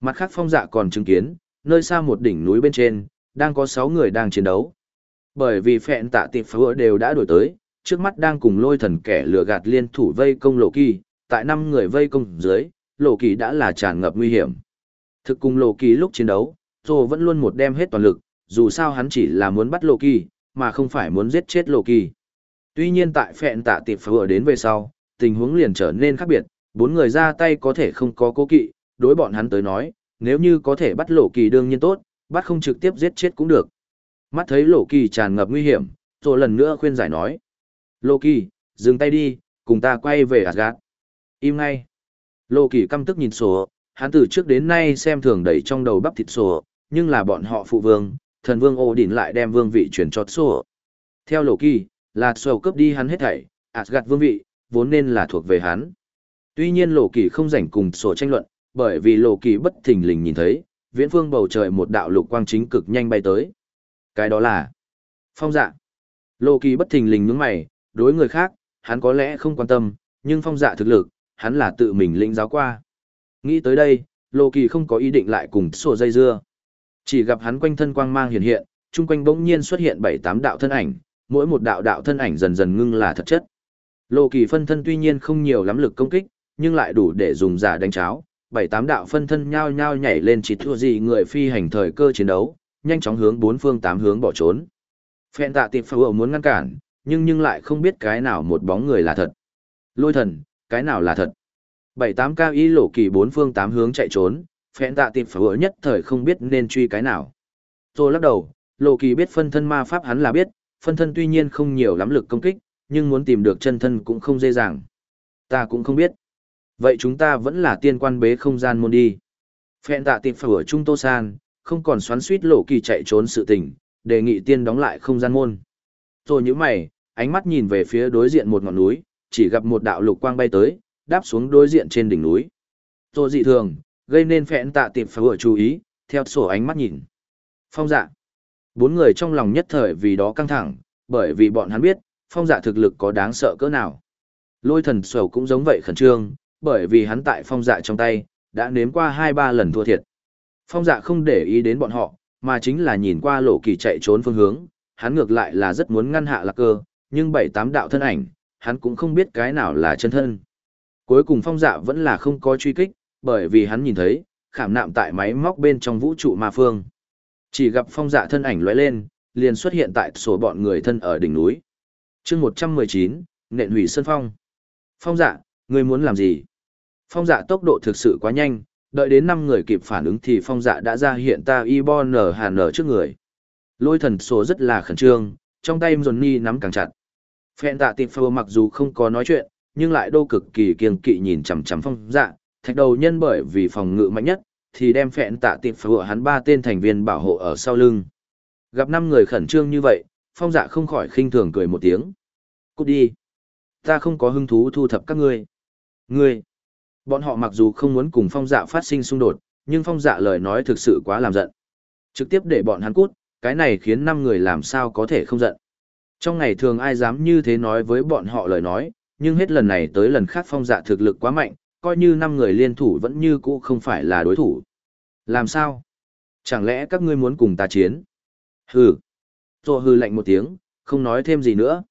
Mặt khác phong dạ còn chứng kiến, nơi xa một đỉnh núi bên trên, đang có 6 người đang chiến đấu. Bởi vì phẹn tạ tiệp phở đều đã đổi tới, trước mắt đang cùng lôi thần kẻ lừa gạt liên thủ vây công lộ kỳ, tại 5 người vây công dưới, lộ kỳ đã là tràn ngập nguy hiểm. Thực cùng lộ kỳ lúc chiến đấu, Tô vẫn luôn một đem hết toàn lực, dù sao hắn chỉ là muốn bắt lộ kỳ, mà không phải muốn giết chết lộ kỳ. Tuy nhiên tại phẹn tạ tiệp phở đến về sau, tình huống liền trở nên khác biệt, bốn người ra tay có thể không có cố kỵ, đối bọn hắn tới nói, nếu như có thể bắt lộ kỳ đương nhiên tốt, bắt không trực tiếp giết chết cũng được. Mắt thấy lộ kỳ tràn ngập nguy hiểm, rồi lần nữa khuyên giải nói. Lộ kỳ, dừng tay đi, cùng ta quay về Asgard. Im ngay. Lộ kỳ căm tức nhìn sổ, hắn từ trước đến nay xem thường đẩy trong đầu bắp thịt sổ, nhưng là bọn họ phụ vương, thần vương ô đỉnh lại đem vương vị chuyển cho sổ. Theo lộ kỳ, là sổ cướp đi hắn hết thảy, Asgard vương vị, vốn nên là thuộc về hắn. Tuy nhiên lộ kỳ không rảnh cùng sổ tranh luận, bởi vì lộ kỳ bất thình lình nhìn thấy, viễn phương bầu trời một đạo lục quang chính cực nhanh bay tới. Cái đó là phong dạ. Lộ kỳ bất thình lình nhướng mày, đối người khác, hắn có lẽ không quan tâm, nhưng phong dạ thực lực, hắn là tự mình lĩnh giáo qua. Nghĩ tới đây, lộ kỳ không có ý định lại cùng sổ dây dưa. Chỉ gặp hắn quanh thân quang mang hiện hiện, chung quanh bỗng nhiên xuất hiện bảy tám đạo thân ảnh, mỗi một đạo đạo thân ảnh dần dần ngưng là thật chất. Lộ kỳ phân thân tuy nhiên không nhiều lắm lực công kích, nhưng lại đủ để dùng giả đánh cháo, bảy tám đạo phân thân nhao nhao nhảy lên chỉ thua gì người phi hành thời cơ chiến đấu, nhanh chóng hướng bốn phương tám hướng bỏ trốn. Phèn tạ tịp phù muốn ngăn cản, nhưng nhưng lại không biết cái nào một bóng người là thật. Lôi thần, cái nào là thật. Bảy tám cao y lộ kỳ bốn phương tám hướng chạy trốn, phèn tạ tịp phù nhất thời không biết nên truy cái nào. Tôi lắc đầu, lộ kỳ biết phân thân ma pháp hắn là biết, phân thân tuy nhiên không nhiều lắm lực công kích, nhưng muốn tìm được chân thân cũng không dễ dàng. Ta cũng không biết. Vậy chúng ta vẫn là tiên quan bế không gian môn đi. Phẹn tạ tịp phở trung tô san, không còn xoắn suýt lộ kỳ chạy trốn sự tình, đề nghị tiên đóng lại không gian môn. Rồi như mày, ánh mắt nhìn về phía đối diện một ngọn núi, chỉ gặp một đạo lục quang bay tới, đáp xuống đối diện trên đỉnh núi. tôi dị thường, gây nên phẹn tạ tịp phở chú ý, theo sổ ánh mắt nhìn. Phong dạ. Bốn người trong lòng nhất thời vì đó căng thẳng, bởi vì bọn hắn biết, phong dạ thực lực có đáng sợ cỡ nào. Lôi thần sầu cũng giống vậy khẩn trương, bởi vì hắn tại phong dạ trong tay, đã nếm qua hai ba lần thua thiệt. Phong dạ không để ý đến bọn họ, mà chính là nhìn qua lộ kỳ chạy trốn phương hướng, hắn ngược lại là rất muốn ngăn hạ lạc cơ, nhưng bảy tám đạo thân ảnh, hắn cũng không biết cái nào là chân thân. Cuối cùng phong dạ vẫn là không có truy kích, bởi vì hắn nhìn thấy, khảm nạm tại máy móc bên trong vũ trụ ma phương. Chỉ gặp phong dạ thân ảnh lóe lên, liền xuất hiện tại số bọn người thân ở đỉnh núi. chương 119, nện hủy sân phong. Phong dạ, ngươi muốn làm gì? Phong dạ tốc độ thực sự quá nhanh, đợi đến năm người kịp phản ứng thì phong dạ đã ra hiện ta y bo nở hàn nở trước người. Lôi thần số rất là khẩn trương, trong tay Johnny nắm càng chặt. Phẹn tạ tịp phơ mặc dù không có nói chuyện, nhưng lại đô cực kỳ kiêng kỵ nhìn chằm chằm phong dạ, thạch đầu nhân bởi vì phòng ngự mạnh nhất, thì đem phẹn tạ tịp phơ hắn ba tên thành viên bảo hộ ở sau lưng. Gặp năm người khẩn trương như vậy, phong dạ không khỏi khinh thường cười một tiếng. Cút đi. Ta không có hứng thú thu thập các ngươi. Ngươi. Bọn họ mặc dù không muốn cùng phong dạ phát sinh xung đột, nhưng phong dạ lời nói thực sự quá làm giận. Trực tiếp để bọn hắn cút, cái này khiến năm người làm sao có thể không giận. Trong ngày thường ai dám như thế nói với bọn họ lời nói, nhưng hết lần này tới lần khác phong dạ thực lực quá mạnh, coi như năm người liên thủ vẫn như cũ không phải là đối thủ. Làm sao? Chẳng lẽ các ngươi muốn cùng ta chiến? Hừ. Tô hư lạnh một tiếng, không nói thêm gì nữa.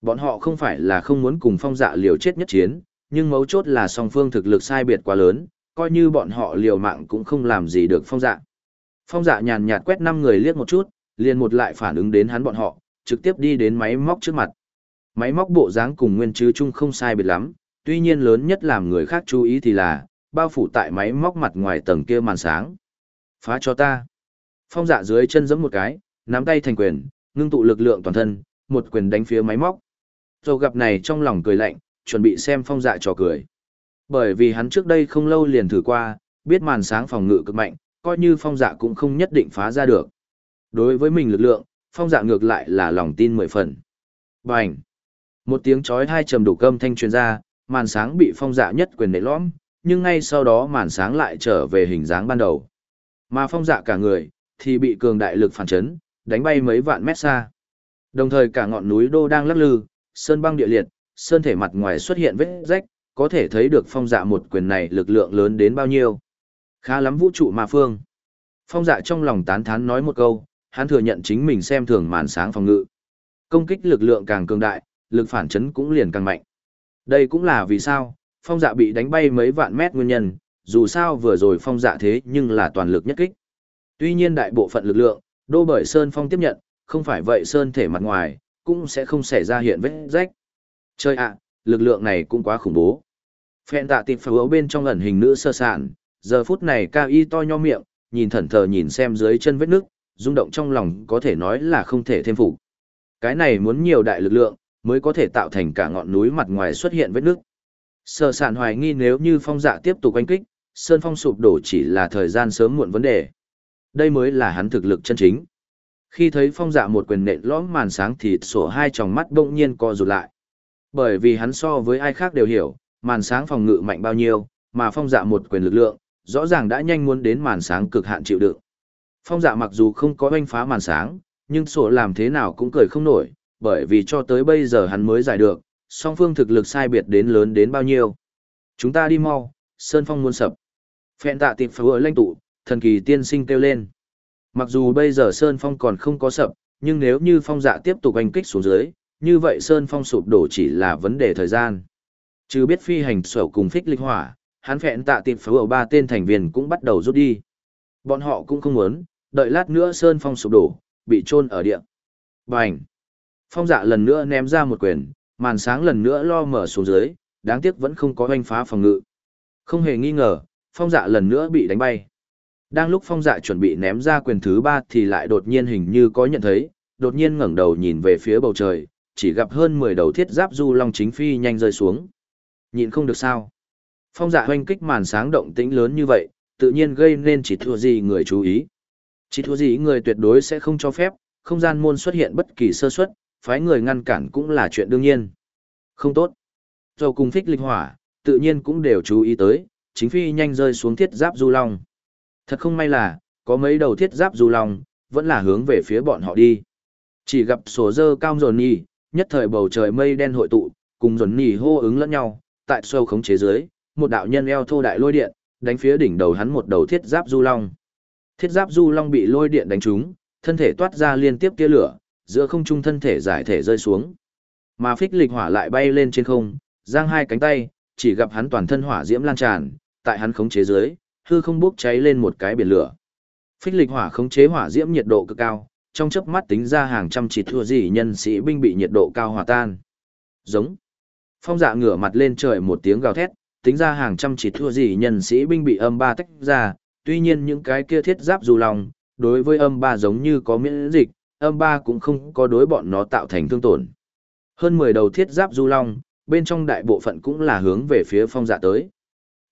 Bọn họ không phải là không muốn cùng phong dạ liều chết nhất chiến, nhưng mấu chốt là song phương thực lực sai biệt quá lớn, coi như bọn họ liều mạng cũng không làm gì được phong dạ. Phong dạ nhàn nhạt quét năm người liếc một chút, liền một lại phản ứng đến hắn bọn họ, trực tiếp đi đến máy móc trước mặt. Máy móc bộ dáng cùng nguyên chứ chung không sai biệt lắm, tuy nhiên lớn nhất làm người khác chú ý thì là, bao phủ tại máy móc mặt ngoài tầng kia màn sáng. Phá cho ta. Phong dạ dưới chân giẫm một cái, nắm tay thành quyền, ngưng tụ lực lượng toàn thân, một quyền đánh phía máy móc. Rồi gặp này trong lòng cười lạnh, chuẩn bị xem phong dạ trò cười. Bởi vì hắn trước đây không lâu liền thử qua, biết màn sáng phòng ngự cực mạnh, coi như phong dạ cũng không nhất định phá ra được. Đối với mình lực lượng, phong dạ ngược lại là lòng tin mười phần. Bành! Một tiếng chói hai trầm đủ cơm thanh truyền ra, màn sáng bị phong dạ nhất quyền nảy lõm, nhưng ngay sau đó màn sáng lại trở về hình dáng ban đầu. Mà phong dạ cả người, thì bị cường đại lực phản chấn, đánh bay mấy vạn mét xa. Đồng thời cả ngọn núi đô đang lắc lư, sơn băng địa liệt, sơn thể mặt ngoài xuất hiện vết rách, có thể thấy được phong dạ một quyền này lực lượng lớn đến bao nhiêu. Khá lắm vũ trụ ma phương. Phong dạ trong lòng tán thán nói một câu, hắn thừa nhận chính mình xem thường màn sáng phòng ngự. Công kích lực lượng càng cường đại, lực phản chấn cũng liền càng mạnh. Đây cũng là vì sao, phong dạ bị đánh bay mấy vạn mét nguyên nhân, dù sao vừa rồi phong dạ thế nhưng là toàn lực nhất kích. Tuy nhiên đại bộ phận lực lượng, đô bởi Sơn Phong tiếp nhận, không phải vậy Sơn thể mặt ngoài, cũng sẽ không xảy ra hiện vết rách. Chơi ạ, lực lượng này cũng quá khủng bố. Phẹn tạ tịp pháo bên trong ẩn hình nữ sơ sản, giờ phút này cao y to nho miệng, nhìn thẩn thờ nhìn xem dưới chân vết nước, rung động trong lòng có thể nói là không thể thêm phục. Cái này muốn nhiều đại lực lượng, mới có thể tạo thành cả ngọn núi mặt ngoài xuất hiện vết nước. Sơ sản hoài nghi nếu như phong dạ tiếp tục oanh kích, sơn phong sụp đổ chỉ là thời gian sớm muộn vấn đề. Đây mới là hắn thực lực chân chính. Khi thấy phong dạ một quyền nện lõm màn sáng thì sổ hai tròng mắt bỗng nhiên co rụt lại. Bởi vì hắn so với ai khác đều hiểu, màn sáng phòng ngự mạnh bao nhiêu, mà phong dạ một quyền lực lượng, rõ ràng đã nhanh muốn đến màn sáng cực hạn chịu đựng. Phong dạ mặc dù không có oanh phá màn sáng, nhưng sổ làm thế nào cũng cười không nổi, bởi vì cho tới bây giờ hắn mới giải được, song phương thực lực sai biệt đến lớn đến bao nhiêu. Chúng ta đi mau, Sơn Phong muốn sập. Phẹn tạ tịp phá lanh tụ, thần kỳ tiên sinh kêu lên. Mặc dù bây giờ Sơn Phong còn không có sập, nhưng nếu như phong dạ tiếp tục oanh kích xuống dưới, như vậy Sơn Phong sụp đổ chỉ là vấn đề thời gian. Chứ biết phi hành sở cùng phích lịch hỏa, hắn phẹn tạ tịp ở ba tên thành viên cũng bắt đầu rút đi. Bọn họ cũng không muốn, đợi lát nữa Sơn Phong sụp đổ, bị chôn ở địa. Bành! Phong dạ lần nữa ném ra một quyền, màn sáng lần nữa lo mở xuống dưới, đáng tiếc vẫn không có hoanh phá phòng ngự. Không hề nghi ngờ, phong dạ lần nữa bị đánh bay. Đang lúc phong dạ chuẩn bị ném ra quyền thứ ba thì lại đột nhiên hình như có nhận thấy, đột nhiên ngẩng đầu nhìn về phía bầu trời, chỉ gặp hơn 10 đầu thiết giáp du long chính phi nhanh rơi xuống. Nhìn không được sao. Phong dạ hoanh kích màn sáng động tĩnh lớn như vậy, tự nhiên gây nên chỉ thua gì người chú ý. Chỉ thua gì người tuyệt đối sẽ không cho phép, không gian môn xuất hiện bất kỳ sơ suất, phái người ngăn cản cũng là chuyện đương nhiên. Không tốt. Dầu cùng phích lịch hỏa, tự nhiên cũng đều chú ý tới, chính phi nhanh rơi xuống thiết giáp du long. Thật không may là, có mấy đầu thiết giáp du long, vẫn là hướng về phía bọn họ đi. Chỉ gặp sổ dơ cao dồn nhì, nhất thời bầu trời mây đen hội tụ, cùng dồn nỉ hô ứng lẫn nhau, tại sâu khống chế dưới, một đạo nhân eo thô đại lôi điện, đánh phía đỉnh đầu hắn một đầu thiết giáp du long. Thiết giáp du long bị lôi điện đánh trúng, thân thể toát ra liên tiếp tia lửa, giữa không trung thân thể giải thể rơi xuống. Mà phích lịch hỏa lại bay lên trên không, giang hai cánh tay, chỉ gặp hắn toàn thân hỏa diễm lan tràn, tại hắn khống chế dưới, hư không bốc cháy lên một cái biển lửa. Phích lịch hỏa khống chế hỏa diễm nhiệt độ cực cao, trong chớp mắt tính ra hàng trăm chỉ thua gì nhân sĩ binh bị nhiệt độ cao hòa tan. Giống. Phong dạ ngửa mặt lên trời một tiếng gào thét, tính ra hàng trăm chỉ thua gì nhân sĩ binh bị âm ba tách ra, tuy nhiên những cái kia thiết giáp dù lòng, đối với âm ba giống như có miễn dịch, âm ba cũng không có đối bọn nó tạo thành thương tổn. Hơn 10 đầu thiết giáp du long, bên trong đại bộ phận cũng là hướng về phía phong dạ tới.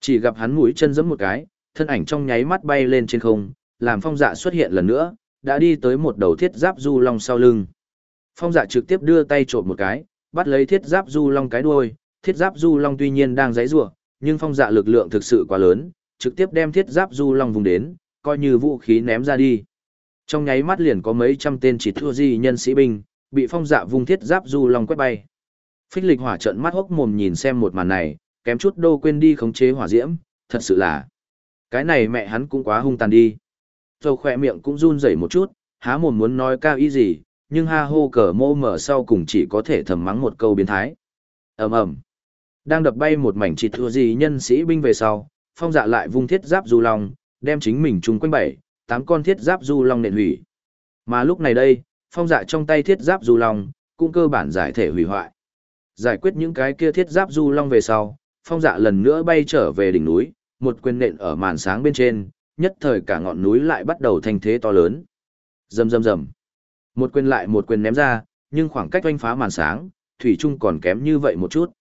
Chỉ gặp hắn mũi chân giẫm một cái, thân ảnh trong nháy mắt bay lên trên không, làm phong dạ xuất hiện lần nữa, đã đi tới một đầu thiết giáp du long sau lưng. Phong dạ trực tiếp đưa tay trộm một cái, bắt lấy thiết giáp du long cái đuôi, thiết giáp du long tuy nhiên đang giãy giụa, nhưng phong dạ lực lượng thực sự quá lớn, trực tiếp đem thiết giáp du long vùng đến, coi như vũ khí ném ra đi. Trong nháy mắt liền có mấy trăm tên chỉ thua di nhân sĩ binh, bị phong dạ vung thiết giáp du long quét bay. Phích lịch hỏa trợn mắt hốc mồm nhìn xem một màn này, kém chút đô quên đi khống chế hỏa diễm, thật sự là. Cái này mẹ hắn cũng quá hung tàn đi. Dầu khỏe miệng cũng run rẩy một chút, há mồm muốn nói cao ý gì, nhưng ha hô cờ mô mở sau cùng chỉ có thể thầm mắng một câu biến thái. ầm ầm Đang đập bay một mảnh chỉ thua gì nhân sĩ binh về sau, phong dạ lại vung thiết giáp du long, đem chính mình chung quanh bảy, tám con thiết giáp du long nện hủy. Mà lúc này đây, phong dạ trong tay thiết giáp du long, cũng cơ bản giải thể hủy hoại. Giải quyết những cái kia thiết giáp du long về sau, phong dạ lần nữa bay trở về đỉnh núi, một quyền nện ở màn sáng bên trên, nhất thời cả ngọn núi lại bắt đầu thành thế to lớn. Rầm rầm rầm. Một quyền lại một quyền ném ra, nhưng khoảng cách oanh phá màn sáng, thủy trung còn kém như vậy một chút.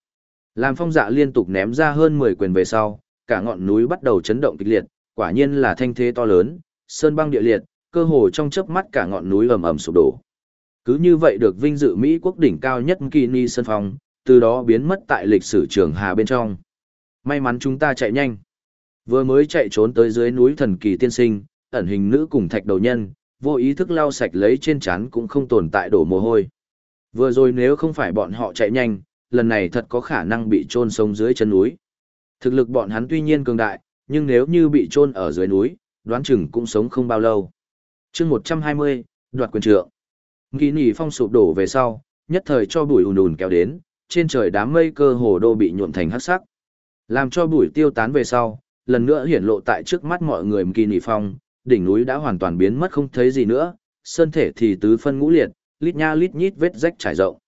Làm phong dạ liên tục ném ra hơn 10 quyền về sau, cả ngọn núi bắt đầu chấn động kịch liệt, quả nhiên là thanh thế to lớn, sơn băng địa liệt, cơ hồ trong chớp mắt cả ngọn núi ầm ầm sụp đổ. Cứ như vậy được vinh dự Mỹ quốc đỉnh cao nhất Kini Sơn Phong, từ đó biến mất tại lịch sử trường hà bên trong. May mắn chúng ta chạy nhanh. Vừa mới chạy trốn tới dưới núi thần kỳ tiên sinh, ẩn hình nữ cùng thạch đầu nhân, vô ý thức lau sạch lấy trên chán cũng không tồn tại đổ mồ hôi. Vừa rồi nếu không phải bọn họ chạy nhanh, lần này thật có khả năng bị chôn sống dưới chân núi. Thực lực bọn hắn tuy nhiên cường đại, nhưng nếu như bị chôn ở dưới núi, đoán chừng cũng sống không bao lâu. chương 120, đoạt quyền trượng. nghĩ nỉ phong sụp đổ về sau, nhất thời cho bụi ùn ùn kéo đến, trên trời đám mây cơ hồ đô bị nhuộm thành hắc sắc. Làm cho bụi tiêu tán về sau, lần nữa hiển lộ tại trước mắt mọi người kỳ nỉ phong, đỉnh núi đã hoàn toàn biến mất không thấy gì nữa, sơn thể thì tứ phân ngũ liệt, lít nha lít nhít vết rách trải rộng.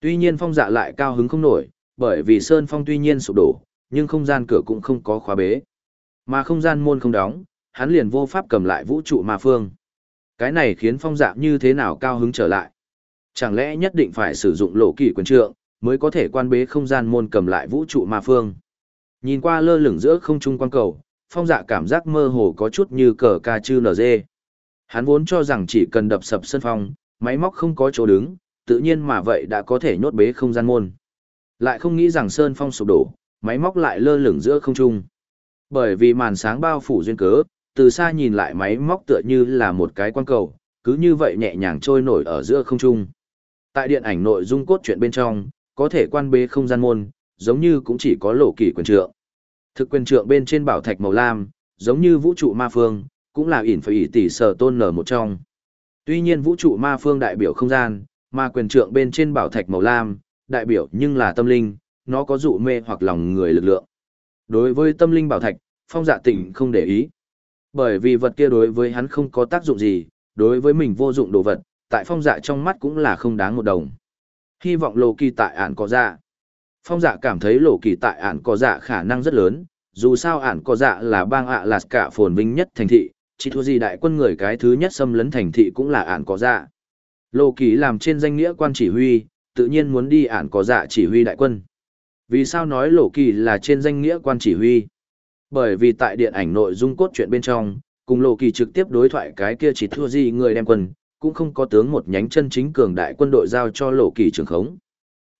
Tuy nhiên phong dạ lại cao hứng không nổi, bởi vì sơn phong tuy nhiên sụp đổ, nhưng không gian cửa cũng không có khóa bế. Mà không gian môn không đóng, hắn liền vô pháp cầm lại vũ trụ ma phương. Cái này khiến phong dạ như thế nào cao hứng trở lại. Chẳng lẽ nhất định phải sử dụng lộ kỳ quyền trượng, mới có thể quan bế không gian môn cầm lại vũ trụ ma phương. Nhìn qua lơ lửng giữa không trung quan cầu, phong dạ cảm giác mơ hồ có chút như cờ ca chư nở dê. Hắn vốn cho rằng chỉ cần đập sập sân phong, máy móc không có chỗ đứng, tự nhiên mà vậy đã có thể nhốt bế không gian môn. Lại không nghĩ rằng sơn phong sụp đổ, máy móc lại lơ lửng giữa không trung. Bởi vì màn sáng bao phủ duyên cớ, từ xa nhìn lại máy móc tựa như là một cái quan cầu, cứ như vậy nhẹ nhàng trôi nổi ở giữa không trung. Tại điện ảnh nội dung cốt truyện bên trong, có thể quan bế không gian môn, giống như cũng chỉ có lộ kỳ quyền trượng. Thực quyền trượng bên trên bảo thạch màu lam, giống như vũ trụ ma phương, cũng là ỉn phải ỉ tỷ sở tôn nở một trong. Tuy nhiên vũ trụ ma phương đại biểu không gian, mà quyền trượng bên trên bảo thạch màu lam, đại biểu nhưng là tâm linh, nó có dụ mê hoặc lòng người lực lượng. Đối với tâm linh bảo thạch, phong dạ tỉnh không để ý. Bởi vì vật kia đối với hắn không có tác dụng gì, đối với mình vô dụng đồ vật, tại phong dạ trong mắt cũng là không đáng một đồng. Hy vọng lô kỳ tại ản có ra. Phong dạ cảm thấy lộ kỳ tại ản có dạ khả năng rất lớn, dù sao ản có dạ là bang ạ là cả phồn vinh nhất thành thị, chỉ thua gì đại quân người cái thứ nhất xâm lấn thành thị cũng là ản có dạ. Lộ kỳ làm trên danh nghĩa quan chỉ huy, tự nhiên muốn đi ản có dạ chỉ huy đại quân. Vì sao nói lộ kỳ là trên danh nghĩa quan chỉ huy? Bởi vì tại điện ảnh nội dung cốt truyện bên trong, cùng lộ kỳ trực tiếp đối thoại cái kia chỉ thua gì người đem quân, cũng không có tướng một nhánh chân chính cường đại quân đội giao cho lộ kỳ trường khống.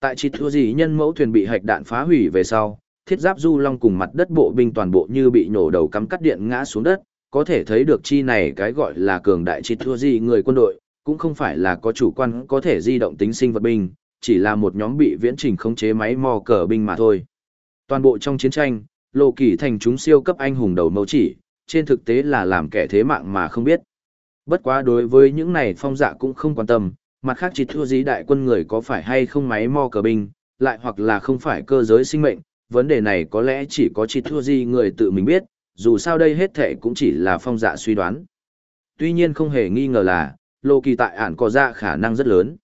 Tại chỉ thua gì nhân mẫu thuyền bị hạch đạn phá hủy về sau, thiết giáp du long cùng mặt đất bộ binh toàn bộ như bị nổ đầu cắm cắt điện ngã xuống đất, có thể thấy được chi này cái gọi là cường đại chỉ thua gì người quân đội, cũng không phải là có chủ quan có thể di động tính sinh vật binh, chỉ là một nhóm bị viễn trình khống chế máy mò cờ binh mà thôi. Toàn bộ trong chiến tranh, Lộ Kỳ thành chúng siêu cấp anh hùng đầu mẫu chỉ, trên thực tế là làm kẻ thế mạng mà không biết. Bất quá đối với những này phong dạ cũng không quan tâm, mặt khác chỉ thua dí đại quân người có phải hay không máy mo cờ binh, lại hoặc là không phải cơ giới sinh mệnh, vấn đề này có lẽ chỉ có chỉ thua gì người tự mình biết, dù sao đây hết thể cũng chỉ là phong dạ suy đoán. Tuy nhiên không hề nghi ngờ là, Lô Kỳ tại ản có dạ khả năng rất lớn.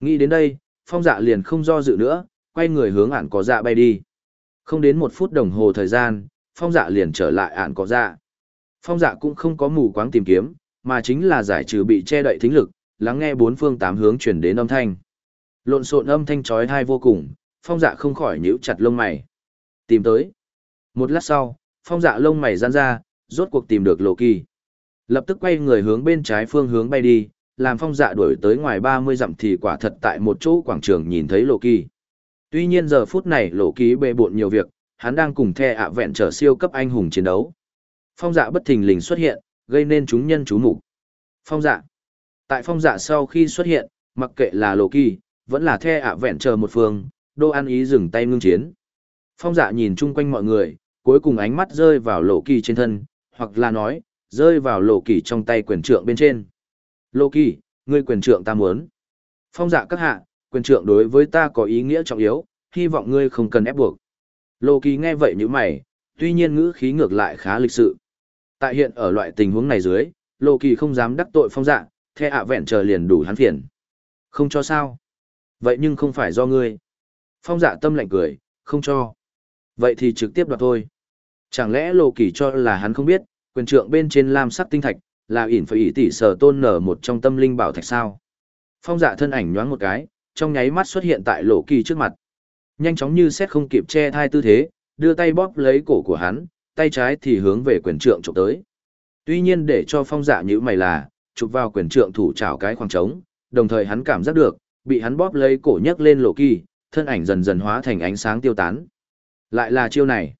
Nghĩ đến đây, phong dạ liền không do dự nữa, quay người hướng ản có dạ bay đi. Không đến một phút đồng hồ thời gian, phong dạ liền trở lại ản có dạ. Phong dạ cũng không có mù quáng tìm kiếm, mà chính là giải trừ bị che đậy thính lực, lắng nghe bốn phương tám hướng chuyển đến âm thanh. Lộn xộn âm thanh chói tai vô cùng, phong dạ không khỏi nhíu chặt lông mày. Tìm tới. Một lát sau, phong dạ lông mày giãn ra, rốt cuộc tìm được lộ kỳ. Lập tức quay người hướng bên trái phương hướng bay đi, làm phong dạ đuổi tới ngoài 30 dặm thì quả thật tại một chỗ quảng trường nhìn thấy lộ kỳ. Tuy nhiên giờ phút này lộ kỳ bề bộn nhiều việc, hắn đang cùng the ạ vẹn trở siêu cấp anh hùng chiến đấu. Phong dạ bất thình lình xuất hiện, gây nên chúng nhân chú mục. Phong dạ. Tại phong dạ sau khi xuất hiện, mặc kệ là lộ kỳ, vẫn là the ạ vẹn chờ một phương, đô ăn ý dừng tay ngưng chiến. Phong dạ nhìn chung quanh mọi người, cuối cùng ánh mắt rơi vào lộ kỳ trên thân, hoặc là nói, rơi vào lộ kỳ trong tay quyền trượng bên trên. Lộ kỳ, ngươi quyền trượng ta muốn. Phong dạ các hạ, quyền trượng đối với ta có ý nghĩa trọng yếu, hy vọng ngươi không cần ép buộc. Lộ kỳ nghe vậy như mày, tuy nhiên ngữ khí ngược lại khá lịch sự. Tại hiện ở loại tình huống này dưới, lộ kỳ không dám đắc tội phong dạ, the ạ vẹn chờ liền đủ hắn phiền. Không cho sao. Vậy nhưng không phải do ngươi. Phong dạ tâm lạnh cười, không cho. Vậy thì trực tiếp đoạt thôi. Chẳng lẽ lộ kỳ cho là hắn không biết, quyền trượng bên trên lam sắc tinh thạch, là ỉn phải ỉ tỷ sở tôn nở một trong tâm linh bảo thạch sao. Phong dạ thân ảnh nhoáng một cái, trong nháy mắt xuất hiện tại lộ kỳ trước mặt. Nhanh chóng như xét không kịp che thai tư thế, đưa tay bóp lấy cổ của hắn, tay trái thì hướng về quyền trượng chụp tới. Tuy nhiên để cho phong dạ như mày là, chụp vào quyền trượng thủ chảo cái khoảng trống, đồng thời hắn cảm giác được, bị hắn bóp lấy cổ nhấc lên lộ kỳ, thân ảnh dần dần hóa thành ánh sáng tiêu tán. Lại là chiêu này.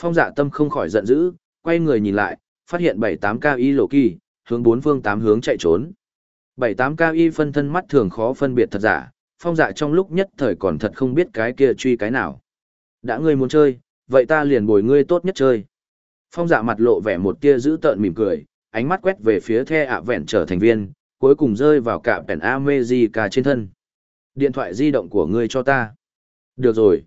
Phong dạ tâm không khỏi giận dữ, quay người nhìn lại, phát hiện 7-8 cao y lộ kỳ, hướng bốn phương tám hướng chạy trốn. 7-8 cao y phân thân mắt thường khó phân biệt thật giả, phong dạ trong lúc nhất thời còn thật không biết cái kia truy cái nào. Đã ngươi muốn chơi, vậy ta liền bồi ngươi tốt nhất chơi. Phong dạ mặt lộ vẻ một tia giữ tợn mỉm cười, ánh mắt quét về phía the ạ vẹn trở thành viên, cuối cùng rơi vào cả pèn America trên thân. Điện thoại di động của ngươi cho ta. Được rồi.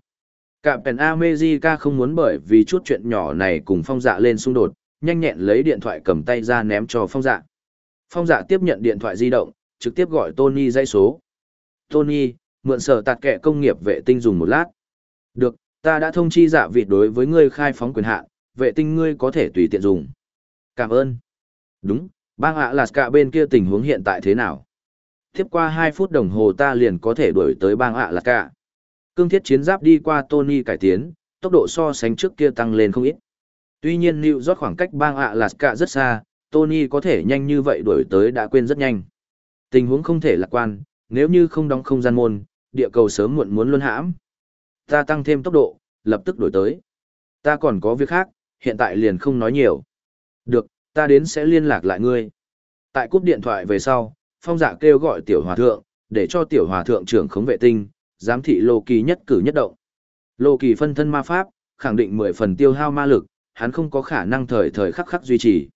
Cả pèn America không muốn bởi vì chút chuyện nhỏ này cùng phong dạ lên xung đột, nhanh nhẹn lấy điện thoại cầm tay ra ném cho phong dạ. Phong dạ tiếp nhận điện thoại di động, trực tiếp gọi Tony dây số. Tony, mượn sở tạt kệ công nghiệp vệ tinh dùng một lát. Được, ta đã thông chi dạ vịt đối với ngươi khai phóng quyền hạn, vệ tinh ngươi có thể tùy tiện dùng. Cảm ơn. Đúng, bang ạ lạt cả bên kia tình huống hiện tại thế nào? Tiếp qua 2 phút đồng hồ ta liền có thể đuổi tới bang ạ lạt cả. Cương thiết chiến giáp đi qua Tony cải tiến, tốc độ so sánh trước kia tăng lên không ít. Tuy nhiên New York khoảng cách bang ạ lạt cả rất xa, Tony có thể nhanh như vậy đuổi tới đã quên rất nhanh. Tình huống không thể lạc quan, nếu như không đóng không gian môn, địa cầu sớm muộn muốn luân hãm. Ta tăng thêm tốc độ, lập tức đổi tới. Ta còn có việc khác, hiện tại liền không nói nhiều. Được, ta đến sẽ liên lạc lại ngươi. Tại cúp điện thoại về sau, phong dạ kêu gọi tiểu hòa thượng, để cho tiểu hòa thượng trưởng khống vệ tinh, giám thị lô kỳ nhất cử nhất động. Lô kỳ phân thân ma pháp, khẳng định 10 phần tiêu hao ma lực, hắn không có khả năng thời thời khắc khắc duy trì.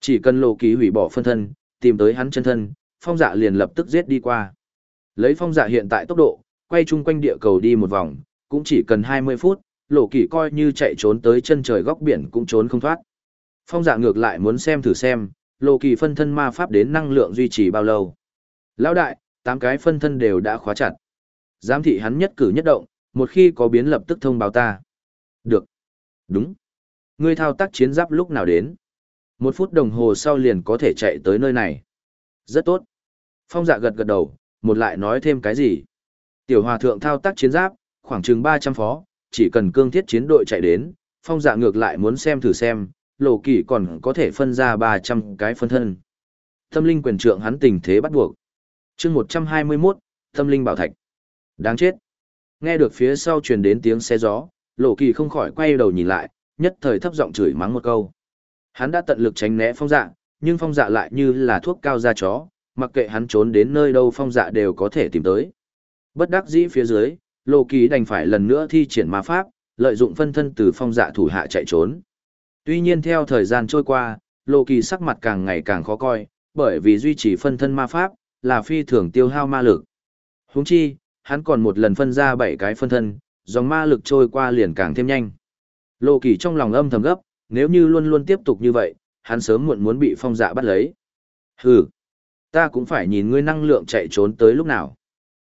Chỉ cần lô kỳ hủy bỏ phân thân, tìm tới hắn chân thân, phong dạ liền lập tức giết đi qua. Lấy phong dạ hiện tại tốc độ, quay chung quanh địa cầu đi một vòng, cũng chỉ cần 20 phút, Lô kỳ coi như chạy trốn tới chân trời góc biển cũng trốn không thoát. Phong dạ ngược lại muốn xem thử xem, lộ kỳ phân thân ma pháp đến năng lượng duy trì bao lâu. Lão đại, tám cái phân thân đều đã khóa chặt. Giám thị hắn nhất cử nhất động, một khi có biến lập tức thông báo ta. Được. Đúng. Ngươi thao tác chiến giáp lúc nào đến? Một phút đồng hồ sau liền có thể chạy tới nơi này. Rất tốt. Phong dạ gật gật đầu, một lại nói thêm cái gì. Tiểu hòa thượng thao tác chiến giáp, khoảng chừng 300 phó, chỉ cần cương thiết chiến đội chạy đến, phong dạ ngược lại muốn xem thử xem, lộ kỳ còn có thể phân ra 300 cái phân thân. Tâm linh quyền trượng hắn tình thế bắt buộc. chương 121, tâm linh bảo thạch. Đáng chết. Nghe được phía sau truyền đến tiếng xe gió, lộ kỳ không khỏi quay đầu nhìn lại, nhất thời thấp giọng chửi mắng một câu. Hắn đã tận lực tránh né phong dạ, nhưng phong dạ lại như là thuốc cao da chó, mặc kệ hắn trốn đến nơi đâu phong dạ đều có thể tìm tới. Bất đắc dĩ phía dưới, lộ Kỳ đành phải lần nữa thi triển ma pháp, lợi dụng phân thân từ phong dạ thủ hạ chạy trốn. Tuy nhiên theo thời gian trôi qua, Lô Kỳ sắc mặt càng ngày càng khó coi, bởi vì duy trì phân thân ma pháp, là phi thường tiêu hao ma lực. Huống chi, hắn còn một lần phân ra bảy cái phân thân, dòng ma lực trôi qua liền càng thêm nhanh. Lô Kỳ trong lòng âm thầm gấp, nếu như luôn luôn tiếp tục như vậy, hắn sớm muộn muốn bị phong dạ bắt lấy. Hừ, ta cũng phải nhìn ngươi năng lượng chạy trốn tới lúc nào.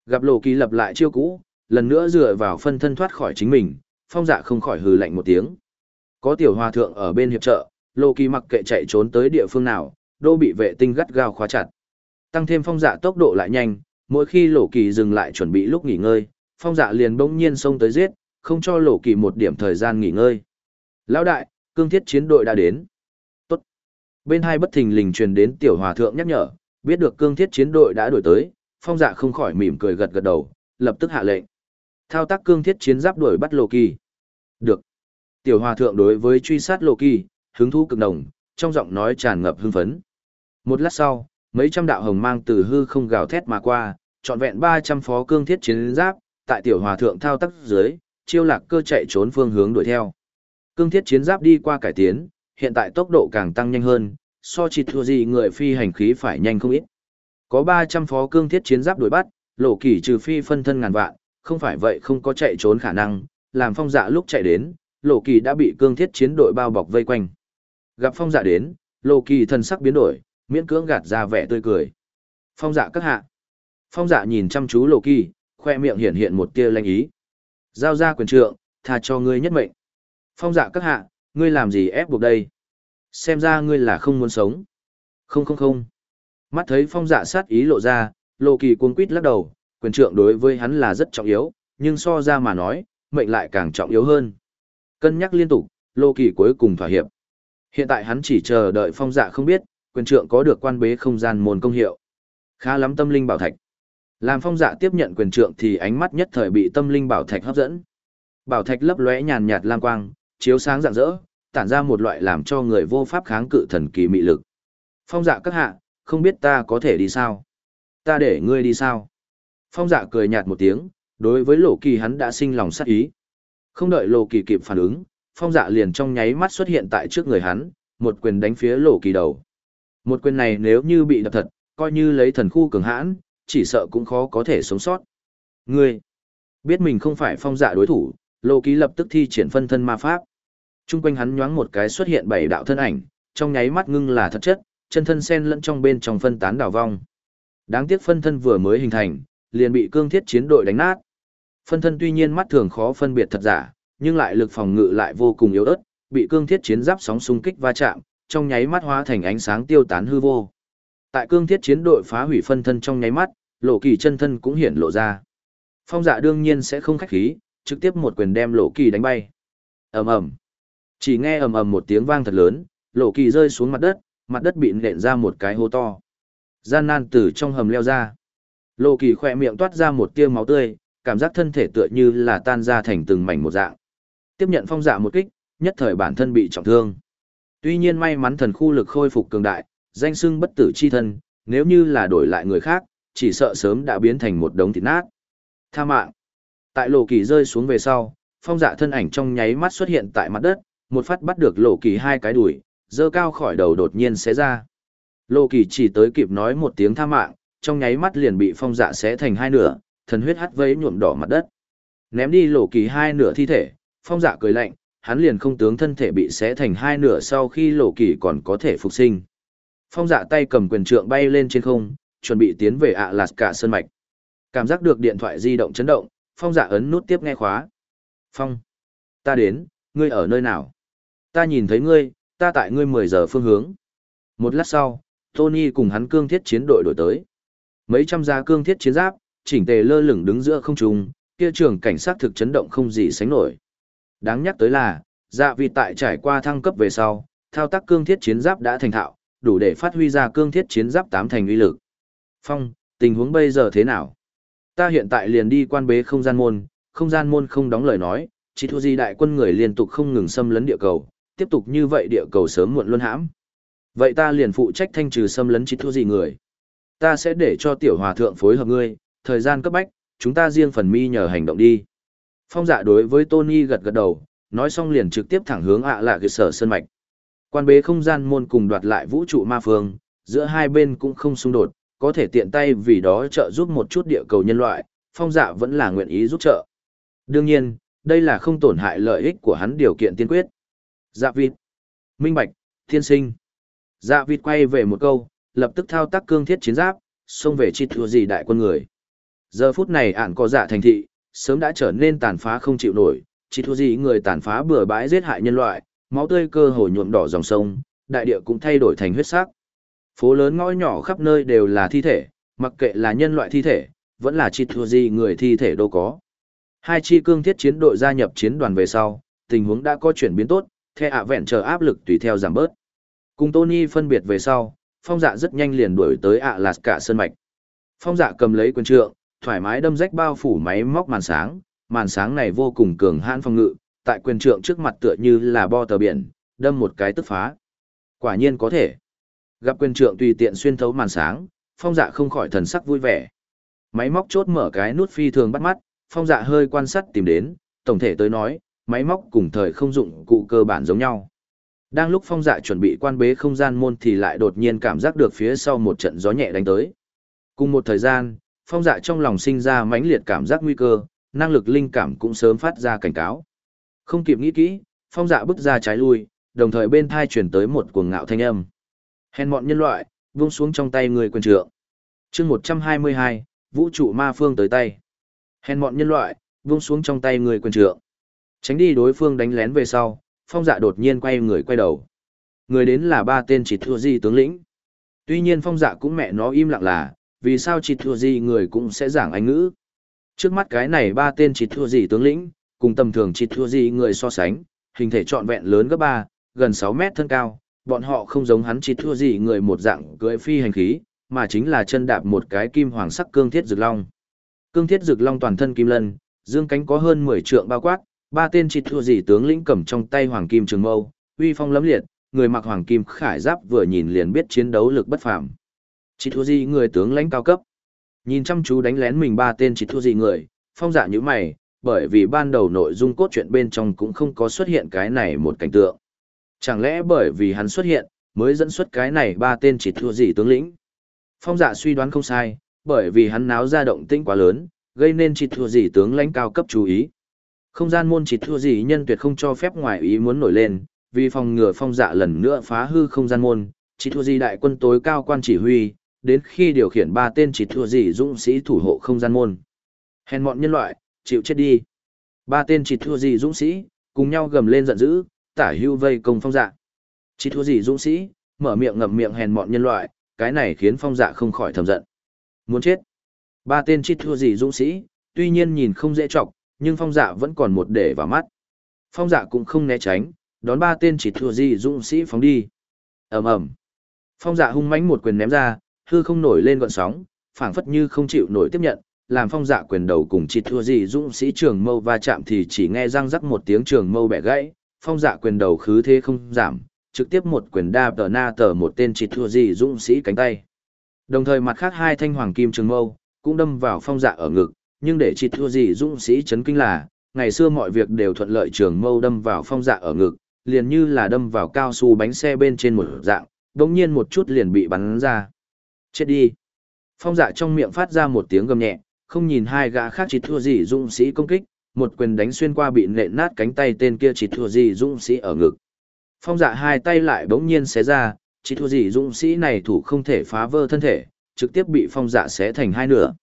Gặp Lô Kỳ lập lại chiêu cũ, lần nữa dựa vào phân thân thoát khỏi chính mình, phong dạ không khỏi hừ lạnh một tiếng. Có tiểu hòa thượng ở bên hiệp trợ, Lô Kỳ mặc kệ chạy trốn tới địa phương nào, đô bị vệ tinh gắt gao khóa chặt. Tăng thêm phong dạ tốc độ lại nhanh, mỗi khi Lô Kỳ dừng lại chuẩn bị lúc nghỉ ngơi, phong dạ liền bỗng nhiên xông tới giết, không cho Lô Kỳ một điểm thời gian nghỉ ngơi. Lão đại, cương thiết chiến đội đã đến. Tốt. Bên hai bất thình lình truyền đến tiểu hòa thượng nhắc nhở, biết được cương thiết chiến đội đã đổi tới, phong dạ không khỏi mỉm cười gật gật đầu, lập tức hạ lệnh. Thao tác cương thiết chiến giáp đuổi bắt Lô Kỳ. Được. Tiểu hòa thượng đối với truy sát lộ Kỳ, hứng thú cực đồng, trong giọng nói tràn ngập hưng phấn. Một lát sau, mấy trăm đạo hồng mang từ hư không gào thét mà qua, trọn vẹn 300 phó cương thiết chiến giáp, tại tiểu hòa thượng thao tác dưới, chiêu lạc cơ chạy trốn phương hướng đuổi theo. Cương thiết chiến giáp đi qua cải tiến, hiện tại tốc độ càng tăng nhanh hơn, so chỉ thua gì người phi hành khí phải nhanh không ít. Có 300 phó cương thiết chiến giáp đuổi bắt, lộ kỳ trừ phi phân thân ngàn vạn, không phải vậy không có chạy trốn khả năng, làm phong dạ lúc chạy đến, lộ kỳ đã bị cương thiết chiến đội bao bọc vây quanh. Gặp phong dạ đến, lộ kỳ thần sắc biến đổi, miễn cưỡng gạt ra vẻ tươi cười. Phong dạ các hạ. Phong dạ nhìn chăm chú lộ kỳ, khoe miệng hiện hiện một tia lanh ý. Giao ra quyền trượng, tha cho ngươi nhất mệnh. Phong dạ các hạ, ngươi làm gì ép buộc đây? Xem ra ngươi là không muốn sống. Không không không. Mắt thấy phong dạ sát ý lộ ra, lộ kỳ cuống quít lắc đầu, quyền trượng đối với hắn là rất trọng yếu, nhưng so ra mà nói, mệnh lại càng trọng yếu hơn. Cân nhắc liên tục, Lô Kỳ cuối cùng thỏa hiệp. Hiện tại hắn chỉ chờ đợi phong dạ không biết, quyền trượng có được quan bế không gian môn công hiệu. Khá lắm tâm linh bảo thạch. Làm phong dạ tiếp nhận quyền trượng thì ánh mắt nhất thời bị tâm linh bảo thạch hấp dẫn. Bảo thạch lấp lóe nhàn nhạt lam quang, chiếu sáng rạng rỡ, tản ra một loại làm cho người vô pháp kháng cự thần kỳ mị lực. Phong dạ các hạ, không biết ta có thể đi sao? Ta để ngươi đi sao? Phong dạ cười nhạt một tiếng, đối với lộ kỳ hắn đã sinh lòng sát ý. Không đợi lộ kỳ kịp phản ứng, phong dạ liền trong nháy mắt xuất hiện tại trước người hắn, một quyền đánh phía lộ kỳ đầu. Một quyền này nếu như bị đập thật, coi như lấy thần khu cường hãn, chỉ sợ cũng khó có thể sống sót. Ngươi, biết mình không phải phong dạ đối thủ, lộ kỳ lập tức thi triển phân thân ma pháp. Trung quanh hắn nhoáng một cái xuất hiện bảy đạo thân ảnh, trong nháy mắt ngưng là thật chất, chân thân sen lẫn trong bên trong phân tán đảo vong. Đáng tiếc phân thân vừa mới hình thành, liền bị cương thiết chiến đội đánh nát. Phân thân tuy nhiên mắt thường khó phân biệt thật giả, nhưng lại lực phòng ngự lại vô cùng yếu ớt, bị cương thiết chiến giáp sóng xung kích va chạm, trong nháy mắt hóa thành ánh sáng tiêu tán hư vô. Tại cương thiết chiến đội phá hủy phân thân trong nháy mắt, lộ kỳ chân thân cũng hiện lộ ra. Phong dạ đương nhiên sẽ không khách khí, trực tiếp một quyền đem lộ kỳ đánh bay. ầm ầm, Chỉ nghe ầm ầm một tiếng vang thật lớn, lộ kỳ rơi xuống mặt đất, mặt đất bị nện ra một cái hố to. Gian nan từ trong hầm leo ra. Lộ kỳ khỏe miệng toát ra một tia máu tươi, cảm giác thân thể tựa như là tan ra thành từng mảnh một dạng. Tiếp nhận phong dạ một kích, nhất thời bản thân bị trọng thương. Tuy nhiên may mắn thần khu lực khôi phục cường đại, danh xưng bất tử chi thân, nếu như là đổi lại người khác, chỉ sợ sớm đã biến thành một đống thịt nát. Tha mạng. Tại lộ kỳ rơi xuống về sau, phong dạ thân ảnh trong nháy mắt xuất hiện tại mặt đất, một phát bắt được lộ kỳ hai cái đuổi, dơ cao khỏi đầu đột nhiên xé ra. Lộ kỳ chỉ tới kịp nói một tiếng tha mạng, trong nháy mắt liền bị phong dạ xé thành hai nửa, thần huyết hắt vấy nhuộm đỏ mặt đất. Ném đi lộ kỳ hai nửa thi thể, phong dạ cười lạnh, hắn liền không tướng thân thể bị xé thành hai nửa sau khi lộ kỳ còn có thể phục sinh. Phong dạ tay cầm quyền trượng bay lên trên không, chuẩn bị tiến về ạ lạt cả sơn mạch. Cảm giác được điện thoại di động chấn động, phong dạ ấn nút tiếp nghe khóa. Phong, ta đến, ngươi ở nơi nào? Ta nhìn thấy ngươi, ta tại ngươi 10 giờ phương hướng. Một lát sau, Tony cùng hắn cương thiết chiến đội đổi tới. Mấy trăm gia cương thiết chiến giáp, chỉnh tề lơ lửng đứng giữa không trung, kia trường cảnh sát thực chấn động không gì sánh nổi. Đáng nhắc tới là, dạ vị tại trải qua thăng cấp về sau, thao tác cương thiết chiến giáp đã thành thạo, đủ để phát huy ra cương thiết chiến giáp tám thành uy lực. Phong, tình huống bây giờ thế nào? Ta hiện tại liền đi quan bế không gian môn, không gian môn không đóng lời nói, chỉ thua gì đại quân người liên tục không ngừng xâm lấn địa cầu, tiếp tục như vậy địa cầu sớm muộn luôn hãm. Vậy ta liền phụ trách thanh trừ xâm lấn chỉ thua gì người. Ta sẽ để cho tiểu hòa thượng phối hợp ngươi, thời gian cấp bách, chúng ta riêng phần mi nhờ hành động đi. Phong dạ đối với Tony gật gật đầu, nói xong liền trực tiếp thẳng hướng ạ à lạ cơ sở sơn mạch. Quan bế không gian môn cùng đoạt lại vũ trụ ma phương, giữa hai bên cũng không xung đột, có thể tiện tay vì đó trợ giúp một chút địa cầu nhân loại, phong dạ vẫn là nguyện ý giúp trợ. Đương nhiên, đây là không tổn hại lợi ích của hắn điều kiện tiên quyết. Dạ vịt. Minh bạch, thiên sinh. Dạ vịt quay về một câu, lập tức thao tác cương thiết chiến giáp, xông về chi thua gì đại quân người. Giờ phút này ản có dạ thành thị, sớm đã trở nên tàn phá không chịu nổi, chỉ thua gì người tàn phá bừa bãi giết hại nhân loại, máu tươi cơ hồ nhuộm đỏ dòng sông, đại địa cũng thay đổi thành huyết sắc. Phố lớn ngõ nhỏ khắp nơi đều là thi thể, mặc kệ là nhân loại thi thể, vẫn là chỉ thua gì người thi thể đâu có. Hai chi cương thiết chiến đội gia nhập chiến đoàn về sau, tình huống đã có chuyển biến tốt, The ạ vẹn chờ áp lực tùy theo giảm bớt. Cùng Tony phân biệt về sau, phong dạ rất nhanh liền đuổi tới ạ lạt cả sơn mạch. Phong dạ cầm lấy quyền trượng, thoải mái đâm rách bao phủ máy móc màn sáng, màn sáng này vô cùng cường hãn phòng ngự, tại quyền trượng trước mặt tựa như là bo tờ biển, đâm một cái tức phá. Quả nhiên có thể. Gặp quyền trượng tùy tiện xuyên thấu màn sáng, phong dạ không khỏi thần sắc vui vẻ. Máy móc chốt mở cái nút phi thường bắt mắt, phong dạ hơi quan sát tìm đến, tổng thể tới nói, máy móc cùng thời không dụng cụ cơ bản giống nhau. Đang lúc phong dạ chuẩn bị quan bế không gian môn thì lại đột nhiên cảm giác được phía sau một trận gió nhẹ đánh tới. Cùng một thời gian, phong dạ trong lòng sinh ra mãnh liệt cảm giác nguy cơ, năng lực linh cảm cũng sớm phát ra cảnh cáo. Không kịp nghĩ kỹ, phong dạ bước ra trái lui, đồng thời bên thai chuyển tới một cuồng ngạo thanh âm. Hèn mọn nhân loại, vung xuống trong tay người quân trượng. chương 122, vũ trụ ma phương tới tay. Hèn mọn nhân loại, vung xuống trong tay người quân trượng. Tránh đi đối phương đánh lén về sau, phong dạ đột nhiên quay người quay đầu. Người đến là ba tên chỉ thua di tướng lĩnh. Tuy nhiên phong dạ cũng mẹ nó im lặng là, vì sao chỉ thua gì người cũng sẽ giảng anh ngữ. Trước mắt cái này ba tên chỉ thua gì tướng lĩnh, cùng tầm thường chỉ thua gì người so sánh, hình thể trọn vẹn lớn gấp ba, gần 6 mét thân cao, bọn họ không giống hắn chỉ thua gì người một dạng cưỡi phi hành khí, mà chính là chân đạp một cái kim hoàng sắc cương thiết rực long. Cương thiết rực long toàn thân kim lân, dương cánh có hơn 10 trượng bao quát, ba tên chỉ thua gì tướng lĩnh cầm trong tay hoàng kim trường mâu, uy phong lẫm liệt, người mặc hoàng kim khải giáp vừa nhìn liền biết chiến đấu lực bất phàm. Chỉ thua gì người tướng lãnh cao cấp. Nhìn chăm chú đánh lén mình ba tên chỉ thua gì người, phong dạ như mày, bởi vì ban đầu nội dung cốt truyện bên trong cũng không có xuất hiện cái này một cảnh tượng. Chẳng lẽ bởi vì hắn xuất hiện, mới dẫn xuất cái này ba tên chỉ thua gì tướng lĩnh? Phong dạ suy đoán không sai, bởi vì hắn náo ra động tĩnh quá lớn, gây nên chỉ thua gì tướng lãnh cao cấp chú ý. Không gian môn chỉ thua gì nhân tuyệt không cho phép ngoài ý muốn nổi lên, vì phòng ngừa phong dạ lần nữa phá hư không gian môn, chỉ thua gì đại quân tối cao quan chỉ huy, đến khi điều khiển ba tên chỉ thua gì dũng sĩ thủ hộ không gian môn. Hèn mọn nhân loại, chịu chết đi. Ba tên chỉ thua gì dũng sĩ, cùng nhau gầm lên giận dữ, tả hưu vây công phong dạ. Chỉ thua gì dũng sĩ, mở miệng ngậm miệng hèn mọn nhân loại, cái này khiến phong dạ không khỏi thầm giận. Muốn chết. Ba tên chỉ thua gì dũng sĩ, tuy nhiên nhìn không dễ chọc, nhưng phong dạ vẫn còn một để vào mắt. Phong dạ cũng không né tránh, đón ba tên chỉ thua gì dũng sĩ phóng đi. ầm ầm Phong dạ hung mãnh một quyền ném ra, hư không nổi lên gọn sóng, phảng phất như không chịu nổi tiếp nhận, làm phong dạ quyền đầu cùng chỉ thua gì dũng sĩ trường mâu va chạm thì chỉ nghe răng rắc một tiếng trường mâu bẻ gãy, phong dạ quyền đầu khứ thế không giảm, trực tiếp một quyền đa tờ na tờ một tên chỉ thua gì dũng sĩ cánh tay. Đồng thời mặt khác hai thanh hoàng kim trường mâu, cũng đâm vào phong dạ ở ngực, nhưng để chỉ thua gì dũng sĩ chấn kinh là, ngày xưa mọi việc đều thuận lợi trường mâu đâm vào phong dạ ở ngực, liền như là đâm vào cao su bánh xe bên trên một dạng, đồng nhiên một chút liền bị bắn ra. Chết đi. Phong dạ trong miệng phát ra một tiếng gầm nhẹ, không nhìn hai gã khác chỉ thua gì dũng sĩ công kích, một quyền đánh xuyên qua bị nện nát cánh tay tên kia chỉ thua gì dũng sĩ ở ngực. Phong dạ hai tay lại bỗng nhiên xé ra, chỉ thua gì dũng sĩ này thủ không thể phá vỡ thân thể, trực tiếp bị phong dạ xé thành hai nửa.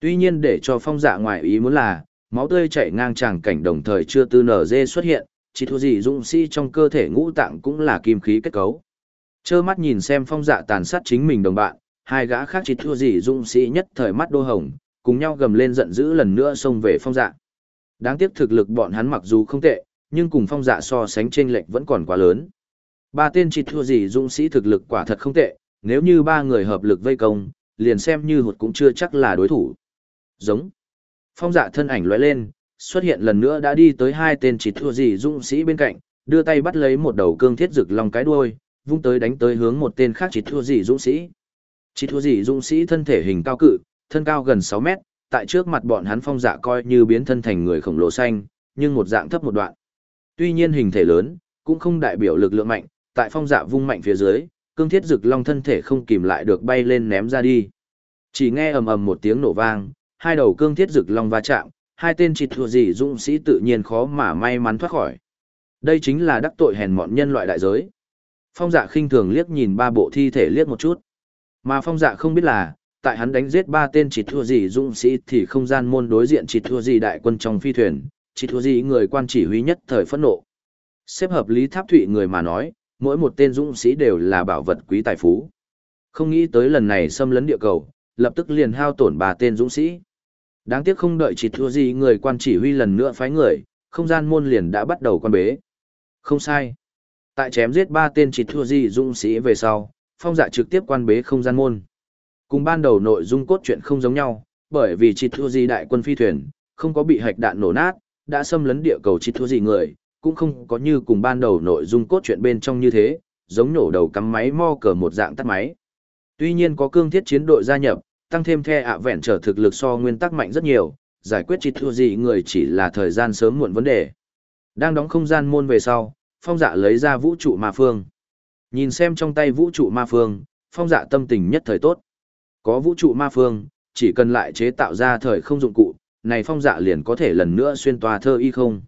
Tuy nhiên để cho phong dạ ngoài ý muốn là, máu tươi chảy ngang tràng cảnh đồng thời chưa tư nở dê xuất hiện, chỉ thua gì dũng sĩ trong cơ thể ngũ tạng cũng là kim khí kết cấu. Chơ mắt nhìn xem phong dạ tàn sát chính mình đồng bạn, hai gã khác chỉ thua gì dũng sĩ nhất thời mắt đô hồng, cùng nhau gầm lên giận dữ lần nữa xông về phong dạ. Đáng tiếc thực lực bọn hắn mặc dù không tệ, nhưng cùng phong dạ so sánh chênh lệch vẫn còn quá lớn. Ba tên chỉ thua gì dũng sĩ thực lực quả thật không tệ, nếu như ba người hợp lực vây công, liền xem như hụt cũng chưa chắc là đối thủ. Giống. Phong dạ thân ảnh lóe lên, xuất hiện lần nữa đã đi tới hai tên chỉ thua gì dũng sĩ bên cạnh, đưa tay bắt lấy một đầu cương thiết rực lòng cái đuôi, vung tới đánh tới hướng một tên khác chỉ thua gì dũng sĩ. Chỉ thua gì dũng sĩ thân thể hình cao cự, thân cao gần 6 mét, tại trước mặt bọn hắn phong dạ coi như biến thân thành người khổng lồ xanh, nhưng một dạng thấp một đoạn. Tuy nhiên hình thể lớn, cũng không đại biểu lực lượng mạnh, tại phong dạ vung mạnh phía dưới, cương thiết rực long thân thể không kìm lại được bay lên ném ra đi. Chỉ nghe ầm ầm một tiếng nổ vang, hai đầu cương thiết rực long va chạm, hai tên chỉ thua gì dũng sĩ tự nhiên khó mà may mắn thoát khỏi. Đây chính là đắc tội hèn mọn nhân loại đại giới. Phong dạ khinh thường liếc nhìn ba bộ thi thể liếc một chút. Mà phong dạ không biết là, tại hắn đánh giết ba tên chỉ thua gì dũng sĩ thì không gian môn đối diện chỉ thua gì đại quân trong phi thuyền, chỉ thua gì người quan chỉ huy nhất thời phẫn nộ. Xếp hợp lý tháp thụy người mà nói, mỗi một tên dũng sĩ đều là bảo vật quý tài phú. Không nghĩ tới lần này xâm lấn địa cầu, lập tức liền hao tổn ba tên dũng sĩ. Đáng tiếc không đợi chỉ thua gì người quan chỉ huy lần nữa phái người, không gian môn liền đã bắt đầu quan bế. Không sai. Tại chém giết ba tên chỉ thua gì dũng sĩ về sau, phong dạ trực tiếp quan bế không gian môn. Cùng ban đầu nội dung cốt truyện không giống nhau, bởi vì chỉ thua gì đại quân phi thuyền, không có bị hạch đạn nổ nát, đã xâm lấn địa cầu chỉ thua gì người, cũng không có như cùng ban đầu nội dung cốt truyện bên trong như thế, giống nổ đầu cắm máy mo cờ một dạng tắt máy. Tuy nhiên có cương thiết chiến đội gia nhập, tăng thêm the ạ vẹn trở thực lực so nguyên tắc mạnh rất nhiều, giải quyết chỉ thua gì người chỉ là thời gian sớm muộn vấn đề. Đang đóng không gian môn về sau, phong dạ lấy ra vũ trụ ma phương. Nhìn xem trong tay vũ trụ ma phương, phong dạ tâm tình nhất thời tốt. Có vũ trụ ma phương, chỉ cần lại chế tạo ra thời không dụng cụ, này phong dạ liền có thể lần nữa xuyên tòa thơ y không.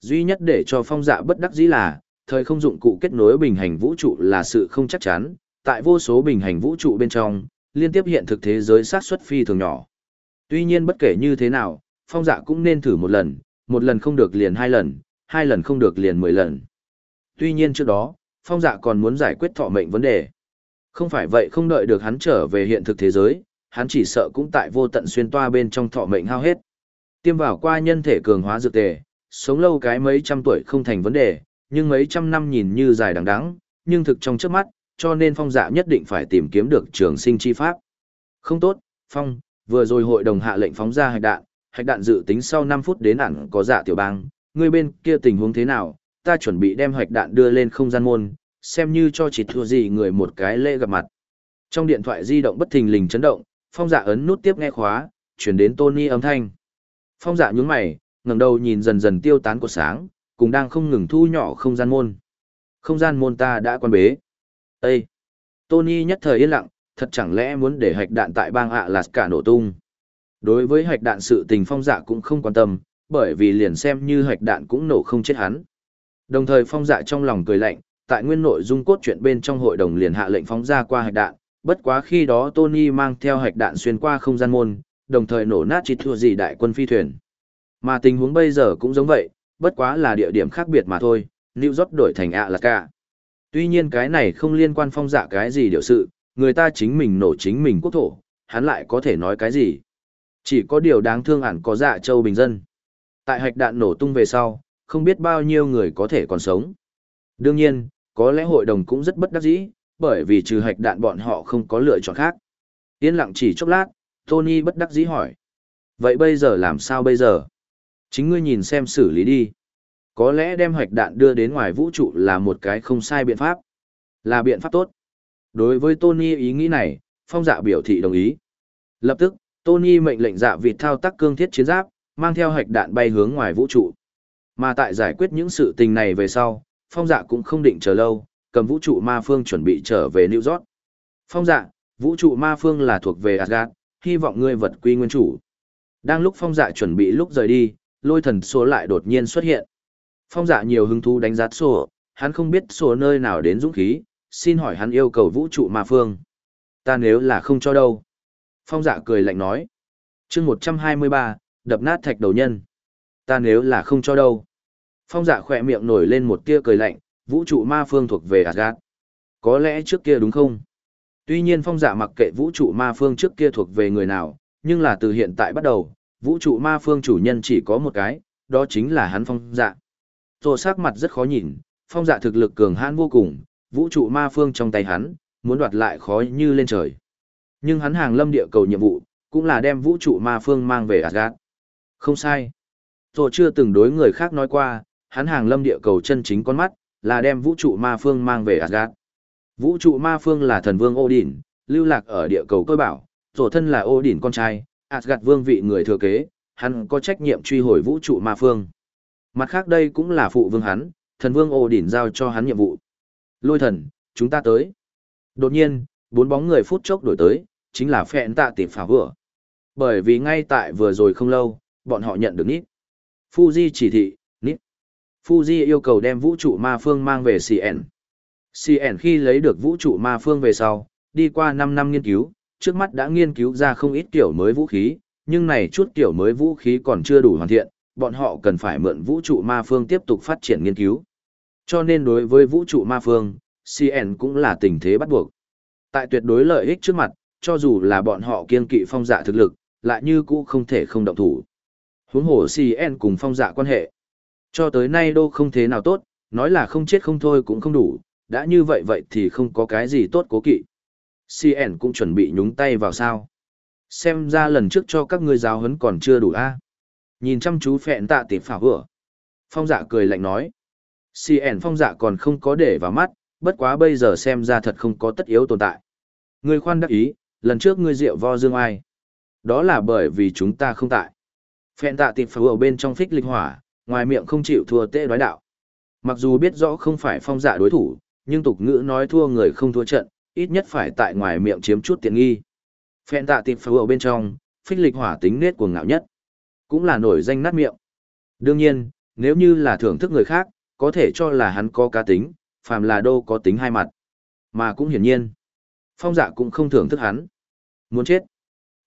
Duy nhất để cho phong dạ bất đắc dĩ là, thời không dụng cụ kết nối bình hành vũ trụ là sự không chắc chắn, tại vô số bình hành vũ trụ bên trong, liên tiếp hiện thực thế giới sát xuất phi thường nhỏ. Tuy nhiên bất kể như thế nào, phong dạ cũng nên thử một lần, một lần không được liền hai lần, hai lần không được liền mười lần. Tuy nhiên trước đó, phong dạ còn muốn giải quyết thọ mệnh vấn đề. Không phải vậy không đợi được hắn trở về hiện thực thế giới, hắn chỉ sợ cũng tại vô tận xuyên toa bên trong thọ mệnh hao hết. Tiêm vào qua nhân thể cường hóa dược tề, sống lâu cái mấy trăm tuổi không thành vấn đề, nhưng mấy trăm năm nhìn như dài đằng đẵng, nhưng thực trong trước mắt, cho nên phong dạ nhất định phải tìm kiếm được trường sinh chi pháp. Không tốt, phong, vừa rồi hội đồng hạ lệnh phóng ra hạch đạn, hạch đạn dự tính sau 5 phút đến ẩn có dạ tiểu bang, người bên kia tình huống thế nào, ta chuẩn bị đem hạch đạn đưa lên không gian môn, xem như cho chỉ thua gì người một cái lễ gặp mặt. Trong điện thoại di động bất thình lình chấn động, phong dạ ấn nút tiếp nghe khóa, chuyển đến Tony âm thanh. Phong dạ nhún mày, ngẩng đầu nhìn dần dần tiêu tán của sáng, cùng đang không ngừng thu nhỏ không gian môn. Không gian môn ta đã quan bế. Ê! Tony nhất thời yên lặng, thật chẳng lẽ muốn để hạch đạn tại bang Alaska nổ tung. Đối với hạch đạn sự tình phong dạ cũng không quan tâm, bởi vì liền xem như hạch đạn cũng nổ không chết hắn. Đồng thời phong dạ trong lòng cười lạnh, tại nguyên nội dung cốt truyện bên trong hội đồng liền hạ lệnh phóng ra qua hạch đạn, bất quá khi đó Tony mang theo hạch đạn xuyên qua không gian môn, đồng thời nổ nát chỉ thua gì đại quân phi thuyền. Mà tình huống bây giờ cũng giống vậy, bất quá là địa điểm khác biệt mà thôi, New York đổi thành ạ là cả. Tuy nhiên cái này không liên quan phong dạ cái gì điều sự, người ta chính mình nổ chính mình quốc thổ, hắn lại có thể nói cái gì. Chỉ có điều đáng thương hẳn có dạ châu bình dân. Tại hạch đạn nổ tung về sau, không biết bao nhiêu người có thể còn sống. Đương nhiên, có lẽ hội đồng cũng rất bất đắc dĩ, bởi vì trừ hạch đạn bọn họ không có lựa chọn khác. Yên lặng chỉ chốc lát, Tony bất đắc dĩ hỏi. Vậy bây giờ làm sao bây giờ? Chính ngươi nhìn xem xử lý đi. Có lẽ đem hạch đạn đưa đến ngoài vũ trụ là một cái không sai biện pháp. Là biện pháp tốt. Đối với Tony ý nghĩ này, phong dạ biểu thị đồng ý. Lập tức, Tony mệnh lệnh dạ vịt thao tác cương thiết chiến giáp, mang theo hạch đạn bay hướng ngoài vũ trụ. Mà tại giải quyết những sự tình này về sau, phong dạ cũng không định chờ lâu, cầm vũ trụ ma phương chuẩn bị trở về New York. Phong dạ, vũ trụ ma phương là thuộc về Asgard, hy vọng ngươi vật quy nguyên chủ. Đang lúc phong dạ chuẩn bị lúc rời đi, lôi thần số lại đột nhiên xuất hiện. Phong dạ nhiều hứng thú đánh giá sổ, hắn không biết sổ nơi nào đến dũng khí, xin hỏi hắn yêu cầu vũ trụ ma phương. Ta nếu là không cho đâu. Phong dạ cười lạnh nói. chương 123, đập nát thạch đầu nhân. Ta nếu là không cho đâu. Phong dạ khỏe miệng nổi lên một tia cười lạnh, vũ trụ ma phương thuộc về Asgard. Có lẽ trước kia đúng không? Tuy nhiên phong dạ mặc kệ vũ trụ ma phương trước kia thuộc về người nào, nhưng là từ hiện tại bắt đầu, vũ trụ ma phương chủ nhân chỉ có một cái, đó chính là hắn phong dạ. Rồi sắc mặt rất khó nhìn, phong dạ thực lực cường hãn vô cùng, vũ trụ ma phương trong tay hắn, muốn đoạt lại khó như lên trời. Nhưng hắn hàng lâm địa cầu nhiệm vụ, cũng là đem vũ trụ ma phương mang về Asgard. Không sai. Rồi chưa từng đối người khác nói qua, hắn hàng lâm địa cầu chân chính con mắt, là đem vũ trụ ma phương mang về Asgard. Vũ trụ ma phương là thần vương Odin, lưu lạc ở địa cầu cơ bảo, tổ thân là Odin con trai, Asgard vương vị người thừa kế, hắn có trách nhiệm truy hồi vũ trụ ma phương. Mặt khác đây cũng là phụ vương hắn, thần vương Odin giao cho hắn nhiệm vụ. Lôi thần, chúng ta tới. Đột nhiên, bốn bóng người phút chốc đổi tới, chính là phẹn tạ tiệp phá vừa. Bởi vì ngay tại vừa rồi không lâu, bọn họ nhận được nít. Fuji chỉ thị. Fuji yêu cầu đem vũ trụ ma phương mang về CN. CN khi lấy được vũ trụ ma phương về sau, đi qua 5 năm nghiên cứu, trước mắt đã nghiên cứu ra không ít kiểu mới vũ khí, nhưng này chút kiểu mới vũ khí còn chưa đủ hoàn thiện, bọn họ cần phải mượn vũ trụ ma phương tiếp tục phát triển nghiên cứu. Cho nên đối với vũ trụ ma phương, CN cũng là tình thế bắt buộc. Tại tuyệt đối lợi ích trước mặt, cho dù là bọn họ kiên kỵ phong dạ thực lực, lại như cũ không thể không động thủ. Huống hồ CN cùng phong dạ quan hệ. Cho tới nay đô không thế nào tốt, nói là không chết không thôi cũng không đủ, đã như vậy vậy thì không có cái gì tốt cố kỵ. CN cũng chuẩn bị nhúng tay vào sao. Xem ra lần trước cho các ngươi giáo huấn còn chưa đủ a. Nhìn chăm chú phẹn tạ tiệp phả vừa. Phong dạ cười lạnh nói. CN phong dạ còn không có để vào mắt, bất quá bây giờ xem ra thật không có tất yếu tồn tại. Ngươi khoan đắc ý, lần trước ngươi rượu vo dương ai. Đó là bởi vì chúng ta không tại. Phẹn tạ tiệp phả vừa bên trong phích linh hỏa, ngoài miệng không chịu thua tệ nói đạo. Mặc dù biết rõ không phải phong dạ đối thủ, nhưng tục ngữ nói thua người không thua trận, ít nhất phải tại ngoài miệng chiếm chút tiện nghi. Phẹn tạ tịp phù ở bên trong, phích lịch hỏa tính nết cuồng ngạo nhất. Cũng là nổi danh nát miệng. Đương nhiên, nếu như là thưởng thức người khác, có thể cho là hắn có cá tính, phàm là đô có tính hai mặt. Mà cũng hiển nhiên, phong dạ cũng không thưởng thức hắn. Muốn chết.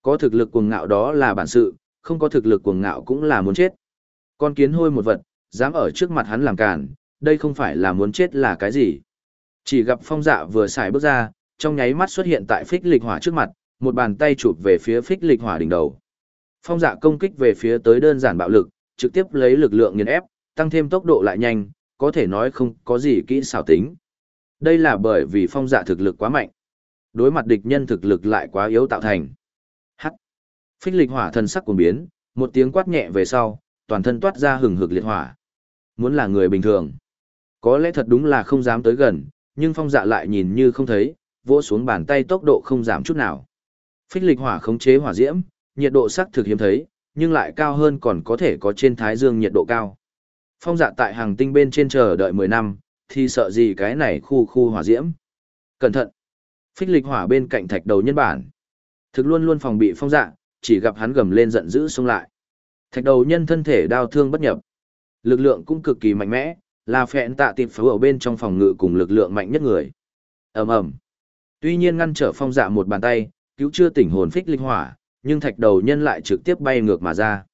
Có thực lực cuồng ngạo đó là bản sự, không có thực lực cuồng ngạo cũng là muốn chết. Con kiến hôi một vật, dám ở trước mặt hắn làm cản, đây không phải là muốn chết là cái gì. Chỉ gặp phong dạ vừa xài bước ra, trong nháy mắt xuất hiện tại phích lịch hỏa trước mặt, một bàn tay chụp về phía phích lịch hỏa đỉnh đầu. Phong dạ công kích về phía tới đơn giản bạo lực, trực tiếp lấy lực lượng nghiền ép, tăng thêm tốc độ lại nhanh, có thể nói không có gì kỹ xảo tính. Đây là bởi vì phong dạ thực lực quá mạnh. Đối mặt địch nhân thực lực lại quá yếu tạo thành. Hắc. Phích lịch hỏa thần sắc cuồng biến, một tiếng quát nhẹ về sau, toàn thân toát ra hừng hực liệt hỏa. Muốn là người bình thường, có lẽ thật đúng là không dám tới gần, nhưng phong dạ lại nhìn như không thấy, vỗ xuống bàn tay tốc độ không giảm chút nào. Phích lịch hỏa khống chế hỏa diễm, nhiệt độ sắc thực hiếm thấy, nhưng lại cao hơn còn có thể có trên thái dương nhiệt độ cao. Phong dạ tại hàng tinh bên trên chờ đợi 10 năm, thì sợ gì cái này khu khu hỏa diễm. Cẩn thận! Phích lịch hỏa bên cạnh thạch đầu nhân bản. Thực luôn luôn phòng bị phong dạ, chỉ gặp hắn gầm lên giận dữ xông lại. Thạch đầu nhân thân thể đau thương bất nhập. Lực lượng cũng cực kỳ mạnh mẽ, là phẹn tạ tịp phú ở bên trong phòng ngự cùng lực lượng mạnh nhất người. ầm ầm Tuy nhiên ngăn trở phong dạ một bàn tay, cứu chưa tỉnh hồn phích linh hỏa, nhưng thạch đầu nhân lại trực tiếp bay ngược mà ra.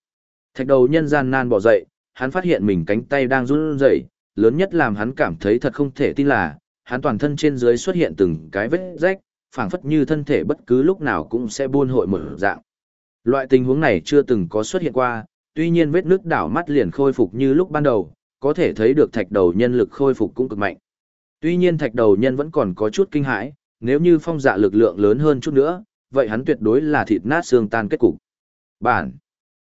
Thạch đầu nhân gian nan bỏ dậy, hắn phát hiện mình cánh tay đang run rẩy, lớn nhất làm hắn cảm thấy thật không thể tin là, hắn toàn thân trên dưới xuất hiện từng cái vết rách, phảng phất như thân thể bất cứ lúc nào cũng sẽ buôn hội một dạng. Loại tình huống này chưa từng có xuất hiện qua, tuy nhiên vết nước đảo mắt liền khôi phục như lúc ban đầu, có thể thấy được thạch đầu nhân lực khôi phục cũng cực mạnh. Tuy nhiên thạch đầu nhân vẫn còn có chút kinh hãi, nếu như phong dạ lực lượng lớn hơn chút nữa, vậy hắn tuyệt đối là thịt nát xương tan kết cục. Bản.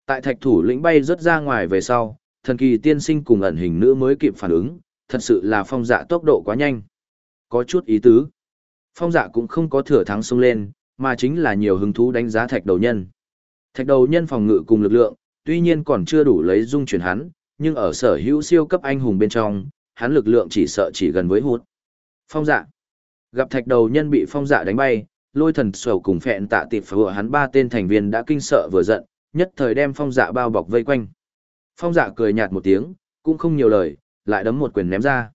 Tại thạch thủ lĩnh bay rớt ra ngoài về sau, thần kỳ tiên sinh cùng ẩn hình nữ mới kịp phản ứng, thật sự là phong dạ tốc độ quá nhanh. Có chút ý tứ. Phong dạ cũng không có thừa thắng xông lên, mà chính là nhiều hứng thú đánh giá thạch đầu nhân. Thạch đầu nhân phòng ngự cùng lực lượng, tuy nhiên còn chưa đủ lấy dung chuyển hắn, nhưng ở sở hữu siêu cấp anh hùng bên trong, hắn lực lượng chỉ sợ chỉ gần với hút. Phong dạ. Gặp thạch đầu nhân bị phong dạ đánh bay, lôi thần sầu cùng phẹn tạ tịp vừa hắn ba tên thành viên đã kinh sợ vừa giận, nhất thời đem phong dạ bao bọc vây quanh. Phong dạ cười nhạt một tiếng, cũng không nhiều lời, lại đấm một quyền ném ra.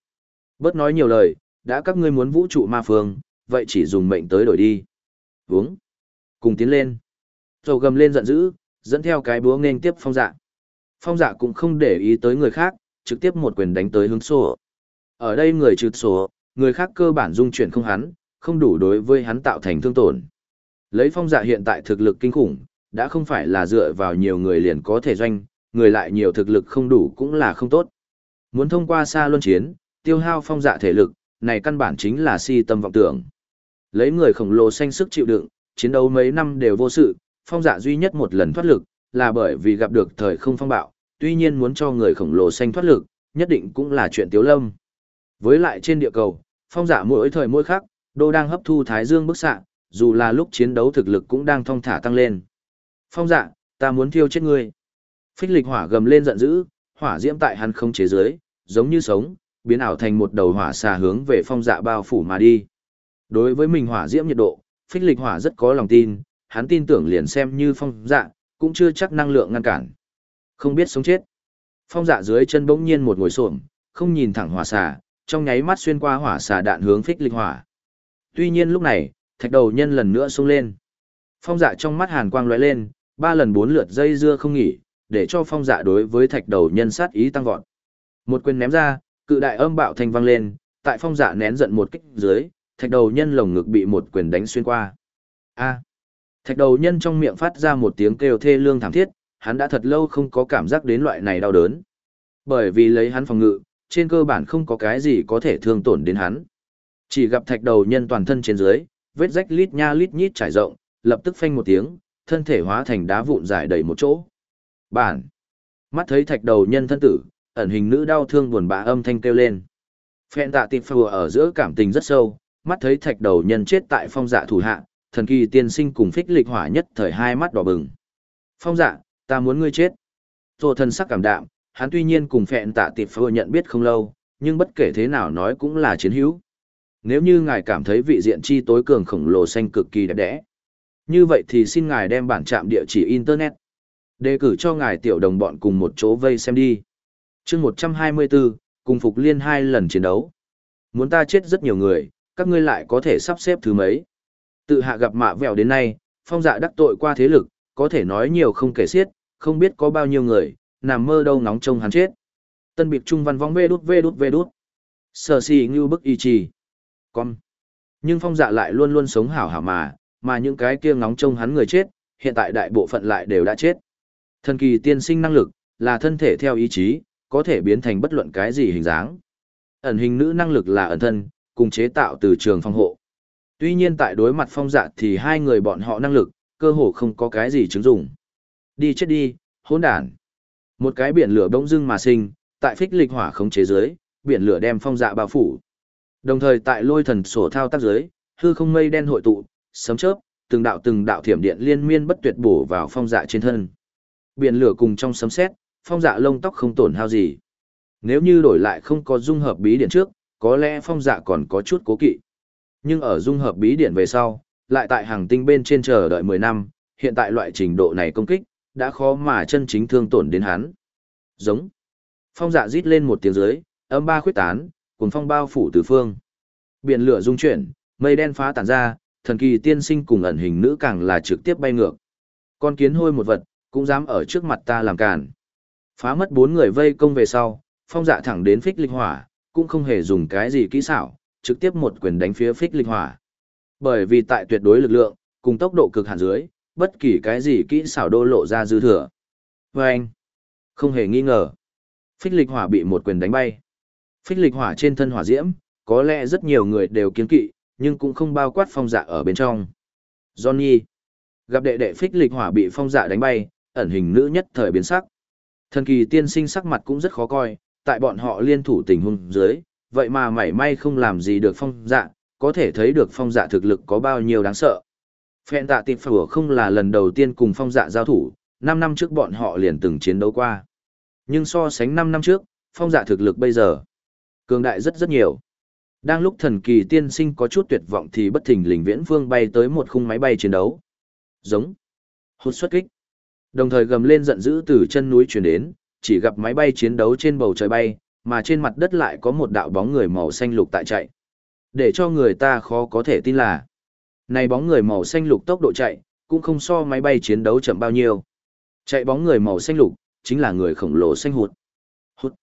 Bớt nói nhiều lời, đã các ngươi muốn vũ trụ ma phương, vậy chỉ dùng mệnh tới đổi đi. Uống. Cùng tiến lên. Dầu gầm lên giận dữ, dẫn theo cái búa nghênh tiếp phong dạ. Phong dạ cũng không để ý tới người khác, trực tiếp một quyền đánh tới hướng sổ. Ở đây người trừ sổ, người khác cơ bản dung chuyển không hắn, không đủ đối với hắn tạo thành thương tổn. Lấy phong dạ hiện tại thực lực kinh khủng, đã không phải là dựa vào nhiều người liền có thể doanh, người lại nhiều thực lực không đủ cũng là không tốt. Muốn thông qua xa luân chiến, tiêu hao phong dạ thể lực, này căn bản chính là si tâm vọng tưởng. Lấy người khổng lồ xanh sức chịu đựng, chiến đấu mấy năm đều vô sự, phong dạ duy nhất một lần thoát lực, là bởi vì gặp được thời không phong bạo, tuy nhiên muốn cho người khổng lồ xanh thoát lực, nhất định cũng là chuyện tiếu lâm. Với lại trên địa cầu, phong dạ mỗi thời mỗi khắc, đô đang hấp thu thái dương bức xạ, dù là lúc chiến đấu thực lực cũng đang thong thả tăng lên. Phong dạ, ta muốn thiêu chết ngươi. Phích lịch hỏa gầm lên giận dữ, hỏa diễm tại hắn không chế dưới, giống như sống, biến ảo thành một đầu hỏa xà hướng về phong dạ bao phủ mà đi. Đối với mình hỏa diễm nhiệt độ, phích lịch hỏa rất có lòng tin, hắn tin tưởng liền xem như phong dạ, cũng chưa chắc năng lượng ngăn cản. Không biết sống chết. Phong dạ dưới chân bỗng nhiên một ngồi xổm, không nhìn thẳng hỏa xà, trong nháy mắt xuyên qua hỏa xà đạn hướng phích lịch hỏa. Tuy nhiên lúc này, thạch đầu nhân lần nữa xông lên. Phong dạ trong mắt hàn quang lóe lên, ba lần bốn lượt dây dưa không nghỉ, để cho phong dạ đối với thạch đầu nhân sát ý tăng vọt. Một quyền ném ra, cự đại âm bạo thanh vang lên, tại phong dạ nén giận một kích dưới, thạch đầu nhân lồng ngực bị một quyền đánh xuyên qua. A. Thạch đầu nhân trong miệng phát ra một tiếng kêu thê lương thảm thiết, hắn đã thật lâu không có cảm giác đến loại này đau đớn. Bởi vì lấy hắn phòng ngự, trên cơ bản không có cái gì có thể thương tổn đến hắn. Chỉ gặp thạch đầu nhân toàn thân trên dưới, vết rách lít nha lít nhít trải rộng, lập tức phanh một tiếng, thân thể hóa thành đá vụn dài đầy một chỗ. Bản. Mắt thấy thạch đầu nhân thân tử, ẩn hình nữ đau thương buồn bã âm thanh kêu lên. Phẹn tạ tịp phù ở giữa cảm tình rất sâu, mắt thấy thạch đầu nhân chết tại phong dạ thủ hạ, thần kỳ tiên sinh cùng phích lịch hỏa nhất thời hai mắt đỏ bừng. Phong dạ, ta muốn ngươi chết. Tô thần sắc cảm đạm, hắn tuy nhiên cùng phẹn tạ tịp phơ nhận biết không lâu, nhưng bất kể thế nào nói cũng là chiến hữu. Nếu như ngài cảm thấy vị diện chi tối cường khổng lồ xanh cực kỳ đẹp đẽ, như vậy thì xin ngài đem bản trạm địa chỉ Internet. Đề cử cho ngài tiểu đồng bọn cùng một chỗ vây xem đi. chương 124, cùng Phục Liên hai lần chiến đấu. Muốn ta chết rất nhiều người, các ngươi lại có thể sắp xếp thứ mấy. Tự hạ gặp mạ vẹo đến nay, phong dạ đắc tội qua thế lực, có thể nói nhiều không kể xiết, không biết có bao nhiêu người, nằm mơ đâu ngóng trông hắn chết. Tân biệt trung văn vong vê đút vê đút vê đút. Sở xì như bức y trì. Con. Nhưng phong dạ lại luôn luôn sống hảo hảo mà, mà những cái kia ngóng trông hắn người chết, hiện tại đại bộ phận lại đều đã chết. Thần kỳ tiên sinh năng lực, là thân thể theo ý chí, có thể biến thành bất luận cái gì hình dáng. Ẩn hình nữ năng lực là ẩn thân, cùng chế tạo từ trường phòng hộ. Tuy nhiên tại đối mặt phong dạ thì hai người bọn họ năng lực, cơ hồ không có cái gì chứng dụng. Đi chết đi, hỗn đản. Một cái biển lửa bỗng dưng mà sinh, tại phích lịch hỏa khống chế dưới, biển lửa đem phong dạ bao phủ. Đồng thời tại lôi thần sổ thao tác dưới, hư không mây đen hội tụ, sấm chớp, từng đạo từng đạo thiểm điện liên miên bất tuyệt bổ vào phong dạ trên thân. Biển lửa cùng trong sấm sét, phong dạ lông tóc không tổn hao gì. Nếu như đổi lại không có dung hợp bí điển trước, có lẽ phong dạ còn có chút cố kỵ. Nhưng ở dung hợp bí điển về sau, lại tại hàng tinh bên trên chờ đợi 10 năm, hiện tại loại trình độ này công kích, đã khó mà chân chính thương tổn đến hắn. Giống. Phong dạ rít lên một tiếng dưới, âm ba khuyết tán, cuốn phong bao phủ tứ phương. Biển lửa dung chuyển, mây đen phá tản ra, thần kỳ tiên sinh cùng ẩn hình nữ càng là trực tiếp bay ngược. Con kiến hôi một vật, cũng dám ở trước mặt ta làm càn. Phá mất bốn người vây công về sau, phong dạ thẳng đến phích linh hỏa, cũng không hề dùng cái gì kỹ xảo, trực tiếp một quyền đánh phía phích linh hỏa. Bởi vì tại tuyệt đối lực lượng, cùng tốc độ cực hạn dưới, bất kỳ cái gì kỹ xảo đô lộ ra dư thừa. Và anh, không hề nghi ngờ, phích lịch hỏa bị một quyền đánh bay. Phích lịch hỏa trên thân hỏa diễm, có lẽ rất nhiều người đều kiên kỵ, nhưng cũng không bao quát phong dạ ở bên trong. Johnny, gặp đệ đệ phích lịch hỏa bị phong dạ đánh bay, ẩn hình nữ nhất thời biến sắc. Thần kỳ tiên sinh sắc mặt cũng rất khó coi, tại bọn họ liên thủ tình huống dưới, vậy mà mảy may không làm gì được phong dạ, có thể thấy được phong dạ thực lực có bao nhiêu đáng sợ. Phẹn tạ tịp phở không là lần đầu tiên cùng phong dạ giao thủ, 5 năm trước bọn họ liền từng chiến đấu qua. Nhưng so sánh 5 năm trước, phong dạ thực lực bây giờ, cường đại rất rất nhiều. Đang lúc thần kỳ tiên sinh có chút tuyệt vọng thì bất thình lình viễn phương bay tới một khung máy bay chiến đấu. Giống. Hút xuất kích. Đồng thời gầm lên giận dữ từ chân núi chuyển đến, chỉ gặp máy bay chiến đấu trên bầu trời bay, mà trên mặt đất lại có một đạo bóng người màu xanh lục tại chạy. Để cho người ta khó có thể tin là, này bóng người màu xanh lục tốc độ chạy, cũng không so máy bay chiến đấu chậm bao nhiêu. Chạy bóng người màu xanh lục, chính là người khổng lồ xanh hụt. Hụt.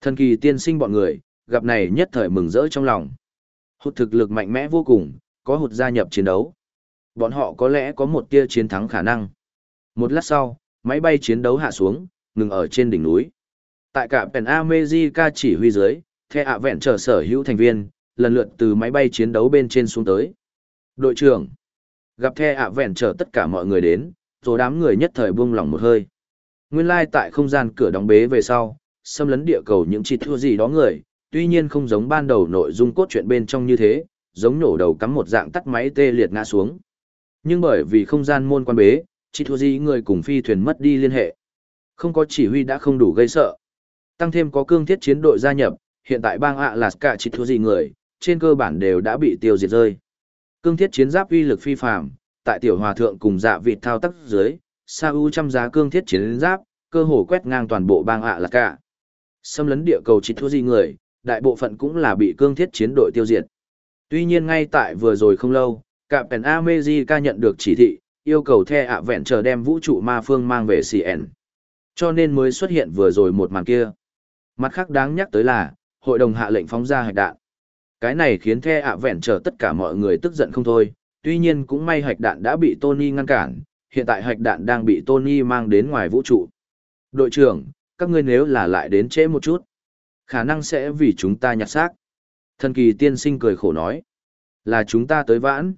Thần kỳ tiên sinh bọn người, gặp này nhất thời mừng rỡ trong lòng. Hụt thực lực mạnh mẽ vô cùng, có hụt gia nhập chiến đấu. Bọn họ có lẽ có một tia chiến thắng khả năng. Một lát sau, máy bay chiến đấu hạ xuống, ngừng ở trên đỉnh núi. Tại cả Pen America chỉ huy dưới, The ạ vẹn trở sở hữu thành viên, lần lượt từ máy bay chiến đấu bên trên xuống tới. Đội trưởng, gặp The ạ vẹn trở tất cả mọi người đến, rồi đám người nhất thời buông lỏng một hơi. Nguyên lai like tại không gian cửa đóng bế về sau, xâm lấn địa cầu những chỉ thua gì đó người, tuy nhiên không giống ban đầu nội dung cốt truyện bên trong như thế, giống nổ đầu cắm một dạng tắt máy tê liệt ngã xuống. Nhưng bởi vì không gian môn quan bế, chỉ thua gì người cùng phi thuyền mất đi liên hệ. Không có chỉ huy đã không đủ gây sợ. Tăng thêm có cương thiết chiến đội gia nhập, hiện tại bang ạ là cả chỉ thua gì người, trên cơ bản đều đã bị tiêu diệt rơi. Cương thiết chiến giáp uy lực phi phàm, tại tiểu hòa thượng cùng dạ vịt thao tác dưới, Sa U trăm giá cương thiết chiến giáp, cơ hồ quét ngang toàn bộ bang ạ là cả. Xâm lấn địa cầu chỉ thua gì người, đại bộ phận cũng là bị cương thiết chiến đội tiêu diệt. Tuy nhiên ngay tại vừa rồi không lâu, cả Pen America nhận được chỉ thị, yêu cầu The ạ vẹn chờ đem vũ trụ ma phương mang về CN. Cho nên mới xuất hiện vừa rồi một màn kia. Mặt khác đáng nhắc tới là, hội đồng hạ lệnh phóng ra hạch đạn. Cái này khiến The ạ vẹn trở tất cả mọi người tức giận không thôi, tuy nhiên cũng may hạch đạn đã bị Tony ngăn cản, hiện tại hạch đạn đang bị Tony mang đến ngoài vũ trụ. Đội trưởng, các ngươi nếu là lại đến trễ một chút, khả năng sẽ vì chúng ta nhặt xác. Thần kỳ tiên sinh cười khổ nói, là chúng ta tới vãn.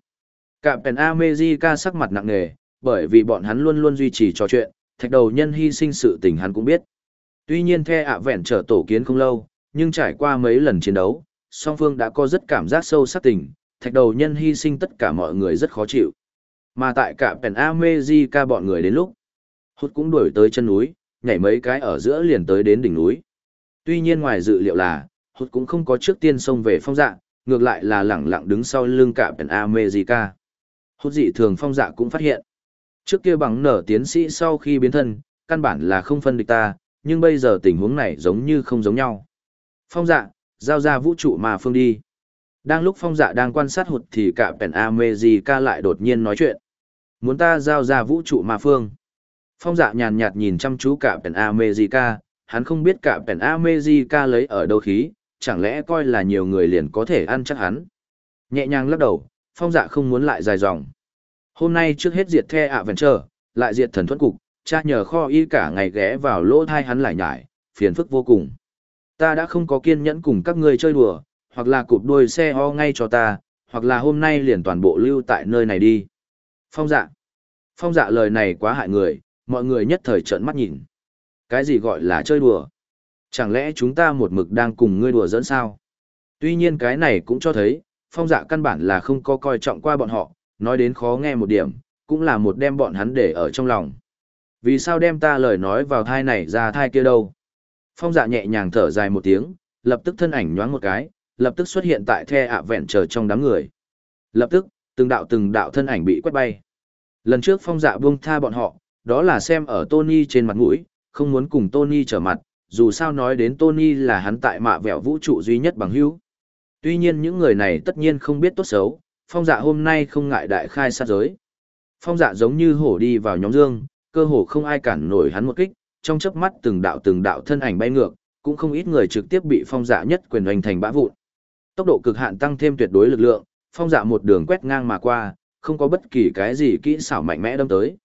Cả Pen America sắc mặt nặng nề, bởi vì bọn hắn luôn luôn duy trì trò chuyện, thạch đầu nhân hy sinh sự tình hắn cũng biết. Tuy nhiên The ạ vẹn trở tổ kiến không lâu, nhưng trải qua mấy lần chiến đấu, song phương đã có rất cảm giác sâu sắc tình, thạch đầu nhân hy sinh tất cả mọi người rất khó chịu. Mà tại cả Pen America bọn người đến lúc, hút cũng đuổi tới chân núi, nhảy mấy cái ở giữa liền tới đến đỉnh núi. Tuy nhiên ngoài dự liệu là, hút cũng không có trước tiên xông về phong dạ, ngược lại là lẳng lặng đứng sau lưng cả Pen America. Hút dị thường phong dạ cũng phát hiện. Trước kia bằng nở tiến sĩ sau khi biến thân, căn bản là không phân địch ta, nhưng bây giờ tình huống này giống như không giống nhau. Phong dạ, giao ra vũ trụ mà phương đi. Đang lúc phong dạ đang quan sát hụt thì cả Pen America lại đột nhiên nói chuyện. Muốn ta giao ra vũ trụ mà phương. Phong dạ nhàn nhạt nhìn chăm chú cả Pen America, hắn không biết cả Pen America lấy ở đâu khí, chẳng lẽ coi là nhiều người liền có thể ăn chắc hắn. Nhẹ nhàng lắc đầu, phong dạ không muốn lại dài dòng. Hôm nay trước hết diệt the ạ lại diệt thần thuẫn cục, cha nhờ kho y cả ngày ghé vào lỗ thai hắn lại nhải, phiền phức vô cùng. Ta đã không có kiên nhẫn cùng các ngươi chơi đùa, hoặc là cụp đuôi xe ho ngay cho ta, hoặc là hôm nay liền toàn bộ lưu tại nơi này đi. Phong dạ. Phong dạ lời này quá hại người, mọi người nhất thời trợn mắt nhìn. Cái gì gọi là chơi đùa? Chẳng lẽ chúng ta một mực đang cùng ngươi đùa dẫn sao? Tuy nhiên cái này cũng cho thấy, phong dạ căn bản là không có coi trọng qua bọn họ, nói đến khó nghe một điểm, cũng là một đem bọn hắn để ở trong lòng. Vì sao đem ta lời nói vào thai này ra thai kia đâu? Phong dạ nhẹ nhàng thở dài một tiếng, lập tức thân ảnh nhoáng một cái, lập tức xuất hiện tại the ạ vẹn chờ trong đám người. Lập tức, từng đạo từng đạo thân ảnh bị quét bay. Lần trước phong dạ buông tha bọn họ, đó là xem ở Tony trên mặt mũi, không muốn cùng Tony trở mặt, dù sao nói đến Tony là hắn tại mạ vẹo vũ trụ duy nhất bằng hữu. Tuy nhiên những người này tất nhiên không biết tốt xấu, phong dạ hôm nay không ngại đại khai sát giới. Phong dạ giống như hổ đi vào nhóm dương, cơ hồ không ai cản nổi hắn một kích, trong chớp mắt từng đạo từng đạo thân ảnh bay ngược, cũng không ít người trực tiếp bị phong dạ nhất quyền hoành thành bã vụn. Tốc độ cực hạn tăng thêm tuyệt đối lực lượng, phong dạ một đường quét ngang mà qua, không có bất kỳ cái gì kỹ xảo mạnh mẽ đâm tới.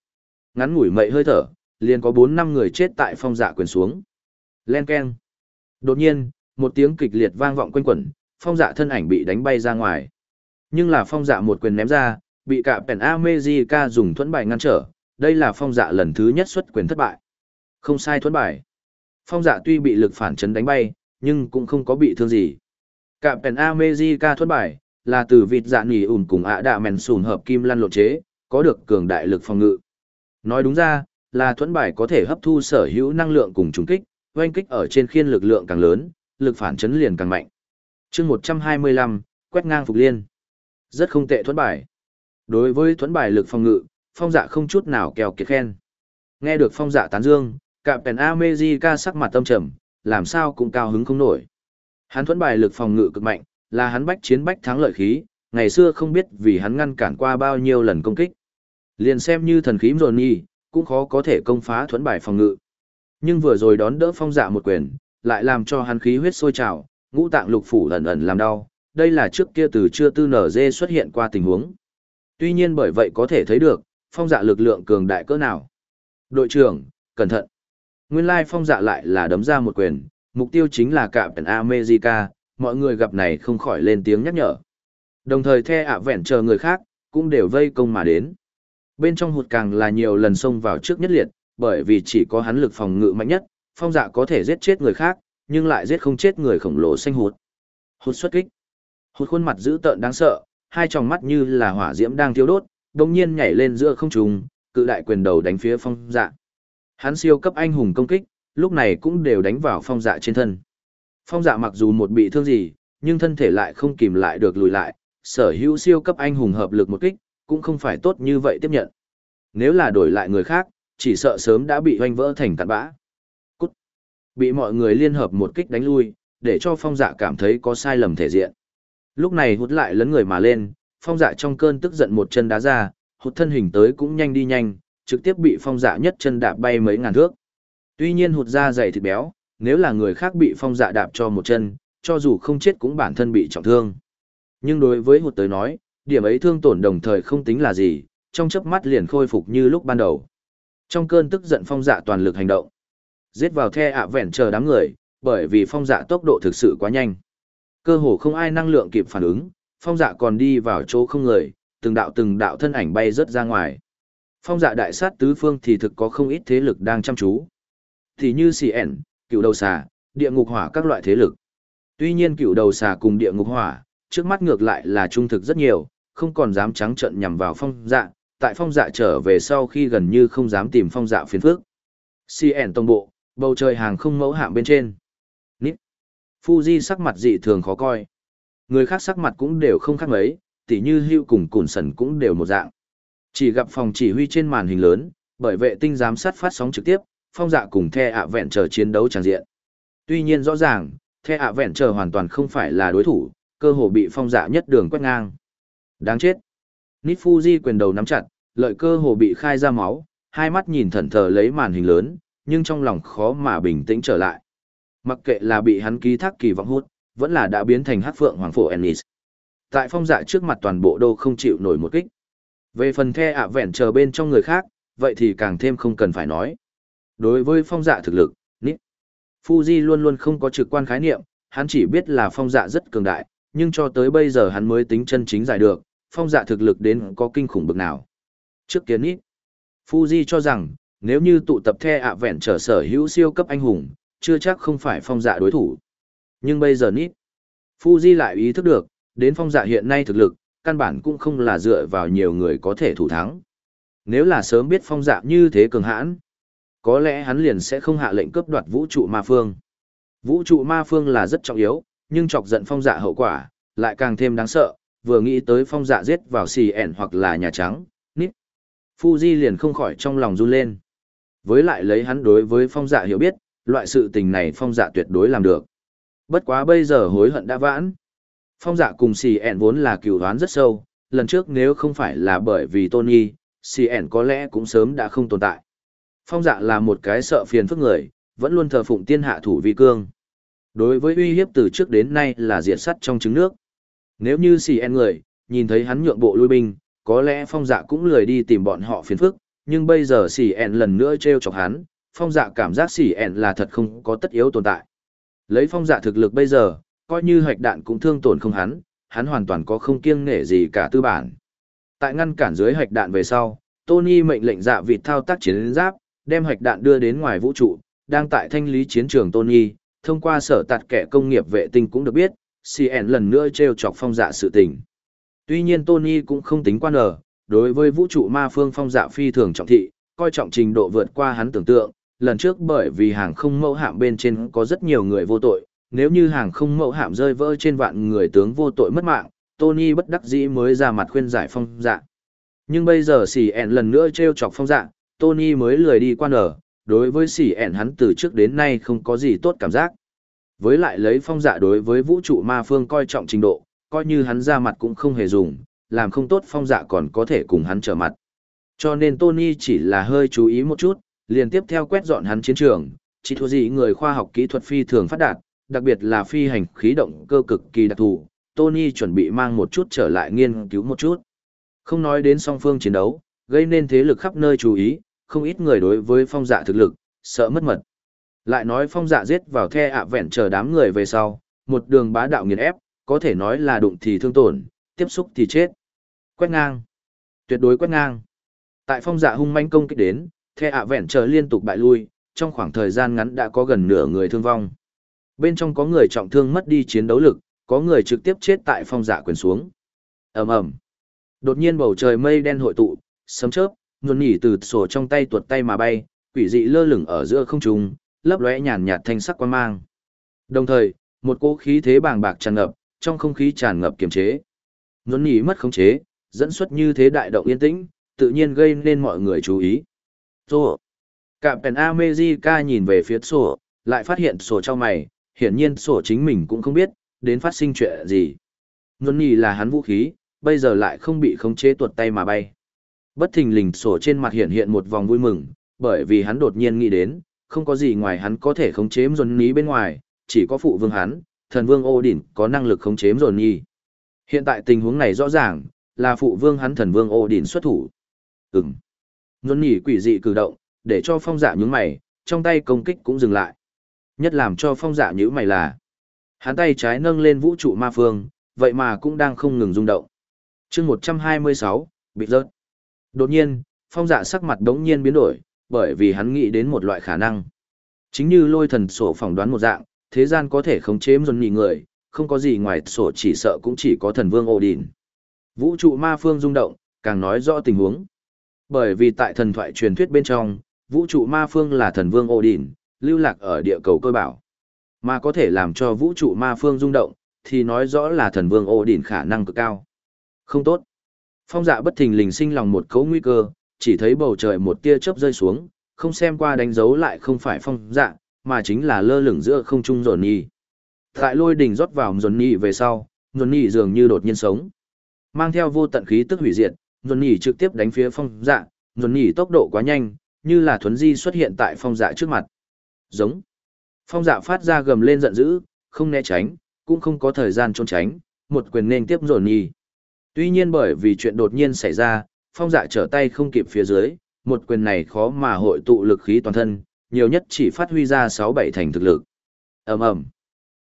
Ngắn ngủi mậy hơi thở, liền có 4 năm người chết tại phong dạ quyền xuống. Len keng. Đột nhiên, một tiếng kịch liệt vang vọng quanh quẩn, phong dạ thân ảnh bị đánh bay ra ngoài. Nhưng là phong dạ một quyền ném ra, bị cả Pen America dùng thuẫn bài ngăn trở, đây là phong dạ lần thứ nhất xuất quyền thất bại. Không sai thuẫn bài. Phong dạ tuy bị lực phản chấn đánh bay, nhưng cũng không có bị thương gì. Cạm Pen America thuẫn bài, là từ vịt dạ nỉ ủn cùng ạ đạ mèn sùn hợp kim lăn lộn chế, có được cường đại lực phòng ngự. Nói đúng ra, là thuẫn bài có thể hấp thu sở hữu năng lượng cùng trùng kích, oanh kích ở trên khiên lực lượng càng lớn, lực phản chấn liền càng mạnh. chương 125, quét ngang phục liên. Rất không tệ thuẫn bài. Đối với thuẫn bài lực phòng ngự, phong dạ không chút nào kèo kiệt khen. Nghe được phong dạ tán dương, cả pèn America sắc mặt tâm trầm, làm sao cũng cao hứng không nổi. Hắn thuẫn bài lực phòng ngự cực mạnh, là hắn bách chiến bách thắng lợi khí, ngày xưa không biết vì hắn ngăn cản qua bao nhiêu lần công kích. Liền xem như thần khí Johnny, cũng khó có thể công phá thuẫn bài phòng ngự. Nhưng vừa rồi đón đỡ phong dạ một quyền, lại làm cho hắn khí huyết sôi trào, ngũ tạng lục phủ ẩn ẩn làm đau, đây là trước kia từ chưa tư nở dê xuất hiện qua tình huống. Tuy nhiên bởi vậy có thể thấy được, phong dạ lực lượng cường đại cỡ nào. Đội trưởng, cẩn thận. Nguyên lai phong dạ lại là đấm ra một quyền, mục tiêu chính là cạm tần America, mọi người gặp này không khỏi lên tiếng nhắc nhở. Đồng thời the ạ vẹn chờ người khác, cũng đều vây công mà đến. Bên trong hụt càng là nhiều lần xông vào trước nhất liệt, bởi vì chỉ có hắn lực phòng ngự mạnh nhất, phong dạ có thể giết chết người khác, nhưng lại giết không chết người khổng lồ xanh hụt. Hụt xuất kích. Hụt khuôn mặt dữ tợn đáng sợ, hai tròng mắt như là hỏa diễm đang thiêu đốt, đồng nhiên nhảy lên giữa không trung, cự đại quyền đầu đánh phía phong dạ. Hắn siêu cấp anh hùng công kích, lúc này cũng đều đánh vào phong dạ trên thân. Phong dạ mặc dù một bị thương gì, nhưng thân thể lại không kìm lại được lùi lại, sở hữu siêu cấp anh hùng hợp lực một kích, cũng không phải tốt như vậy tiếp nhận. Nếu là đổi lại người khác, chỉ sợ sớm đã bị hoanh vỡ thành cạn bã. Cút! Bị mọi người liên hợp một kích đánh lui, để cho phong dạ cảm thấy có sai lầm thể diện. Lúc này hút lại lấn người mà lên, phong dạ trong cơn tức giận một chân đá ra, Hụt thân hình tới cũng nhanh đi nhanh, trực tiếp bị phong dạ nhất chân đạp bay mấy ngàn thước. Tuy nhiên hụt ra dày thịt béo, nếu là người khác bị phong dạ đạp cho một chân, cho dù không chết cũng bản thân bị trọng thương. Nhưng đối với hụt tới nói, điểm ấy thương tổn đồng thời không tính là gì, trong chớp mắt liền khôi phục như lúc ban đầu. Trong cơn tức giận phong dạ toàn lực hành động. Giết vào the ạ vẹn chờ đám người, bởi vì phong dạ tốc độ thực sự quá nhanh. Cơ hồ không ai năng lượng kịp phản ứng, phong dạ còn đi vào chỗ không người, từng đạo từng đạo thân ảnh bay rớt ra ngoài. Phong dạ đại sát tứ phương thì thực có không ít thế lực đang chăm chú. Thì như CN, cựu đầu xà, địa ngục hỏa các loại thế lực. Tuy nhiên cựu đầu xà cùng địa ngục hỏa, trước mắt ngược lại là trung thực rất nhiều, không còn dám trắng trợn nhằm vào phong dạ, tại phong dạ trở về sau khi gần như không dám tìm phong dạ phiền phước. CN tông bộ, bầu trời hàng không mẫu hạm bên trên. Nít. Fuji sắc mặt dị thường khó coi. Người khác sắc mặt cũng đều không khác mấy, tỉ như hưu cùng cùn sần cũng đều một dạng. Chỉ gặp phòng chỉ huy trên màn hình lớn, bởi vệ tinh giám sát phát sóng trực tiếp, phong dạ cùng the ạ vẹn chờ chiến đấu tràn diện. Tuy nhiên rõ ràng, the ạ vẹn chờ hoàn toàn không phải là đối thủ, cơ hồ bị phong dạ nhất đường quét ngang. Đáng chết. Nít Fuji quyền đầu nắm chặt, lợi cơ hồ bị khai ra máu, hai mắt nhìn thẩn thờ lấy màn hình lớn, nhưng trong lòng khó mà bình tĩnh trở lại. Mặc kệ là bị hắn ký thác kỳ vọng hút, vẫn là đã biến thành hắc phượng hoàng phổ Ennis. Tại phong dạ trước mặt toàn bộ đô không chịu nổi một kích. Về phần the ạ vẹn chờ bên trong người khác, vậy thì càng thêm không cần phải nói. Đối với phong dạ thực lực, nít. Fuji luôn luôn không có trực quan khái niệm, hắn chỉ biết là phong dạ rất cường đại, nhưng cho tới bây giờ hắn mới tính chân chính giải được, phong dạ thực lực đến có kinh khủng bực nào. Trước kiến nít. Fuji cho rằng, nếu như tụ tập the ạ vẹn trở sở hữu siêu cấp anh hùng, chưa chắc không phải phong dạ đối thủ. Nhưng bây giờ nít. Fuji lại ý thức được, đến phong dạ hiện nay thực lực, căn bản cũng không là dựa vào nhiều người có thể thủ thắng. Nếu là sớm biết phong dạ như thế cường hãn, có lẽ hắn liền sẽ không hạ lệnh cướp đoạt vũ trụ ma phương. Vũ trụ ma phương là rất trọng yếu, nhưng chọc giận phong dạ hậu quả, lại càng thêm đáng sợ, vừa nghĩ tới phong dạ giết vào xì ẻn hoặc là nhà trắng, nít. Fuji liền không khỏi trong lòng run lên. Với lại lấy hắn đối với phong dạ hiểu biết, loại sự tình này phong dạ tuyệt đối làm được. Bất quá bây giờ hối hận đã vãn. Phong dạ cùng xì ẻn vốn là cựu đoán rất sâu, lần trước nếu không phải là bởi vì Tony, xì ẻn có lẽ cũng sớm đã không tồn tại. Phong dạ là một cái sợ phiền phức người, vẫn luôn thờ phụng tiên hạ thủ vi cương. Đối với uy hiếp từ trước đến nay là diệt sắt trong trứng nước. Nếu như xì ẻn người, nhìn thấy hắn nhượng bộ lui binh, có lẽ phong dạ cũng lười đi tìm bọn họ phiền phức, nhưng bây giờ xì ẻn lần nữa treo chọc hắn, phong dạ cảm giác xì ẻn là thật không có tất yếu tồn tại. Lấy phong dạ thực lực bây giờ, coi như hạch đạn cũng thương tổn không hắn, hắn hoàn toàn có không kiêng nể gì cả tư bản. Tại ngăn cản dưới hạch đạn về sau, Tony mệnh lệnh dạ vịt thao tác chiến giáp, đem hạch đạn đưa đến ngoài vũ trụ, đang tại thanh lý chiến trường Tony, thông qua sở tạt kẻ công nghiệp vệ tinh cũng được biết, CN lần nữa treo chọc phong dạ sự tình. Tuy nhiên Tony cũng không tính quan ở, đối với vũ trụ ma phương phong dạ phi thường trọng thị, coi trọng trình độ vượt qua hắn tưởng tượng, lần trước bởi vì hàng không mẫu hạm bên trên có rất nhiều người vô tội, nếu như hàng không mẫu hạm rơi vỡ trên vạn người tướng vô tội mất mạng, Tony bất đắc dĩ mới ra mặt khuyên giải phong dạ. Nhưng bây giờ xỉ ẹn lần nữa treo chọc phong dạ, Tony mới lười đi quan ở, đối với xỉ ẹn hắn từ trước đến nay không có gì tốt cảm giác. Với lại lấy phong dạ đối với vũ trụ ma phương coi trọng trình độ, coi như hắn ra mặt cũng không hề dùng, làm không tốt phong dạ còn có thể cùng hắn trở mặt. Cho nên Tony chỉ là hơi chú ý một chút, liền tiếp theo quét dọn hắn chiến trường, chỉ thua gì người khoa học kỹ thuật phi thường phát đạt, đặc biệt là phi hành khí động cơ cực kỳ đặc thù, Tony chuẩn bị mang một chút trở lại nghiên cứu một chút. Không nói đến song phương chiến đấu, gây nên thế lực khắp nơi chú ý, không ít người đối với phong dạ thực lực, sợ mất mật. Lại nói phong dạ giết vào the ạ vẹn chờ đám người về sau, một đường bá đạo nghiền ép, có thể nói là đụng thì thương tổn, tiếp xúc thì chết. Quét ngang. Tuyệt đối quét ngang. Tại phong dạ hung manh công kích đến, the ạ vẹn trở liên tục bại lui, trong khoảng thời gian ngắn đã có gần nửa người thương vong. Bên trong có người trọng thương mất đi chiến đấu lực, có người trực tiếp chết tại phong giả quyền xuống. ầm ầm Đột nhiên bầu trời mây đen hội tụ, sấm chớp, nhuần nhỉ từ sổ trong tay tuột tay mà bay, quỷ dị lơ lửng ở giữa không trung, lấp lóe nhàn nhạt thanh sắc quan mang. Đồng thời, một cỗ khí thế bàng bạc tràn ngập, trong không khí tràn ngập kiềm chế. Nhuần nhỉ mất khống chế, dẫn xuất như thế đại động yên tĩnh, tự nhiên gây nên mọi người chú ý. Sổ. Cạm Pèn America nhìn về phía sổ, lại phát hiện sổ trong mày, hiển nhiên sổ chính mình cũng không biết, đến phát sinh chuyện gì. Nguồn nhỉ là hắn vũ khí, bây giờ lại không bị khống chế tuột tay mà bay. Bất thình lình sổ trên mặt hiện hiện một vòng vui mừng, bởi vì hắn đột nhiên nghĩ đến, không có gì ngoài hắn có thể khống chế dồn ní bên ngoài, chỉ có phụ vương hắn, thần vương ô đỉnh có năng lực khống chế dồn nhi. Hiện tại tình huống này rõ ràng, là phụ vương hắn thần vương ô đỉnh xuất thủ. Ừm. Dồn nhỉ quỷ dị cử động, để cho phong dạ nhướng mày, trong tay công kích cũng dừng lại. Nhất làm cho phong dạ nhíu mày là, hắn tay trái nâng lên vũ trụ ma phương, vậy mà cũng đang không ngừng rung động. Chương một trăm hai mươi sáu bị rớt. Đột nhiên phong dạ sắc mặt đống nhiên biến đổi bởi vì hắn nghĩ đến một loại khả năng. Chính như lôi thần sổ phỏng đoán một dạng thế gian có thể khống chế dồn nhị người không có gì ngoài sổ chỉ sợ cũng chỉ có thần vương ổ vũ trụ ma phương rung động càng nói rõ tình huống bởi vì tại thần thoại truyền thuyết bên trong vũ trụ ma phương là thần vương Odin lưu lạc ở địa cầu cơ bảo mà có thể làm cho vũ trụ ma phương rung động thì nói rõ là thần vương Odin khả năng cực cao không tốt. Phong dạ bất thình lình sinh lòng một cấu nguy cơ, chỉ thấy bầu trời một tia chớp rơi xuống, không xem qua đánh dấu lại không phải phong dạ, mà chính là lơ lửng giữa không trung dồn nhì. Tại lôi đỉnh rót vào dồn nhì về sau, dồn nhì dường như đột nhiên sống. Mang theo vô tận khí tức hủy diệt, nhuần nhỉ trực tiếp đánh phía phong dạ, nhuần nhỉ tốc độ quá nhanh, như là thuấn di xuất hiện tại phong dạ trước mặt. Giống. Phong dạ phát ra gầm lên giận dữ, không né tránh, cũng không có thời gian trốn tránh, một quyền nên tiếp nhuần nhỉ Tuy nhiên bởi vì chuyện đột nhiên xảy ra, phong dạ trở tay không kịp phía dưới, một quyền này khó mà hội tụ lực khí toàn thân, nhiều nhất chỉ phát huy ra 6-7 thành thực lực. ầm ầm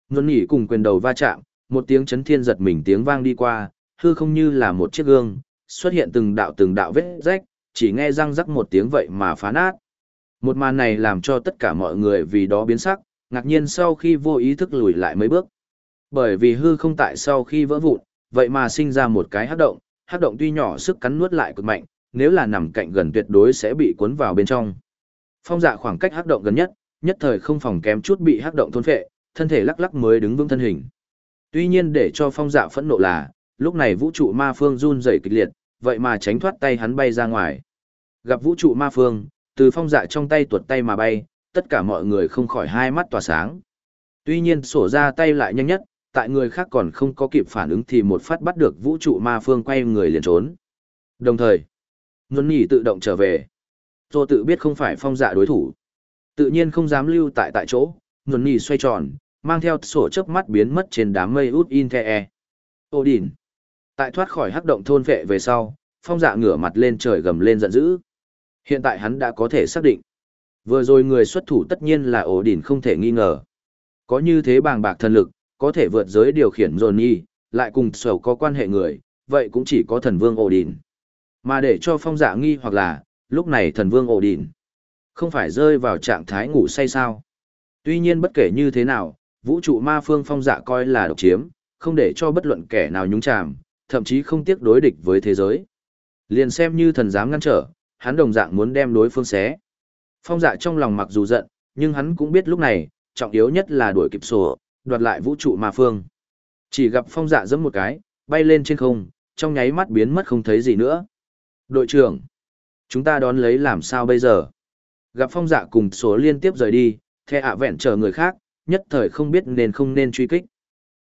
nhuần nhỉ cùng quyền đầu va chạm, một tiếng chấn thiên giật mình tiếng vang đi qua, hư không như là một chiếc gương, xuất hiện từng đạo từng đạo vết rách, chỉ nghe răng rắc một tiếng vậy mà phá nát. Một màn này làm cho tất cả mọi người vì đó biến sắc, ngạc nhiên sau khi vô ý thức lùi lại mấy bước. Bởi vì hư không tại sau khi vỡ vụn, vậy mà sinh ra một cái hắc động, hắc động tuy nhỏ sức cắn nuốt lại cực mạnh, nếu là nằm cạnh gần tuyệt đối sẽ bị cuốn vào bên trong. Phong dạ khoảng cách hắc động gần nhất, nhất thời không phòng kém chút bị hắc động thôn phệ, thân thể lắc lắc mới đứng vững thân hình. Tuy nhiên để cho phong dạ phẫn nộ là, lúc này vũ trụ ma phương run rẩy kịch liệt, vậy mà tránh thoát tay hắn bay ra ngoài. Gặp vũ trụ ma phương, từ phong dạ trong tay tuột tay mà bay, tất cả mọi người không khỏi hai mắt tỏa sáng. Tuy nhiên sổ ra tay lại nhanh nhất, tại người khác còn không có kịp phản ứng thì một phát bắt được vũ trụ ma phương quay người liền trốn. Đồng thời, Nhuân Nhỉ tự động trở về. Tô tự biết không phải phong dạ đối thủ. Tự nhiên không dám lưu tại tại chỗ, Nhuân Nhỉ xoay tròn, mang theo sổ chớp mắt biến mất trên đám mây út in the e. Odin. Tại thoát khỏi hắc động thôn vệ về sau, phong dạ ngửa mặt lên trời gầm lên giận dữ. Hiện tại hắn đã có thể xác định. Vừa rồi người xuất thủ tất nhiên là ổ Odin không thể nghi ngờ. Có như thế bàng bạc thần lực, có thể vượt giới điều khiển Johnny, lại cùng sầu có quan hệ người, vậy cũng chỉ có thần vương ổ Odin. Mà để cho phong dạ nghi hoặc là, lúc này thần vương ổ Odin không phải rơi vào trạng thái ngủ say sao. Tuy nhiên bất kể như thế nào, vũ trụ ma phương phong dạ coi là độc chiếm, không để cho bất luận kẻ nào nhúng chàm, thậm chí không tiếc đối địch với thế giới. Liền xem như thần dám ngăn trở, hắn đồng dạng muốn đem đối phương xé. Phong dạ trong lòng mặc dù giận, nhưng hắn cũng biết lúc này, trọng yếu nhất là đuổi kịp sổ, đoạt lại vũ trụ mà phương. Chỉ gặp phong dạ giẫm một cái, bay lên trên không, trong nháy mắt biến mất không thấy gì nữa. Đội trưởng, chúng ta đón lấy làm sao bây giờ? Gặp phong dạ cùng sổ liên tiếp rời đi, thẻ ạ vẹn chờ người khác, nhất thời không biết nên không nên truy kích.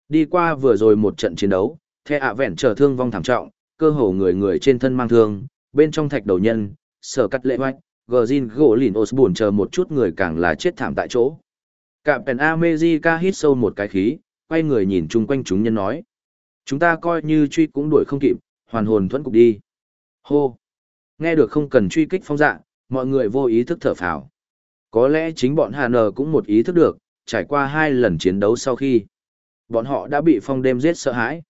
Đi qua vừa rồi một trận chiến đấu, the ạ vẹn chờ thương vong thảm trọng, cơ hồ người người trên thân mang thương, bên trong thạch đầu nhân, sở cắt lệ hoạch, gờ zin gỗ lìn osborne chờ một chút người càng là chết thảm tại chỗ. Cạm pèn America hít sâu một cái khí, quay người nhìn chung quanh chúng nhân nói. Chúng ta coi như truy cũng đuổi không kịp, hoàn hồn thuẫn cục đi. Hô! Nghe được không cần truy kích phong dạ, mọi người vô ý thức thở phào. Có lẽ chính bọn Hà Nờ cũng một ý thức được, trải qua hai lần chiến đấu sau khi. Bọn họ đã bị phong đêm giết sợ hãi.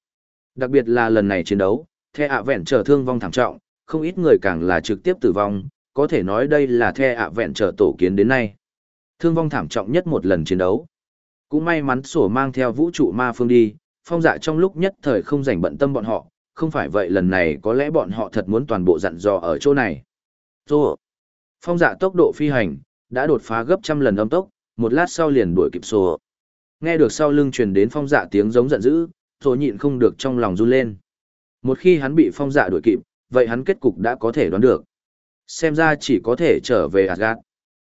Đặc biệt là lần này chiến đấu, the ạ vẹn trở thương vong thảm trọng, không ít người càng là trực tiếp tử vong, có thể nói đây là the ạ vẹn trở tổ kiến đến nay. Thương vong thảm trọng nhất một lần chiến đấu. Cũng may mắn sổ mang theo vũ trụ ma phương đi, phong dạ trong lúc nhất thời không rảnh bận tâm bọn họ, không phải vậy lần này có lẽ bọn họ thật muốn toàn bộ dặn dò ở chỗ này. Rô! Phong dạ tốc độ phi hành, đã đột phá gấp trăm lần âm tốc, một lát sau liền đuổi kịp sổ. Nghe được sau lưng truyền đến phong dạ tiếng giống giận dữ, rồi nhịn không được trong lòng run lên. Một khi hắn bị phong dạ đuổi kịp, vậy hắn kết cục đã có thể đoán được. Xem ra chỉ có thể trở về Asgard.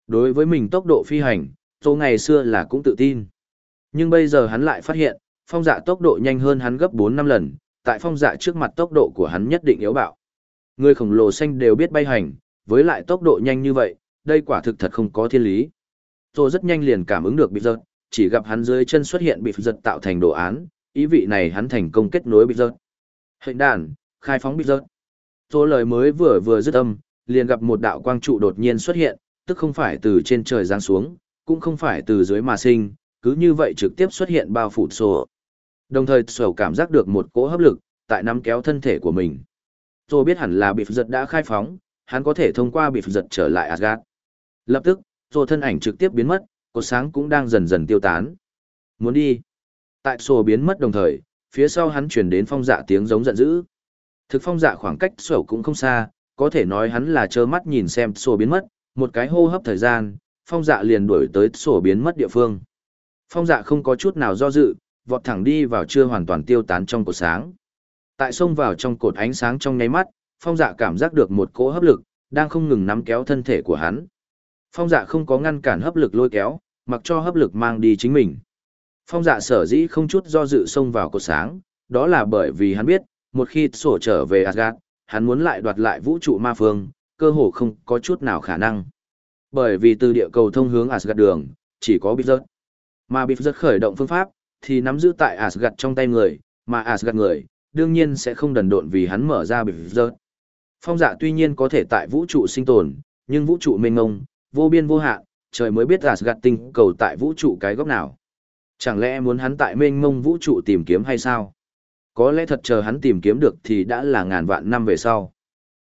Đối với mình tốc độ phi hành, Tô ngày xưa là cũng tự tin. Nhưng bây giờ hắn lại phát hiện, phong dạ tốc độ nhanh hơn hắn gấp 4 năm lần, tại phong dạ trước mặt tốc độ của hắn nhất định yếu bạo. Người khổng lồ xanh đều biết bay hành, với lại tốc độ nhanh như vậy, đây quả thực thật không có thiên lý. Tô rất nhanh liền cảm ứng được bị giật, chỉ gặp hắn dưới chân xuất hiện bị giật tạo thành đồ án, ý vị này hắn thành công kết nối bị giật. Hệnh đàn, khai phóng bị giật. Tô lời mới vừa vừa dứt âm, liền gặp một đạo quang trụ đột nhiên xuất hiện, tức không phải từ trên trời giáng xuống, cũng không phải từ dưới mà sinh, cứ như vậy trực tiếp xuất hiện bao phủ sổ. Đồng thời sổ cảm giác được một cỗ hấp lực, tại nắm kéo thân thể của mình. Rồi biết hẳn là bị giật đã khai phóng, hắn có thể thông qua bị giật trở lại Asgard. Lập tức, rồi thân ảnh trực tiếp biến mất, cột sáng cũng đang dần dần tiêu tán. Muốn đi. Tại sổ biến mất đồng thời, phía sau hắn chuyển đến phong dạ tiếng giống giận dữ. Thực phong dạ khoảng cách sổ cũng không xa, có thể nói hắn là trơ mắt nhìn xem sổ biến mất, một cái hô hấp thời gian, phong dạ liền đuổi tới sổ biến mất địa phương. Phong dạ không có chút nào do dự, vọt thẳng đi vào chưa hoàn toàn tiêu tán trong cột sáng. Tại xông vào trong cột ánh sáng trong nháy mắt, phong dạ cảm giác được một cỗ hấp lực, đang không ngừng nắm kéo thân thể của hắn. Phong dạ không có ngăn cản hấp lực lôi kéo, mặc cho hấp lực mang đi chính mình. Phong dạ sở dĩ không chút do dự xông vào cột sáng, đó là bởi vì hắn biết, một khi sổ trở về Asgard, hắn muốn lại đoạt lại vũ trụ ma phương, cơ hồ không có chút nào khả năng. Bởi vì từ địa cầu thông hướng Asgard đường, chỉ có Bifröt. Mà Bifröt khởi động phương pháp, thì nắm giữ tại Asgard trong tay người, mà Asgard người, đương nhiên sẽ không đần độn vì hắn mở ra Bifröt. Phong dạ tuy nhiên có thể tại vũ trụ sinh tồn, nhưng vũ trụ mênh mông, vô biên vô hạn, trời mới biết Asgard tinh cầu tại vũ trụ cái góc nào. Chẳng lẽ muốn hắn tại mênh mông vũ trụ tìm kiếm hay sao? Có lẽ thật chờ hắn tìm kiếm được thì đã là ngàn vạn năm về sau.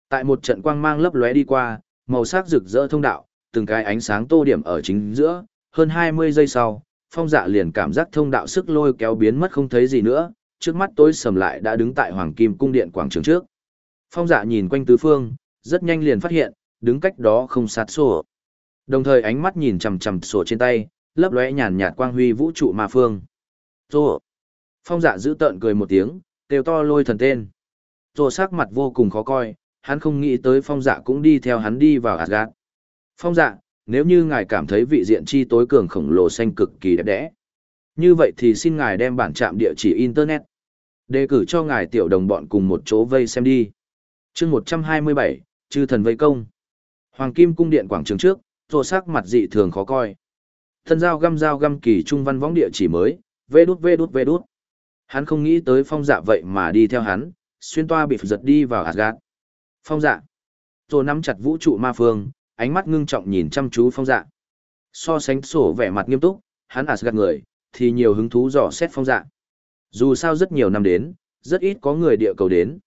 Tại một trận quang mang lấp lóe đi qua, màu sắc rực rỡ thông đạo, từng cái ánh sáng tô điểm ở chính giữa, hơn 20 giây sau, phong dạ liền cảm giác thông đạo sức lôi kéo biến mất không thấy gì nữa, trước mắt tối sầm lại đã đứng tại Hoàng Kim Cung Điện Quảng trường trước. Phong dạ nhìn quanh tứ phương, rất nhanh liền phát hiện, đứng cách đó không sát sổ. Đồng thời ánh mắt nhìn chằm chằm sổ trên tay, lấp lóe nhàn nhạt quang huy vũ trụ ma phương. Tô. Phong dạ giữ tợn cười một tiếng, kêu to lôi thần tên. Rồ sắc mặt vô cùng khó coi, hắn không nghĩ tới phong dạ cũng đi theo hắn đi vào Asgard. Phong dạ, nếu như ngài cảm thấy vị diện chi tối cường khổng lồ xanh cực kỳ đẹp đẽ. Như vậy thì xin ngài đem bản trạm địa chỉ Internet. Đề cử cho ngài tiểu đồng bọn cùng một chỗ vây xem đi. chương 127, chư thần vây công. Hoàng Kim cung điện quảng trường trước, rồ sắc mặt dị thường khó coi. Thân giao găm giao găm kỳ trung văn võng địa chỉ mới, vê đút vê đút vê đút. Hắn không nghĩ tới phong dạ vậy mà đi theo hắn, xuyên toa bị giật đi vào Asgard. Phong dạ. Rồi nắm chặt vũ trụ ma phương, ánh mắt ngưng trọng nhìn chăm chú phong dạ. So sánh sổ vẻ mặt nghiêm túc, hắn Asgard người, thì nhiều hứng thú dò xét phong dạ. Dù sao rất nhiều năm đến, rất ít có người địa cầu đến.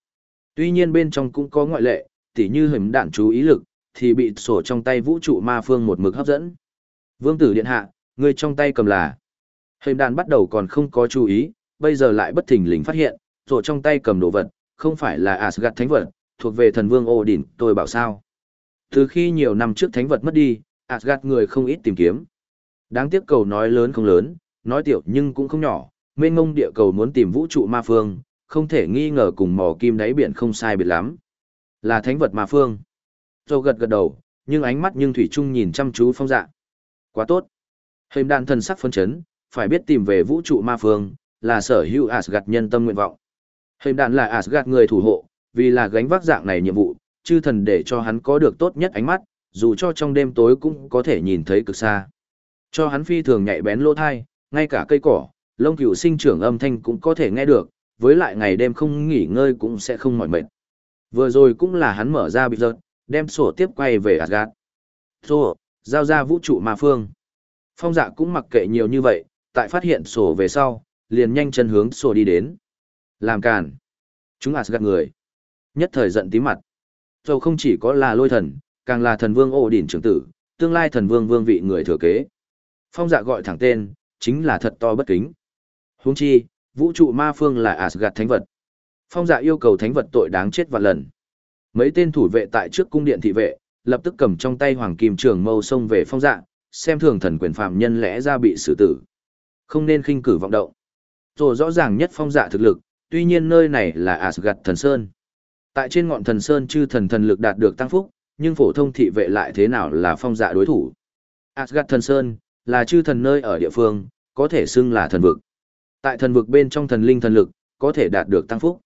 Tuy nhiên bên trong cũng có ngoại lệ, tỉ như hình đạn chú ý lực, thì bị sổ trong tay vũ trụ ma phương một mực hấp dẫn. Vương tử điện hạ, người trong tay cầm là. Hềm đàn bắt đầu còn không có chú ý, bây giờ lại bất thình lình phát hiện, rồi trong tay cầm đồ vật, không phải là Asgard thánh vật, thuộc về thần vương Odin, tôi bảo sao. Từ khi nhiều năm trước thánh vật mất đi, Asgard người không ít tìm kiếm. Đáng tiếc cầu nói lớn không lớn, nói tiểu nhưng cũng không nhỏ, mênh ngông địa cầu muốn tìm vũ trụ ma phương, không thể nghi ngờ cùng mò kim đáy biển không sai biệt lắm. Là thánh vật ma phương. Rồi gật gật đầu, nhưng ánh mắt nhưng thủy chung nhìn chăm chú phong dạ. Quá tốt. Hình đàn thần sắc phân chấn, phải biết tìm về vũ trụ ma phương, là sở hữu Asgard nhân tâm nguyện vọng. Hình đàn là Asgard người thủ hộ, vì là gánh vác dạng này nhiệm vụ, chư thần để cho hắn có được tốt nhất ánh mắt, dù cho trong đêm tối cũng có thể nhìn thấy cực xa. Cho hắn phi thường nhạy bén lỗ thai, ngay cả cây cỏ, lông cửu sinh trưởng âm thanh cũng có thể nghe được, với lại ngày đêm không nghỉ ngơi cũng sẽ không mỏi mệt. Vừa rồi cũng là hắn mở ra bị giật, đem sổ tiếp quay về Asgard. Sổ, giao ra vũ trụ ma phương. Phong dạ cũng mặc kệ nhiều như vậy, tại phát hiện sổ về sau, liền nhanh chân hướng sổ đi đến. Làm càn. Chúng Asgard người. Nhất thời giận tí mặt. Dầu không chỉ có là lôi thần, càng là thần vương ổ đỉnh trưởng tử, tương lai thần vương vương vị người thừa kế. Phong dạ gọi thẳng tên, chính là thật to bất kính. Huống chi, vũ trụ ma phương là Asgard thánh vật. Phong dạ yêu cầu thánh vật tội đáng chết vạn lần. Mấy tên thủ vệ tại trước cung điện thị vệ, lập tức cầm trong tay hoàng kim trường mâu xông về phong dạ, xem thường thần quyền phạm nhân lẽ ra bị xử tử. Không nên khinh cử vọng động. Rồi rõ ràng nhất phong dạ thực lực, tuy nhiên nơi này là Asgard thần sơn. Tại trên ngọn thần sơn chư thần thần lực đạt được tăng phúc, nhưng phổ thông thị vệ lại thế nào là phong dạ đối thủ. Asgard thần sơn, là chư thần nơi ở địa phương, có thể xưng là thần vực. Tại thần vực bên trong thần linh thần lực, có thể đạt được tăng phúc.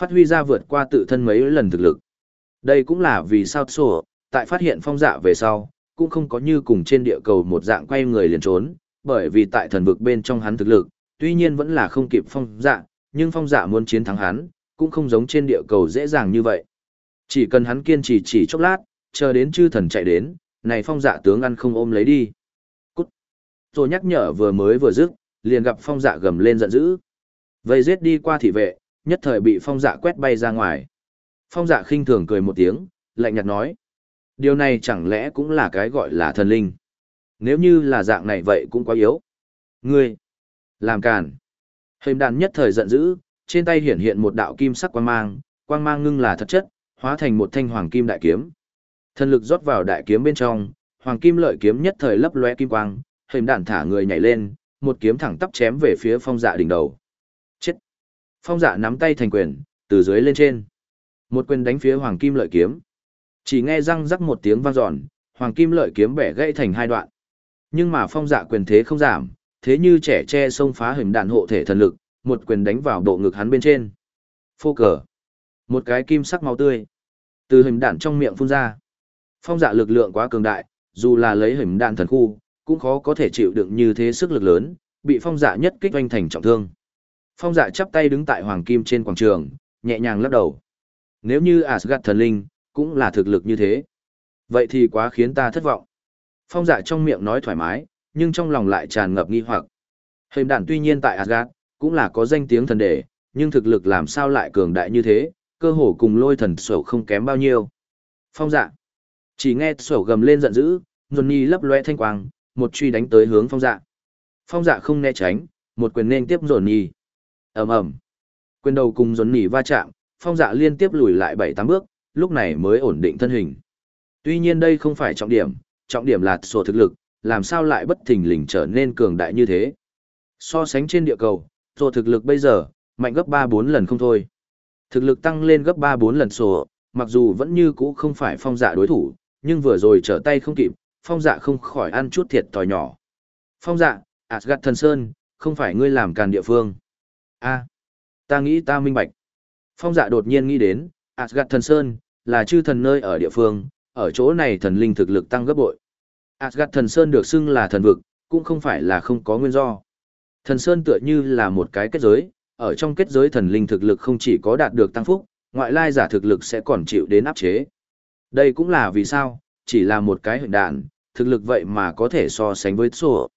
Phát huy ra vượt qua tự thân mấy lần thực lực. Đây cũng là vì sao sổ, tại phát hiện phong dạ về sau, cũng không có như cùng trên địa cầu một dạng quay người liền trốn, bởi vì tại thần vực bên trong hắn thực lực, tuy nhiên vẫn là không kịp phong dạ, nhưng phong dạ muốn chiến thắng hắn, cũng không giống trên địa cầu dễ dàng như vậy. Chỉ cần hắn kiên trì chỉ chốc lát, chờ đến chư thần chạy đến, này phong dạ tướng ăn không ôm lấy đi. Cút. Rồi nhắc nhở vừa mới vừa dứt, liền gặp phong dạ gầm lên giận dữ. Vây giết đi qua thị vệ, nhất thời bị phong dạ quét bay ra ngoài. Phong dạ khinh thường cười một tiếng, lạnh nhạt nói. Điều này chẳng lẽ cũng là cái gọi là thần linh. Nếu như là dạng này vậy cũng quá yếu. Ngươi, làm càn. Hình đàn nhất thời giận dữ, trên tay hiển hiện một đạo kim sắc quang mang, quang mang ngưng là thật chất, hóa thành một thanh hoàng kim đại kiếm. Thần lực rót vào đại kiếm bên trong, hoàng kim lợi kiếm nhất thời lấp lóe kim quang, hình đàn thả người nhảy lên, một kiếm thẳng tắp chém về phía phong dạ đỉnh đầu. Chết! Phong dạ nắm tay thành quyền, từ dưới lên trên. Một quyền đánh phía hoàng kim lợi kiếm. Chỉ nghe răng rắc một tiếng vang dọn, hoàng kim lợi kiếm bẻ gãy thành hai đoạn. Nhưng mà phong dạ quyền thế không giảm, thế như trẻ che xông phá hình đạn hộ thể thần lực, một quyền đánh vào bộ ngực hắn bên trên. Phô cờ. Một cái kim sắc máu tươi. Từ hình đạn trong miệng phun ra. Phong dạ lực lượng quá cường đại, dù là lấy hình đạn thần khu, cũng khó có thể chịu đựng như thế sức lực lớn, bị phong dạ nhất kích oanh thành trọng thương. Phong dạ chắp tay đứng tại hoàng kim trên quảng trường, nhẹ nhàng lắc đầu. Nếu như Asgard thần linh, cũng là thực lực như thế. Vậy thì quá khiến ta thất vọng. Phong dạ trong miệng nói thoải mái, nhưng trong lòng lại tràn ngập nghi hoặc. Hềm đản tuy nhiên tại Asgard, cũng là có danh tiếng thần đề, nhưng thực lực làm sao lại cường đại như thế, cơ hồ cùng lôi thần sổ không kém bao nhiêu. Phong dạ. Chỉ nghe sổ gầm lên giận dữ, Johnny lấp loe thanh quang, một truy đánh tới hướng phong dạ. Phong dạ không né tránh, một quyền nên tiếp Johnny. ầm ầm Quyền đầu cùng Johnny va chạm, phong dạ liên tiếp lùi lại bảy tám bước, lúc này mới ổn định thân hình. Tuy nhiên đây không phải trọng điểm, trọng điểm là sổ thực lực, làm sao lại bất thình lình trở nên cường đại như thế. So sánh trên địa cầu, sổ thực lực bây giờ, mạnh gấp 3-4 lần không thôi. Thực lực tăng lên gấp 3-4 lần sổ, mặc dù vẫn như cũ không phải phong dạ đối thủ, nhưng vừa rồi trở tay không kịp, phong dạ không khỏi ăn chút thiệt tòi nhỏ. Phong dạ, Asgard thần sơn, không phải ngươi làm càn địa phương. a ta nghĩ ta minh bạch. Phong dạ đột nhiên nghĩ đến, Asgard thần sơn, là chư thần nơi ở địa phương, ở chỗ này thần linh thực lực tăng gấp bội. Asgard thần sơn được xưng là thần vực, cũng không phải là không có nguyên do. Thần sơn tựa như là một cái kết giới, ở trong kết giới thần linh thực lực không chỉ có đạt được tăng phúc, ngoại lai giả thực lực sẽ còn chịu đến áp chế. Đây cũng là vì sao, chỉ là một cái hình đạn, thực lực vậy mà có thể so sánh với sổ.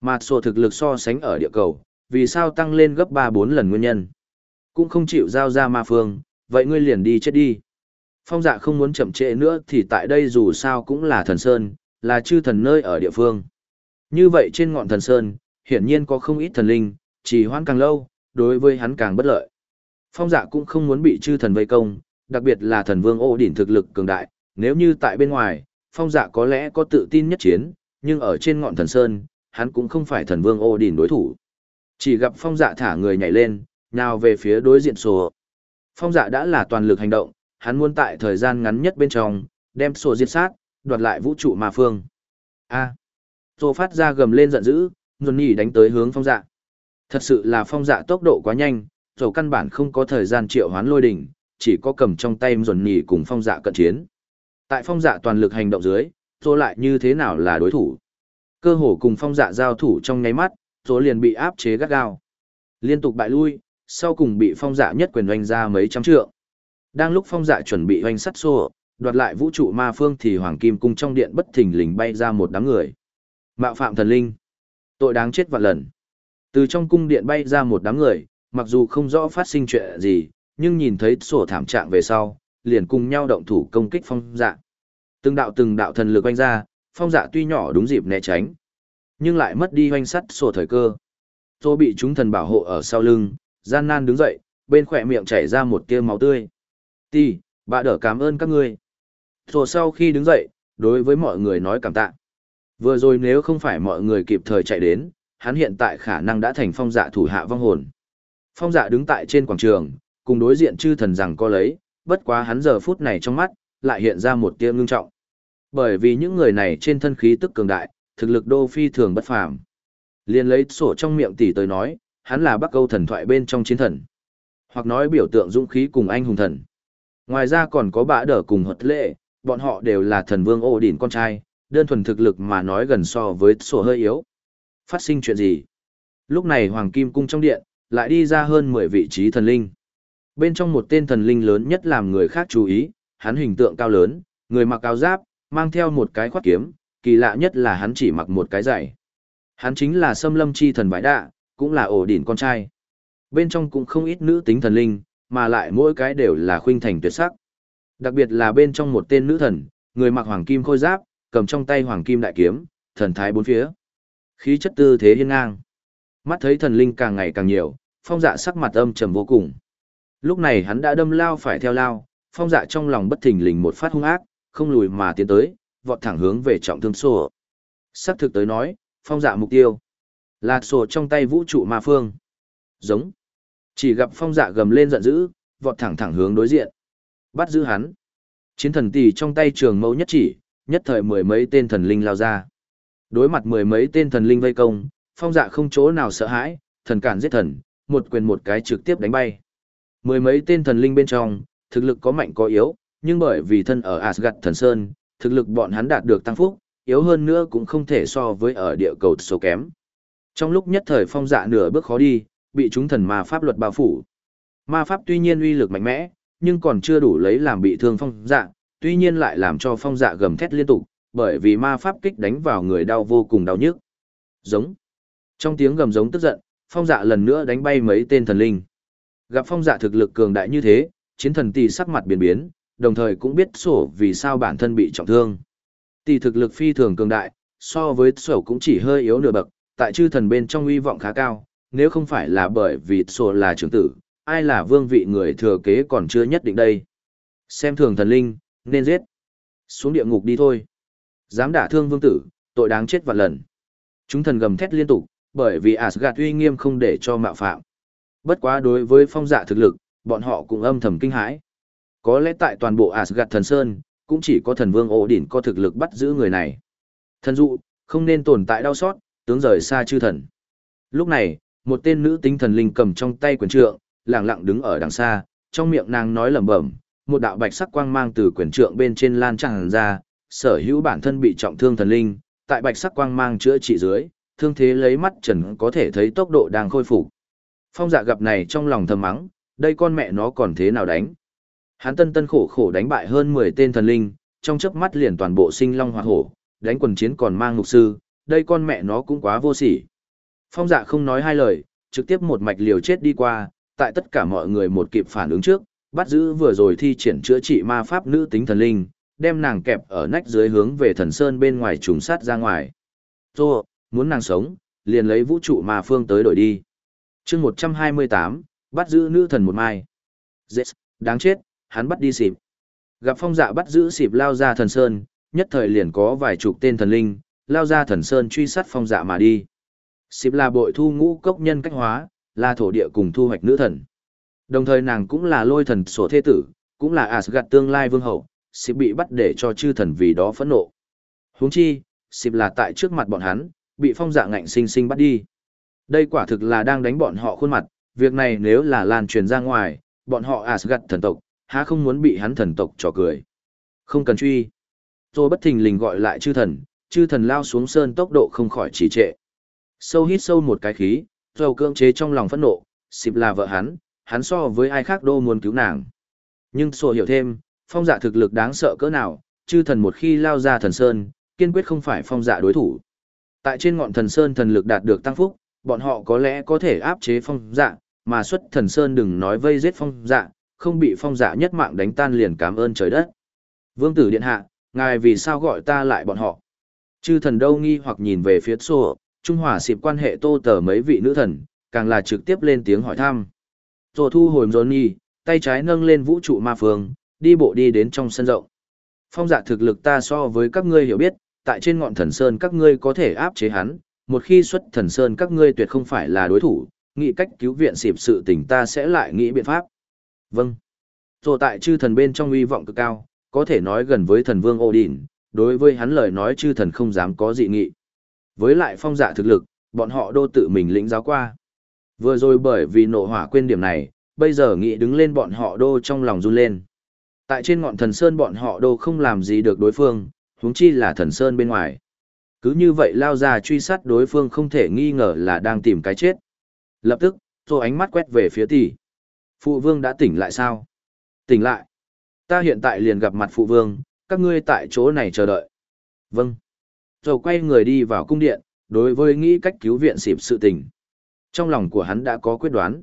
Mà sổ thực lực so sánh ở địa cầu, vì sao tăng lên gấp 3-4 lần nguyên nhân. Cũng không chịu giao ra ma phương, vậy ngươi liền đi chết đi. Phong dạ không muốn chậm trễ nữa thì tại đây dù sao cũng là thần sơn, là chư thần nơi ở địa phương. Như vậy trên ngọn thần sơn, hiển nhiên có không ít thần linh, chỉ hoãn càng lâu, đối với hắn càng bất lợi. Phong dạ cũng không muốn bị chư thần vây công, đặc biệt là thần vương ô đỉnh thực lực cường đại, nếu như tại bên ngoài, phong dạ có lẽ có tự tin nhất chiến, nhưng ở trên ngọn thần sơn, hắn cũng không phải thần vương ô đỉnh đối thủ. Chỉ gặp phong dạ thả người nhảy lên, nào về phía đối diện sổ. Phong dạ đã là toàn lực hành động, hắn muốn tại thời gian ngắn nhất bên trong, đem sổ diệt sát, đoạt lại vũ trụ mà phương. A. À. phát ra gầm lên giận dữ, nhuần nhỉ đánh tới hướng phong dạ. Thật sự là phong dạ tốc độ quá nhanh, dầu căn bản không có thời gian triệu hoán lôi đỉnh, chỉ có cầm trong tay nhuần nhỉ cùng phong dạ cận chiến. Tại phong dạ toàn lực hành động dưới, Tô lại như thế nào là đối thủ. Cơ hồ cùng phong dạ giao thủ trong nháy mắt, Tô liền bị áp chế gắt gao. Liên tục bại lui, sau cùng bị phong dạ nhất quyền oanh ra mấy trăm trượng. Đang lúc phong dạ chuẩn bị oanh sắt xô, đoạt lại vũ trụ ma phương thì hoàng kim cung trong điện bất thình lình bay ra một đám người. Mạo phạm thần linh. Tội đáng chết vạn lần. Từ trong cung điện bay ra một đám người, mặc dù không rõ phát sinh chuyện gì, nhưng nhìn thấy sổ thảm trạng về sau, liền cùng nhau động thủ công kích phong dạ. Từng đạo từng đạo thần lực oanh ra, phong dạ tuy nhỏ đúng dịp né tránh, nhưng lại mất đi oanh sắt sổ thời cơ. Tôi bị chúng thần bảo hộ ở sau lưng, gian nan đứng dậy, bên khỏe miệng chảy ra một tia máu tươi. Tì, bà đỡ cảm ơn các ngươi. Thổ sau khi đứng dậy, đối với mọi người nói cảm tạ. Vừa rồi nếu không phải mọi người kịp thời chạy đến, hắn hiện tại khả năng đã thành phong dạ thủ hạ vong hồn. Phong dạ đứng tại trên quảng trường, cùng đối diện chư thần rằng có lấy, bất quá hắn giờ phút này trong mắt, lại hiện ra một tia ngưng trọng. Bởi vì những người này trên thân khí tức cường đại, thực lực đô phi thường bất phàm. Liên lấy sổ trong miệng tỷ tới nói, hắn là Bắc Câu thần thoại bên trong chiến thần, hoặc nói biểu tượng dũng khí cùng anh hùng thần. Ngoài ra còn có bã đỡ cùng hợp lệ, bọn họ đều là thần vương ô đỉnh con trai, đơn thuần thực lực mà nói gần so với sổ hơi yếu. Phát sinh chuyện gì? Lúc này Hoàng Kim Cung trong điện, lại đi ra hơn 10 vị trí thần linh. Bên trong một tên thần linh lớn nhất làm người khác chú ý, hắn hình tượng cao lớn, người mặc áo giáp, mang theo một cái khoát kiếm, kỳ lạ nhất là hắn chỉ mặc một cái giày. Hắn chính là Sâm Lâm Chi thần Vãi Đạ, cũng là ổ đỉnh con trai. Bên trong cũng không ít nữ tính thần linh, mà lại mỗi cái đều là khuynh thành tuyệt sắc. Đặc biệt là bên trong một tên nữ thần, người mặc hoàng kim khôi giáp, cầm trong tay hoàng kim đại kiếm, thần thái bốn phía. Khí chất tư thế hiên ngang. Mắt thấy thần linh càng ngày càng nhiều, phong dạ sắc mặt âm trầm vô cùng. Lúc này hắn đã đâm lao phải theo lao, phong dạ trong lòng bất thình lình một phát hung ác, không lùi mà tiến tới, vọt thẳng hướng về trọng thương sổ. Sắc thực tới nói, phong dạ mục tiêu là sổ trong tay vũ trụ ma phương. Giống. Chỉ gặp phong dạ gầm lên giận dữ, vọt thẳng thẳng hướng đối diện. Bắt giữ hắn. Chiến thần tỷ trong tay trường mẫu nhất chỉ, nhất thời mười mấy tên thần linh lao ra. Đối mặt mười mấy tên thần linh vây công, phong dạ không chỗ nào sợ hãi, thần cản giết thần, một quyền một cái trực tiếp đánh bay. Mười mấy tên thần linh bên trong, thực lực có mạnh có yếu, nhưng bởi vì thân ở Asgard thần sơn, thực lực bọn hắn đạt được tăng phúc, yếu hơn nữa cũng không thể so với ở địa cầu số kém. Trong lúc nhất thời phong dạ nửa bước khó đi, bị chúng thần ma pháp luật bao phủ. Ma pháp tuy nhiên uy lực mạnh mẽ, nhưng còn chưa đủ lấy làm bị thương phong dạ, tuy nhiên lại làm cho phong dạ gầm thét liên tục, bởi vì ma pháp kích đánh vào người đau vô cùng đau nhức. Giống. Trong tiếng gầm giống tức giận, phong dạ lần nữa đánh bay mấy tên thần linh. Gặp phong dạ thực lực cường đại như thế, chiến thần tỷ sắc mặt biến biến, đồng thời cũng biết sổ vì sao bản thân bị trọng thương. Tỷ thực lực phi thường cường đại, so với sổ cũng chỉ hơi yếu nửa bậc, tại chư thần bên trong uy vọng khá cao, nếu không phải là bởi vì sổ là trưởng tử, ai là vương vị người thừa kế còn chưa nhất định đây. Xem thường thần linh, nên giết. Xuống địa ngục đi thôi. Dám đả thương vương tử, tội đáng chết vạn lần. Chúng thần gầm thét liên tục, bởi vì Asgard uy nghiêm không để cho mạo phạm. Bất quá đối với phong dạ thực lực, bọn họ cũng âm thầm kinh hãi. Có lẽ tại toàn bộ Asgard thần sơn, cũng chỉ có thần vương ổ đỉnh có thực lực bắt giữ người này. Thần dụ, không nên tồn tại đau xót, tướng rời xa chư thần. Lúc này, một tên nữ tính thần linh cầm trong tay quyền trượng, lặng lặng đứng ở đằng xa, trong miệng nàng nói lẩm bẩm, một đạo bạch sắc quang mang từ quyền trượng bên trên lan tràn ra, sở hữu bản thân bị trọng thương thần linh, tại bạch sắc quang mang chữa trị dưới, thương thế lấy mắt trần có thể thấy tốc độ đang khôi phục. Phong dạ gặp này trong lòng thầm mắng, đây con mẹ nó còn thế nào đánh. Hắn tân tân khổ khổ đánh bại hơn 10 tên thần linh, trong chớp mắt liền toàn bộ sinh long hoa hổ, đánh quần chiến còn mang ngục sư, đây con mẹ nó cũng quá vô sỉ. Phong dạ không nói hai lời, trực tiếp một mạch liều chết đi qua, tại tất cả mọi người một kịp phản ứng trước, bắt giữ vừa rồi thi triển chữa trị ma pháp nữ tính thần linh, đem nàng kẹp ở nách dưới hướng về thần sơn bên ngoài trùng sát ra ngoài. Tô, muốn nàng sống, liền lấy vũ trụ ma phương tới đổi đi. chương 128, bắt giữ nữ thần một mai. Dễ, đáng chết, hắn bắt đi xịp. Gặp phong dạ bắt giữ xịp lao ra thần sơn, nhất thời liền có vài chục tên thần linh, lao ra thần sơn truy sát phong dạ mà đi. Xịp là bội thu ngũ cốc nhân cách hóa, là thổ địa cùng thu hoạch nữ thần. Đồng thời nàng cũng là lôi thần sổ thế tử, cũng là Asgard tương lai vương hậu, xịp bị bắt để cho chư thần vì đó phẫn nộ. Huống chi, xịp là tại trước mặt bọn hắn, bị phong dạ ngạnh sinh sinh bắt đi. Đây quả thực là đang đánh bọn họ khuôn mặt, việc này nếu là lan truyền ra ngoài, bọn họ Asgard thần tộc, há không muốn bị hắn thần tộc trò cười. Không cần truy. Tôi bất thình lình gọi lại chư thần, chư thần lao xuống sơn tốc độ không khỏi trì trệ. Sâu hít sâu một cái khí, dầu cưỡng chế trong lòng phẫn nộ, xịp là vợ hắn, hắn so với ai khác đô muốn cứu nàng. Nhưng sổ hiểu thêm, phong dạ thực lực đáng sợ cỡ nào, chư thần một khi lao ra thần sơn, kiên quyết không phải phong dạ đối thủ. Tại trên ngọn thần sơn thần lực đạt được tăng phúc, bọn họ có lẽ có thể áp chế phong dạ, mà xuất thần sơn đừng nói vây giết phong dạ, không bị phong dạ nhất mạng đánh tan liền cảm ơn trời đất. Vương tử điện hạ, ngài vì sao gọi ta lại bọn họ? Chư thần đâu nghi hoặc nhìn về phía sổ, Trung Hòa xịp quan hệ tô tờ mấy vị nữ thần, càng là trực tiếp lên tiếng hỏi thăm. Rồi thu hồi Johnny, tay trái nâng lên vũ trụ ma phương, đi bộ đi đến trong sân rộng. Phong dạ thực lực ta so với các ngươi hiểu biết, tại trên ngọn thần sơn các ngươi có thể áp chế hắn, một khi xuất thần sơn các ngươi tuyệt không phải là đối thủ, nghĩ cách cứu viện xịp sự tình ta sẽ lại nghĩ biện pháp. Vâng. Rồi tại chư thần bên trong uy vọng cực cao, có thể nói gần với thần vương Odin, đối với hắn lời nói chư thần không dám có dị nghị. Với lại phong dạ thực lực, bọn họ đô tự mình lĩnh giáo qua. Vừa rồi bởi vì nộ hỏa quên điểm này, bây giờ nghĩ đứng lên bọn họ đô trong lòng run lên. Tại trên ngọn thần sơn bọn họ đô không làm gì được đối phương, huống chi là thần sơn bên ngoài. Cứ như vậy lao ra truy sát đối phương không thể nghi ngờ là đang tìm cái chết. Lập tức, tô ánh mắt quét về phía tỷ. Phụ vương đã tỉnh lại sao? Tỉnh lại. Ta hiện tại liền gặp mặt phụ vương, các ngươi tại chỗ này chờ đợi. Vâng. Rồi quay người đi vào cung điện, đối với nghĩ cách cứu viện xịp sự tình. Trong lòng của hắn đã có quyết đoán.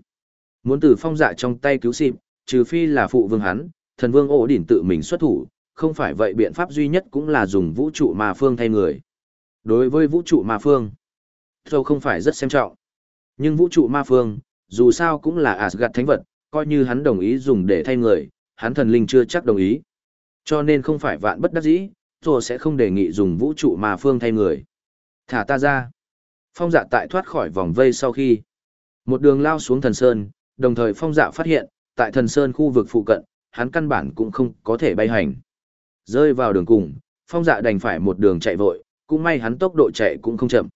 Muốn từ phong dạ trong tay cứu xịp, trừ phi là phụ vương hắn, thần vương ổ đỉnh tự mình xuất thủ, không phải vậy biện pháp duy nhất cũng là dùng vũ trụ ma phương thay người. Đối với vũ trụ ma phương, Thâu không phải rất xem trọng. Nhưng vũ trụ ma phương, dù sao cũng là Asgard thánh vật, coi như hắn đồng ý dùng để thay người, hắn thần linh chưa chắc đồng ý. Cho nên không phải vạn bất đắc dĩ, rồi sẽ không đề nghị dùng vũ trụ mà phương thay người. Thả ta ra. Phong dạ tại thoát khỏi vòng vây sau khi. Một đường lao xuống thần sơn, đồng thời phong dạ phát hiện, tại thần sơn khu vực phụ cận, hắn căn bản cũng không có thể bay hành. Rơi vào đường cùng, phong dạ đành phải một đường chạy vội, cũng may hắn tốc độ chạy cũng không chậm.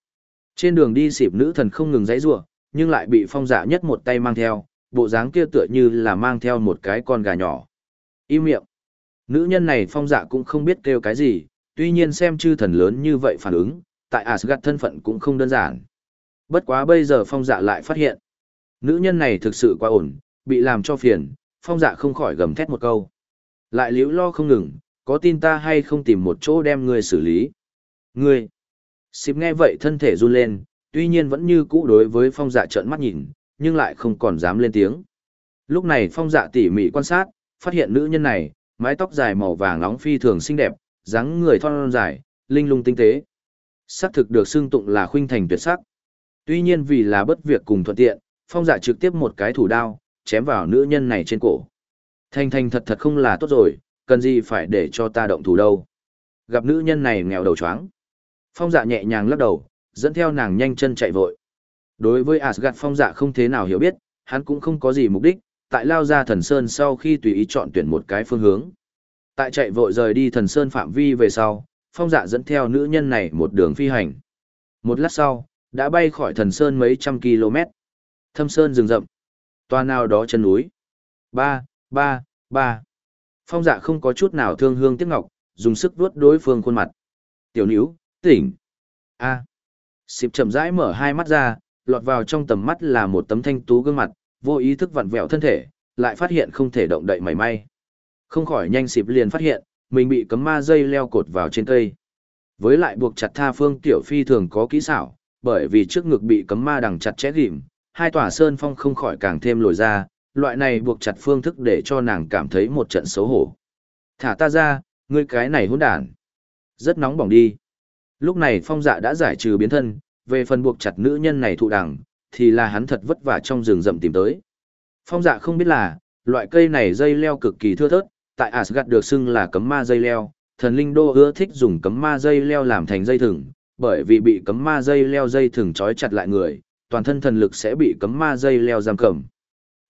Trên đường đi xịp nữ thần không ngừng giãy giụa, nhưng lại bị phong dạ nhất một tay mang theo, bộ dáng kia tựa như là mang theo một cái con gà nhỏ. Im miệng. Nữ nhân này phong dạ cũng không biết kêu cái gì, tuy nhiên xem chư thần lớn như vậy phản ứng, tại Asgard thân phận cũng không đơn giản. Bất quá bây giờ phong dạ lại phát hiện. Nữ nhân này thực sự quá ổn, bị làm cho phiền, phong dạ không khỏi gầm thét một câu. Lại liễu lo không ngừng, có tin ta hay không tìm một chỗ đem ngươi xử lý. Ngươi! Xịp nghe vậy thân thể run lên, tuy nhiên vẫn như cũ đối với phong dạ trợn mắt nhìn, nhưng lại không còn dám lên tiếng. Lúc này phong dạ tỉ mỉ quan sát, phát hiện nữ nhân này, mái tóc dài màu vàng nóng phi thường xinh đẹp, dáng người thon dài, linh lung tinh tế. Sắc thực được xưng tụng là khuynh thành tuyệt sắc. Tuy nhiên vì là bất việc cùng thuận tiện, phong dạ trực tiếp một cái thủ đao, chém vào nữ nhân này trên cổ. Thanh thanh thật thật không là tốt rồi, cần gì phải để cho ta động thủ đâu. gặp nữ nhân này nghèo đầu chóng. Phong dạ nhẹ nhàng lắc đầu, dẫn theo nàng nhanh chân chạy vội. Đối với Asgard phong dạ không thế nào hiểu biết, hắn cũng không có gì mục đích, tại lao ra thần sơn sau khi tùy ý chọn tuyển một cái phương hướng. Tại chạy vội rời đi thần sơn phạm vi về sau, phong dạ dẫn theo nữ nhân này một đường phi hành. Một lát sau, đã bay khỏi thần sơn mấy trăm km. Thâm sơn rừng rậm. Toa nào đó chân núi. Ba, ba, ba. Phong dạ không có chút nào thương hương tiếc ngọc, dùng sức vuốt đối phương khuôn mặt. Tiểu níu, tỉnh. A. À. Xịp chậm rãi mở hai mắt ra, lọt vào trong tầm mắt là một tấm thanh tú gương mặt, vô ý thức vặn vẹo thân thể, lại phát hiện không thể động đậy mảy may. Không khỏi nhanh xịp liền phát hiện, mình bị cấm ma dây leo cột vào trên cây. Với lại buộc chặt tha phương tiểu phi thường có kỹ xảo, bởi vì trước ngực bị cấm ma đằng chặt chẽ ghim, hai tòa sơn phong không khỏi càng thêm lồi ra, loại này buộc chặt phương thức để cho nàng cảm thấy một trận xấu hổ. Thả ta ra, ngươi cái này hỗn đản. Rất nóng bỏng đi. Lúc này phong dạ đã giải trừ biến thân, về phần buộc chặt nữ nhân này thụ đằng, thì là hắn thật vất vả trong rừng rậm tìm tới. Phong dạ không biết là, loại cây này dây leo cực kỳ thưa thớt, tại Asgard được xưng là cấm ma dây leo, thần linh đô ưa thích dùng cấm ma dây leo làm thành dây thừng, bởi vì bị cấm ma dây leo dây thừng trói chặt lại người, toàn thân thần lực sẽ bị cấm ma dây leo giam cầm.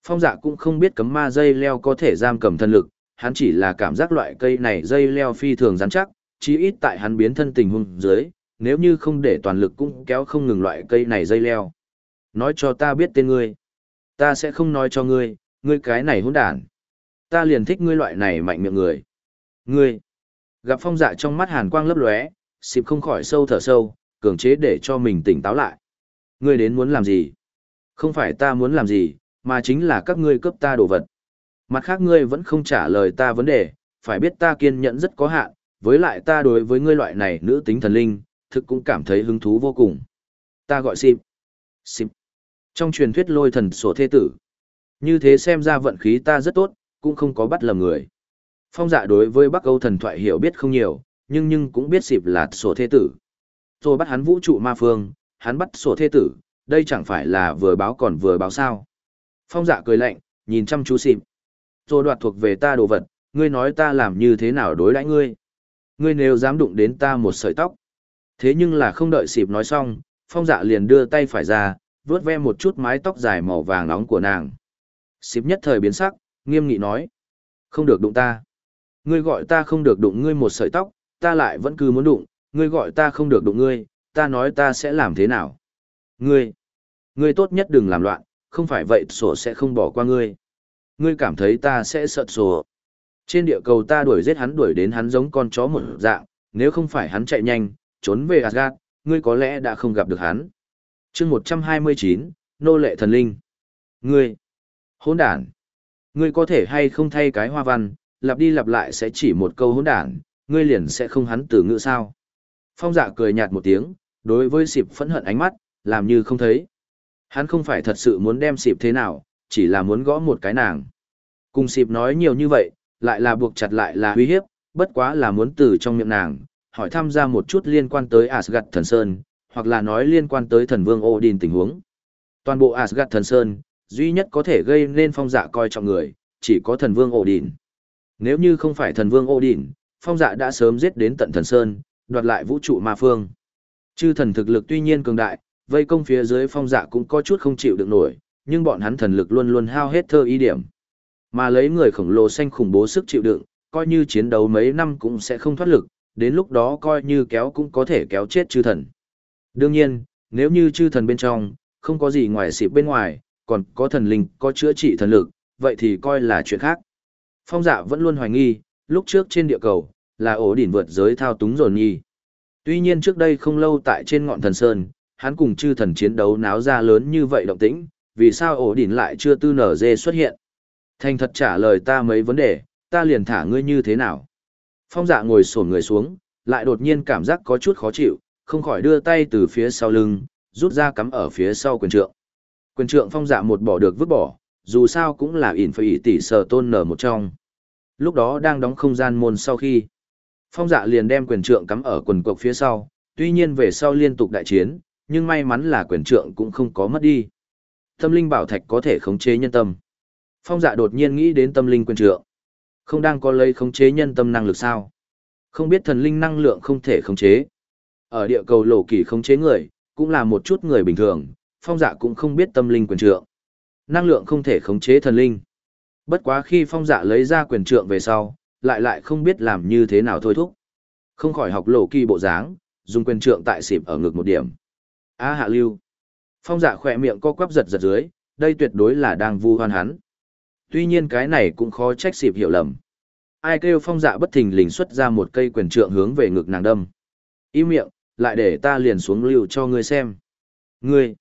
Phong dạ cũng không biết cấm ma dây leo có thể giam cầm thần lực, hắn chỉ là cảm giác loại cây này dây leo phi thường rắn chắc, chí ít tại hắn biến thân tình huống dưới, nếu như không để toàn lực cũng kéo không ngừng loại cây này dây leo. Nói cho ta biết tên ngươi. Ta sẽ không nói cho ngươi, ngươi cái này hỗn đản. Ta liền thích ngươi loại này mạnh miệng người. Ngươi. Gặp phong dạ trong mắt hàn quang lấp lóe, xịp không khỏi sâu thở sâu, cường chế để cho mình tỉnh táo lại. Ngươi đến muốn làm gì? Không phải ta muốn làm gì, mà chính là các ngươi cướp ta đồ vật. Mặt khác ngươi vẫn không trả lời ta vấn đề, phải biết ta kiên nhẫn rất có hạn, với lại ta đối với ngươi loại này nữ tính thần linh, thực cũng cảm thấy hứng thú vô cùng. Ta gọi xịp. Xịp. Trong truyền thuyết lôi thần sổ thê tử. Như thế xem ra vận khí ta rất tốt, cũng không có bắt lầm người. Phong dạ đối với Bắc Âu thần thoại hiểu biết không nhiều, nhưng nhưng cũng biết xịp là sổ thê tử. Rồi bắt hắn vũ trụ ma phương, hắn bắt sổ thê tử, đây chẳng phải là vừa báo còn vừa báo sao. Phong dạ cười lạnh, nhìn chăm chú xịp. Rồi đoạt thuộc về ta đồ vật, ngươi nói ta làm như thế nào đối đãi ngươi. Ngươi nếu dám đụng đến ta một sợi tóc. Thế nhưng là không đợi xịp nói xong, phong dạ liền đưa tay phải ra, vớt ve một chút mái tóc dài màu vàng nóng của nàng. xịp nhất thời biến sắc, nghiêm nghị nói. Không được đụng ta. Ngươi gọi ta không được đụng ngươi một sợi tóc, ta lại vẫn cứ muốn đụng, ngươi gọi ta không được đụng ngươi, ta nói ta sẽ làm thế nào. Ngươi, ngươi tốt nhất đừng làm loạn, không phải vậy sổ sẽ không bỏ qua ngươi. Ngươi cảm thấy ta sẽ sợ sổ. Trên địa cầu ta đuổi giết hắn đuổi đến hắn giống con chó một dạng, nếu không phải hắn chạy nhanh, trốn về Asgard, ngươi có lẽ đã không gặp được hắn chương 129, Nô lệ thần linh. Ngươi, hỗn đản. Ngươi có thể hay không thay cái hoa văn, lặp đi lặp lại sẽ chỉ một câu hỗn đản, ngươi liền sẽ không hắn từ ngữ sao. Phong dạ cười nhạt một tiếng, đối với xịp phẫn hận ánh mắt, làm như không thấy. Hắn không phải thật sự muốn đem xịp thế nào, chỉ là muốn gõ một cái nàng. Cùng xịp nói nhiều như vậy, lại là buộc chặt lại là uy hiếp, bất quá là muốn từ trong miệng nàng, hỏi tham gia một chút liên quan tới asgad thần Sơn, hoặc là nói liên quan tới thần vương Odin tình huống. Toàn bộ Asgard thần Sơn, duy nhất có thể gây nên phong dạ coi trọng người, chỉ có thần vương Odin. Nếu như không phải thần vương Odin, phong dạ đã sớm giết đến tận thần Sơn, đoạt lại vũ trụ ma phương. Chư thần thực lực tuy nhiên cường đại, vây công phía dưới phong dạ cũng có chút không chịu được nổi, nhưng bọn hắn thần lực luôn luôn hao hết thơ ý điểm. Mà lấy người khổng lồ xanh khủng bố sức chịu đựng, coi như chiến đấu mấy năm cũng sẽ không thoát lực, đến lúc đó coi như kéo cũng có thể kéo chết chư thần. Đương nhiên, nếu như chư thần bên trong, không có gì ngoài xịp bên ngoài, còn có thần linh có chữa trị thần lực, vậy thì coi là chuyện khác. Phong dạ vẫn luôn hoài nghi, lúc trước trên địa cầu, là ổ đỉnh vượt giới thao túng dồn nhi. Tuy nhiên trước đây không lâu tại trên ngọn thần sơn, hắn cùng chư thần chiến đấu náo ra lớn như vậy động tĩnh, vì sao ổ đỉnh lại chưa tư nở dê xuất hiện. Thành thật trả lời ta mấy vấn đề, ta liền thả ngươi như thế nào. Phong dạ ngồi sổn người xuống, lại đột nhiên cảm giác có chút khó chịu, không khỏi đưa tay từ phía sau lưng, rút ra cắm ở phía sau quyền trượng. Quyền trượng phong dạ một bỏ được vứt bỏ, dù sao cũng là ỉn phải tỷ sở tôn nở một trong. Lúc đó đang đóng không gian môn sau khi. Phong dạ liền đem quyền trượng cắm ở quần cộc phía sau, tuy nhiên về sau liên tục đại chiến, nhưng may mắn là quyền trượng cũng không có mất đi. Tâm linh bảo thạch có thể khống chế nhân tâm. Phong dạ đột nhiên nghĩ đến tâm linh quyền trượng. Không đang có lấy khống chế nhân tâm năng lực sao? Không biết thần linh năng lượng không thể khống chế. Ở địa cầu lộ kỳ khống chế người, cũng là một chút người bình thường, phong dạ cũng không biết tâm linh quyền trượng. Năng lượng không thể khống chế thần linh. Bất quá khi phong dạ lấy ra quyền trượng về sau, lại lại không biết làm như thế nào thôi thúc. Không khỏi học lộ kỳ bộ dáng, dùng quyền trượng tại xịp ở ngực một điểm. A hạ lưu. Phong dạ khỏe miệng co quắp giật giật dưới, đây tuyệt đối là đang vu hoan hắn. Tuy nhiên cái này cũng khó trách xịp hiểu lầm. Ai kêu phong dạ bất thình lình xuất ra một cây quyền trượng hướng về ngực nàng đâm. Ý miệng, lại để ta liền xuống lưu cho ngươi xem. Ngươi.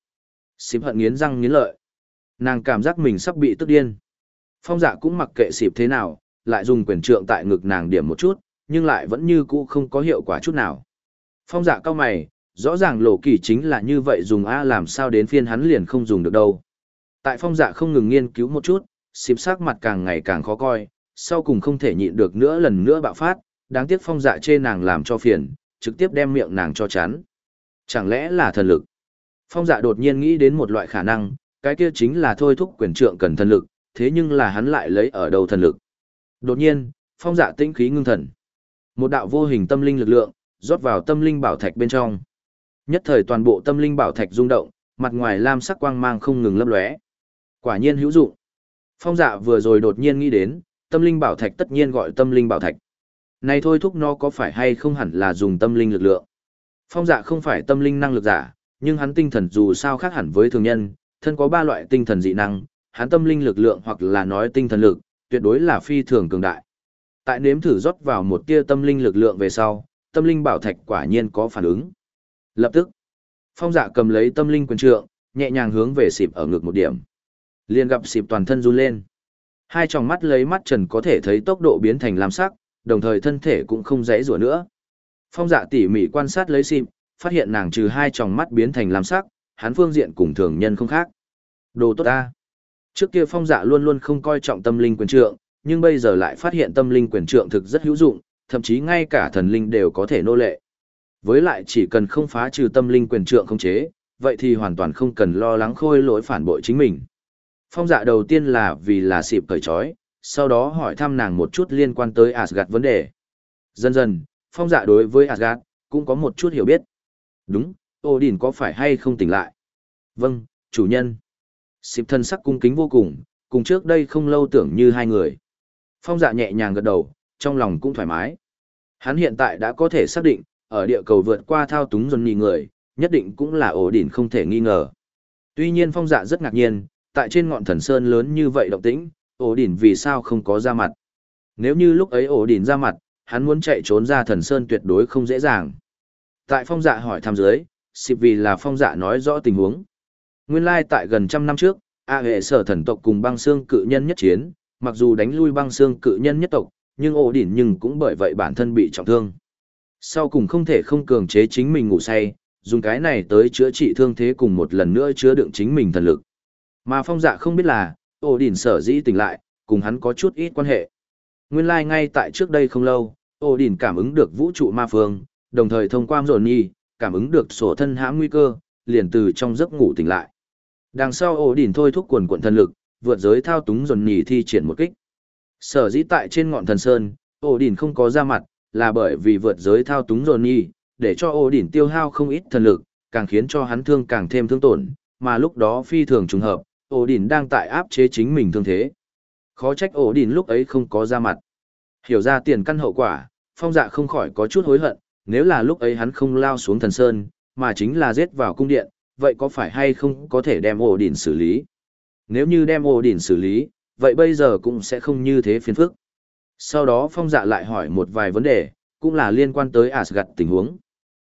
Xịp hận nghiến răng nghiến lợi. Nàng cảm giác mình sắp bị tức điên. Phong dạ cũng mặc kệ xịp thế nào, lại dùng quyền trượng tại ngực nàng điểm một chút, nhưng lại vẫn như cũ không có hiệu quả chút nào. Phong dạ cao mày, rõ ràng lộ kỳ chính là như vậy dùng A làm sao đến phiên hắn liền không dùng được đâu. Tại phong dạ không ngừng nghiên cứu một chút, xịp sắc mặt càng ngày càng khó coi, sau cùng không thể nhịn được nữa lần nữa bạo phát, đáng tiếc phong dạ chê nàng làm cho phiền, trực tiếp đem miệng nàng cho chán. Chẳng lẽ là thần lực? Phong dạ đột nhiên nghĩ đến một loại khả năng, cái kia chính là thôi thúc quyền trượng cần thần lực, thế nhưng là hắn lại lấy ở đầu thần lực. Đột nhiên, phong dạ tĩnh khí ngưng thần. Một đạo vô hình tâm linh lực lượng, rót vào tâm linh bảo thạch bên trong. Nhất thời toàn bộ tâm linh bảo thạch rung động, mặt ngoài lam sắc quang mang không ngừng lấp lóe. Quả nhiên hữu dụng. Phong dạ vừa rồi đột nhiên nghĩ đến, tâm linh bảo thạch tất nhiên gọi tâm linh bảo thạch. Này thôi thúc nó có phải hay không hẳn là dùng tâm linh lực lượng. Phong dạ không phải tâm linh năng lực giả, nhưng hắn tinh thần dù sao khác hẳn với thường nhân, thân có ba loại tinh thần dị năng, hắn tâm linh lực lượng hoặc là nói tinh thần lực, tuyệt đối là phi thường cường đại. Tại nếm thử rót vào một tia tâm linh lực lượng về sau, tâm linh bảo thạch quả nhiên có phản ứng. Lập tức, phong dạ cầm lấy tâm linh quyền trượng, nhẹ nhàng hướng về xịp ở ngực một điểm. Liền gặp xịp toàn thân run lên. Hai tròng mắt lấy mắt trần có thể thấy tốc độ biến thành lam sắc, đồng thời thân thể cũng không dãy rủa nữa. Phong dạ tỉ mỉ quan sát lấy xịp, phát hiện nàng trừ hai tròng mắt biến thành lam sắc, hắn phương diện cùng thường nhân không khác. Đồ tốt ta. Trước kia phong dạ luôn luôn không coi trọng tâm linh quyền trượng, nhưng bây giờ lại phát hiện tâm linh quyền trượng thực rất hữu dụng, thậm chí ngay cả thần linh đều có thể nô lệ. Với lại chỉ cần không phá trừ tâm linh quyền trượng không chế, vậy thì hoàn toàn không cần lo lắng khôi lỗi phản bội chính mình. Phong dạ đầu tiên là vì là xịp cởi trói, sau đó hỏi thăm nàng một chút liên quan tới Asgard vấn đề. Dần dần, phong dạ đối với Asgard, cũng có một chút hiểu biết. Đúng, Odin có phải hay không tỉnh lại? Vâng, chủ nhân. Xịp thân sắc cung kính vô cùng, cùng trước đây không lâu tưởng như hai người. Phong dạ nhẹ nhàng gật đầu, trong lòng cũng thoải mái. Hắn hiện tại đã có thể xác định, ở địa cầu vượt qua thao túng dần nhì người, nhất định cũng là ổ đỉnh không thể nghi ngờ. Tuy nhiên phong dạ rất ngạc nhiên, tại trên ngọn thần sơn lớn như vậy động tĩnh, ổ đỉnh vì sao không có ra mặt. Nếu như lúc ấy ổ đỉnh ra mặt, hắn muốn chạy trốn ra thần sơn tuyệt đối không dễ dàng. Tại phong dạ hỏi thăm dưới, xịp vì là phong dạ nói rõ tình huống. Nguyên lai tại gần trăm năm trước, A hệ sở thần tộc cùng băng xương cự nhân nhất chiến, mặc dù đánh lui băng xương cự nhân nhất tộc, nhưng ổ đỉnh nhưng cũng bởi vậy bản thân bị trọng thương. Sau cùng không thể không cường chế chính mình ngủ say, dùng cái này tới chữa trị thương thế cùng một lần nữa chứa đựng chính mình thần lực. Mà phong dạ không biết là, ổ đỉnh sở dĩ tỉnh lại, cùng hắn có chút ít quan hệ. Nguyên lai like ngay tại trước đây không lâu, ổ đỉnh cảm ứng được vũ trụ ma phương, đồng thời thông qua dồn nhi, cảm ứng được sổ thân hãm nguy cơ, liền từ trong giấc ngủ tỉnh lại. Đằng sau ổ đỉnh thôi thúc quần quận thần lực, vượt giới thao túng dồn nhì thi triển một kích. Sở dĩ tại trên ngọn thần sơn, ổ đỉnh không có ra mặt, là bởi vì vượt giới thao túng dồn nhì, để cho ổ đỉnh tiêu hao không ít thần lực, càng khiến cho hắn thương càng thêm thương tổn, mà lúc đó phi thường trùng hợp, ổ đỉnh đang tại áp chế chính mình thương thế. Khó trách ổ đỉnh lúc ấy không có ra mặt. Hiểu ra tiền căn hậu quả, phong dạ không khỏi có chút hối hận, nếu là lúc ấy hắn không lao xuống thần sơn, mà chính là giết vào cung điện, vậy có phải hay không có thể đem ổ đỉnh xử lý? Nếu như đem ổ đỉnh xử lý, vậy bây giờ cũng sẽ không như thế phiền phức. Sau đó phong dạ lại hỏi một vài vấn đề, cũng là liên quan tới Asgard tình huống.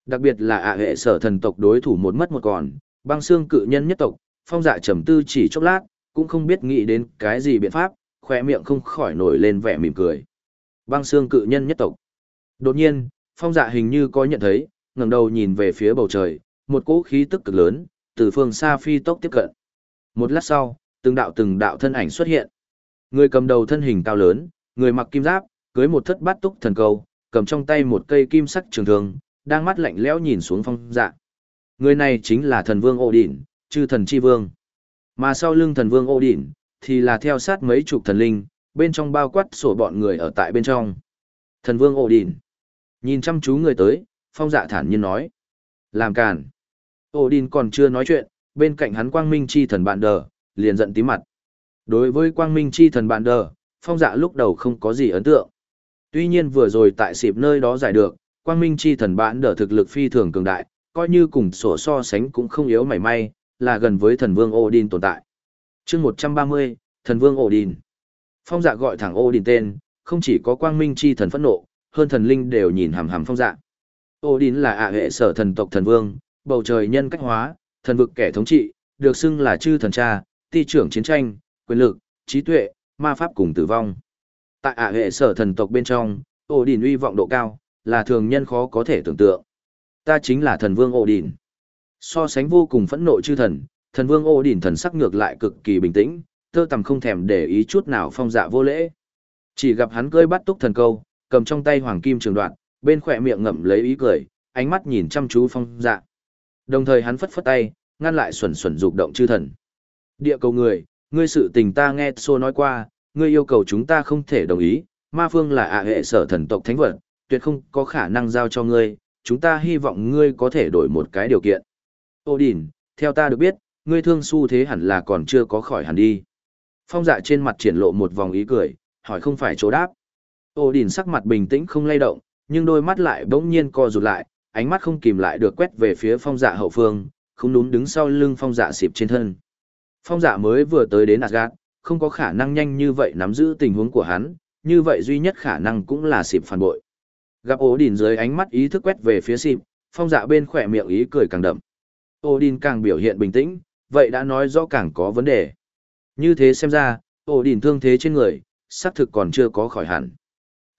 Đặc biệt là ạ hệ sở thần tộc đối thủ một mất một còn, băng xương cự nhân nhất tộc, phong dạ trầm tư chỉ chốc lát, cũng không biết nghĩ đến cái gì biện pháp, khỏe miệng không khỏi nổi lên vẻ mỉm cười. Băng xương cự nhân nhất tộc. Đột nhiên, phong dạ hình như có nhận thấy, ngẩng đầu nhìn về phía bầu trời, một cỗ khí tức cực lớn, từ phương xa phi tốc tiếp cận. Một lát sau, từng đạo từng đạo thân ảnh xuất hiện. Người cầm đầu thân hình cao lớn, người mặc kim giáp, cưới một thất bát túc thần cầu, cầm trong tay một cây kim sắc trường thương, đang mắt lạnh lẽo nhìn xuống phong dạ. Người này chính là thần vương Odin, chư thần chi vương. Mà sau lưng thần vương Odin, thì là theo sát mấy chục thần linh, bên trong bao quát sổ bọn người ở tại bên trong. Thần vương Odin. Nhìn chăm chú người tới, phong dạ thản nhiên nói. Làm càn. Đỉnh còn chưa nói chuyện, bên cạnh hắn quang minh chi thần bạn đờ, liền giận tí mặt. Đối với quang minh chi thần bạn đờ, phong dạ lúc đầu không có gì ấn tượng. Tuy nhiên vừa rồi tại xịp nơi đó giải được, quang minh chi thần bạn đờ thực lực phi thường cường đại, coi như cùng sổ so sánh cũng không yếu mảy may, là gần với thần vương Odin tồn tại. chương 130, thần vương Odin. Phong dạ gọi thẳng Odin tên, không chỉ có quang minh chi thần phẫn nộ, hơn thần linh đều nhìn hàm hàm phong dạ. Odin là ạ hệ sở thần tộc thần vương, bầu trời nhân cách hóa, thần vực kẻ thống trị, được xưng là chư thần cha, ti trưởng chiến tranh, quyền lực, trí tuệ, ma pháp cùng tử vong. Tại ạ hệ sở thần tộc bên trong, Odin uy vọng độ cao, là thường nhân khó có thể tưởng tượng. Ta chính là thần vương Odin. So sánh vô cùng phẫn nộ chư thần, thần vương ô Odin thần sắc ngược lại cực kỳ bình tĩnh, tơ tầm không thèm để ý chút nào phong dạ vô lễ. Chỉ gặp hắn cơi bắt túc thần câu, cầm trong tay hoàng kim trường đoạn, bên khỏe miệng ngậm lấy ý cười, ánh mắt nhìn chăm chú phong dạ. Đồng thời hắn phất phất tay, ngăn lại xuẩn xuẩn dục động chư thần. Địa cầu người, ngươi sự tình ta nghe xô nói qua, ngươi yêu cầu chúng ta không thể đồng ý, ma phương là ạ hệ sở thần tộc thánh vật, tuyệt không có khả năng giao cho ngươi, chúng ta hy vọng ngươi có thể đổi một cái điều kiện. Odin, theo ta được biết, ngươi thương su thế hẳn là còn chưa có khỏi hẳn đi. Phong dạ trên mặt triển lộ một vòng ý cười, hỏi không phải chỗ đáp. Odin sắc mặt bình tĩnh không lay động, nhưng đôi mắt lại bỗng nhiên co rụt lại, ánh mắt không kìm lại được quét về phía phong dạ hậu phương, không đúng đứng sau lưng phong dạ xịp trên thân. Phong dạ mới vừa tới đến Asgard, không có khả năng nhanh như vậy nắm giữ tình huống của hắn, như vậy duy nhất khả năng cũng là xịp phản bội. Gặp ố đỉn dưới ánh mắt ý thức quét về phía xịp, phong dạ bên khỏe miệng ý cười càng đậm. Odin càng biểu hiện bình tĩnh, vậy đã nói rõ càng có vấn đề. Như thế xem ra, Odin thương thế trên người, xác thực còn chưa có khỏi hẳn.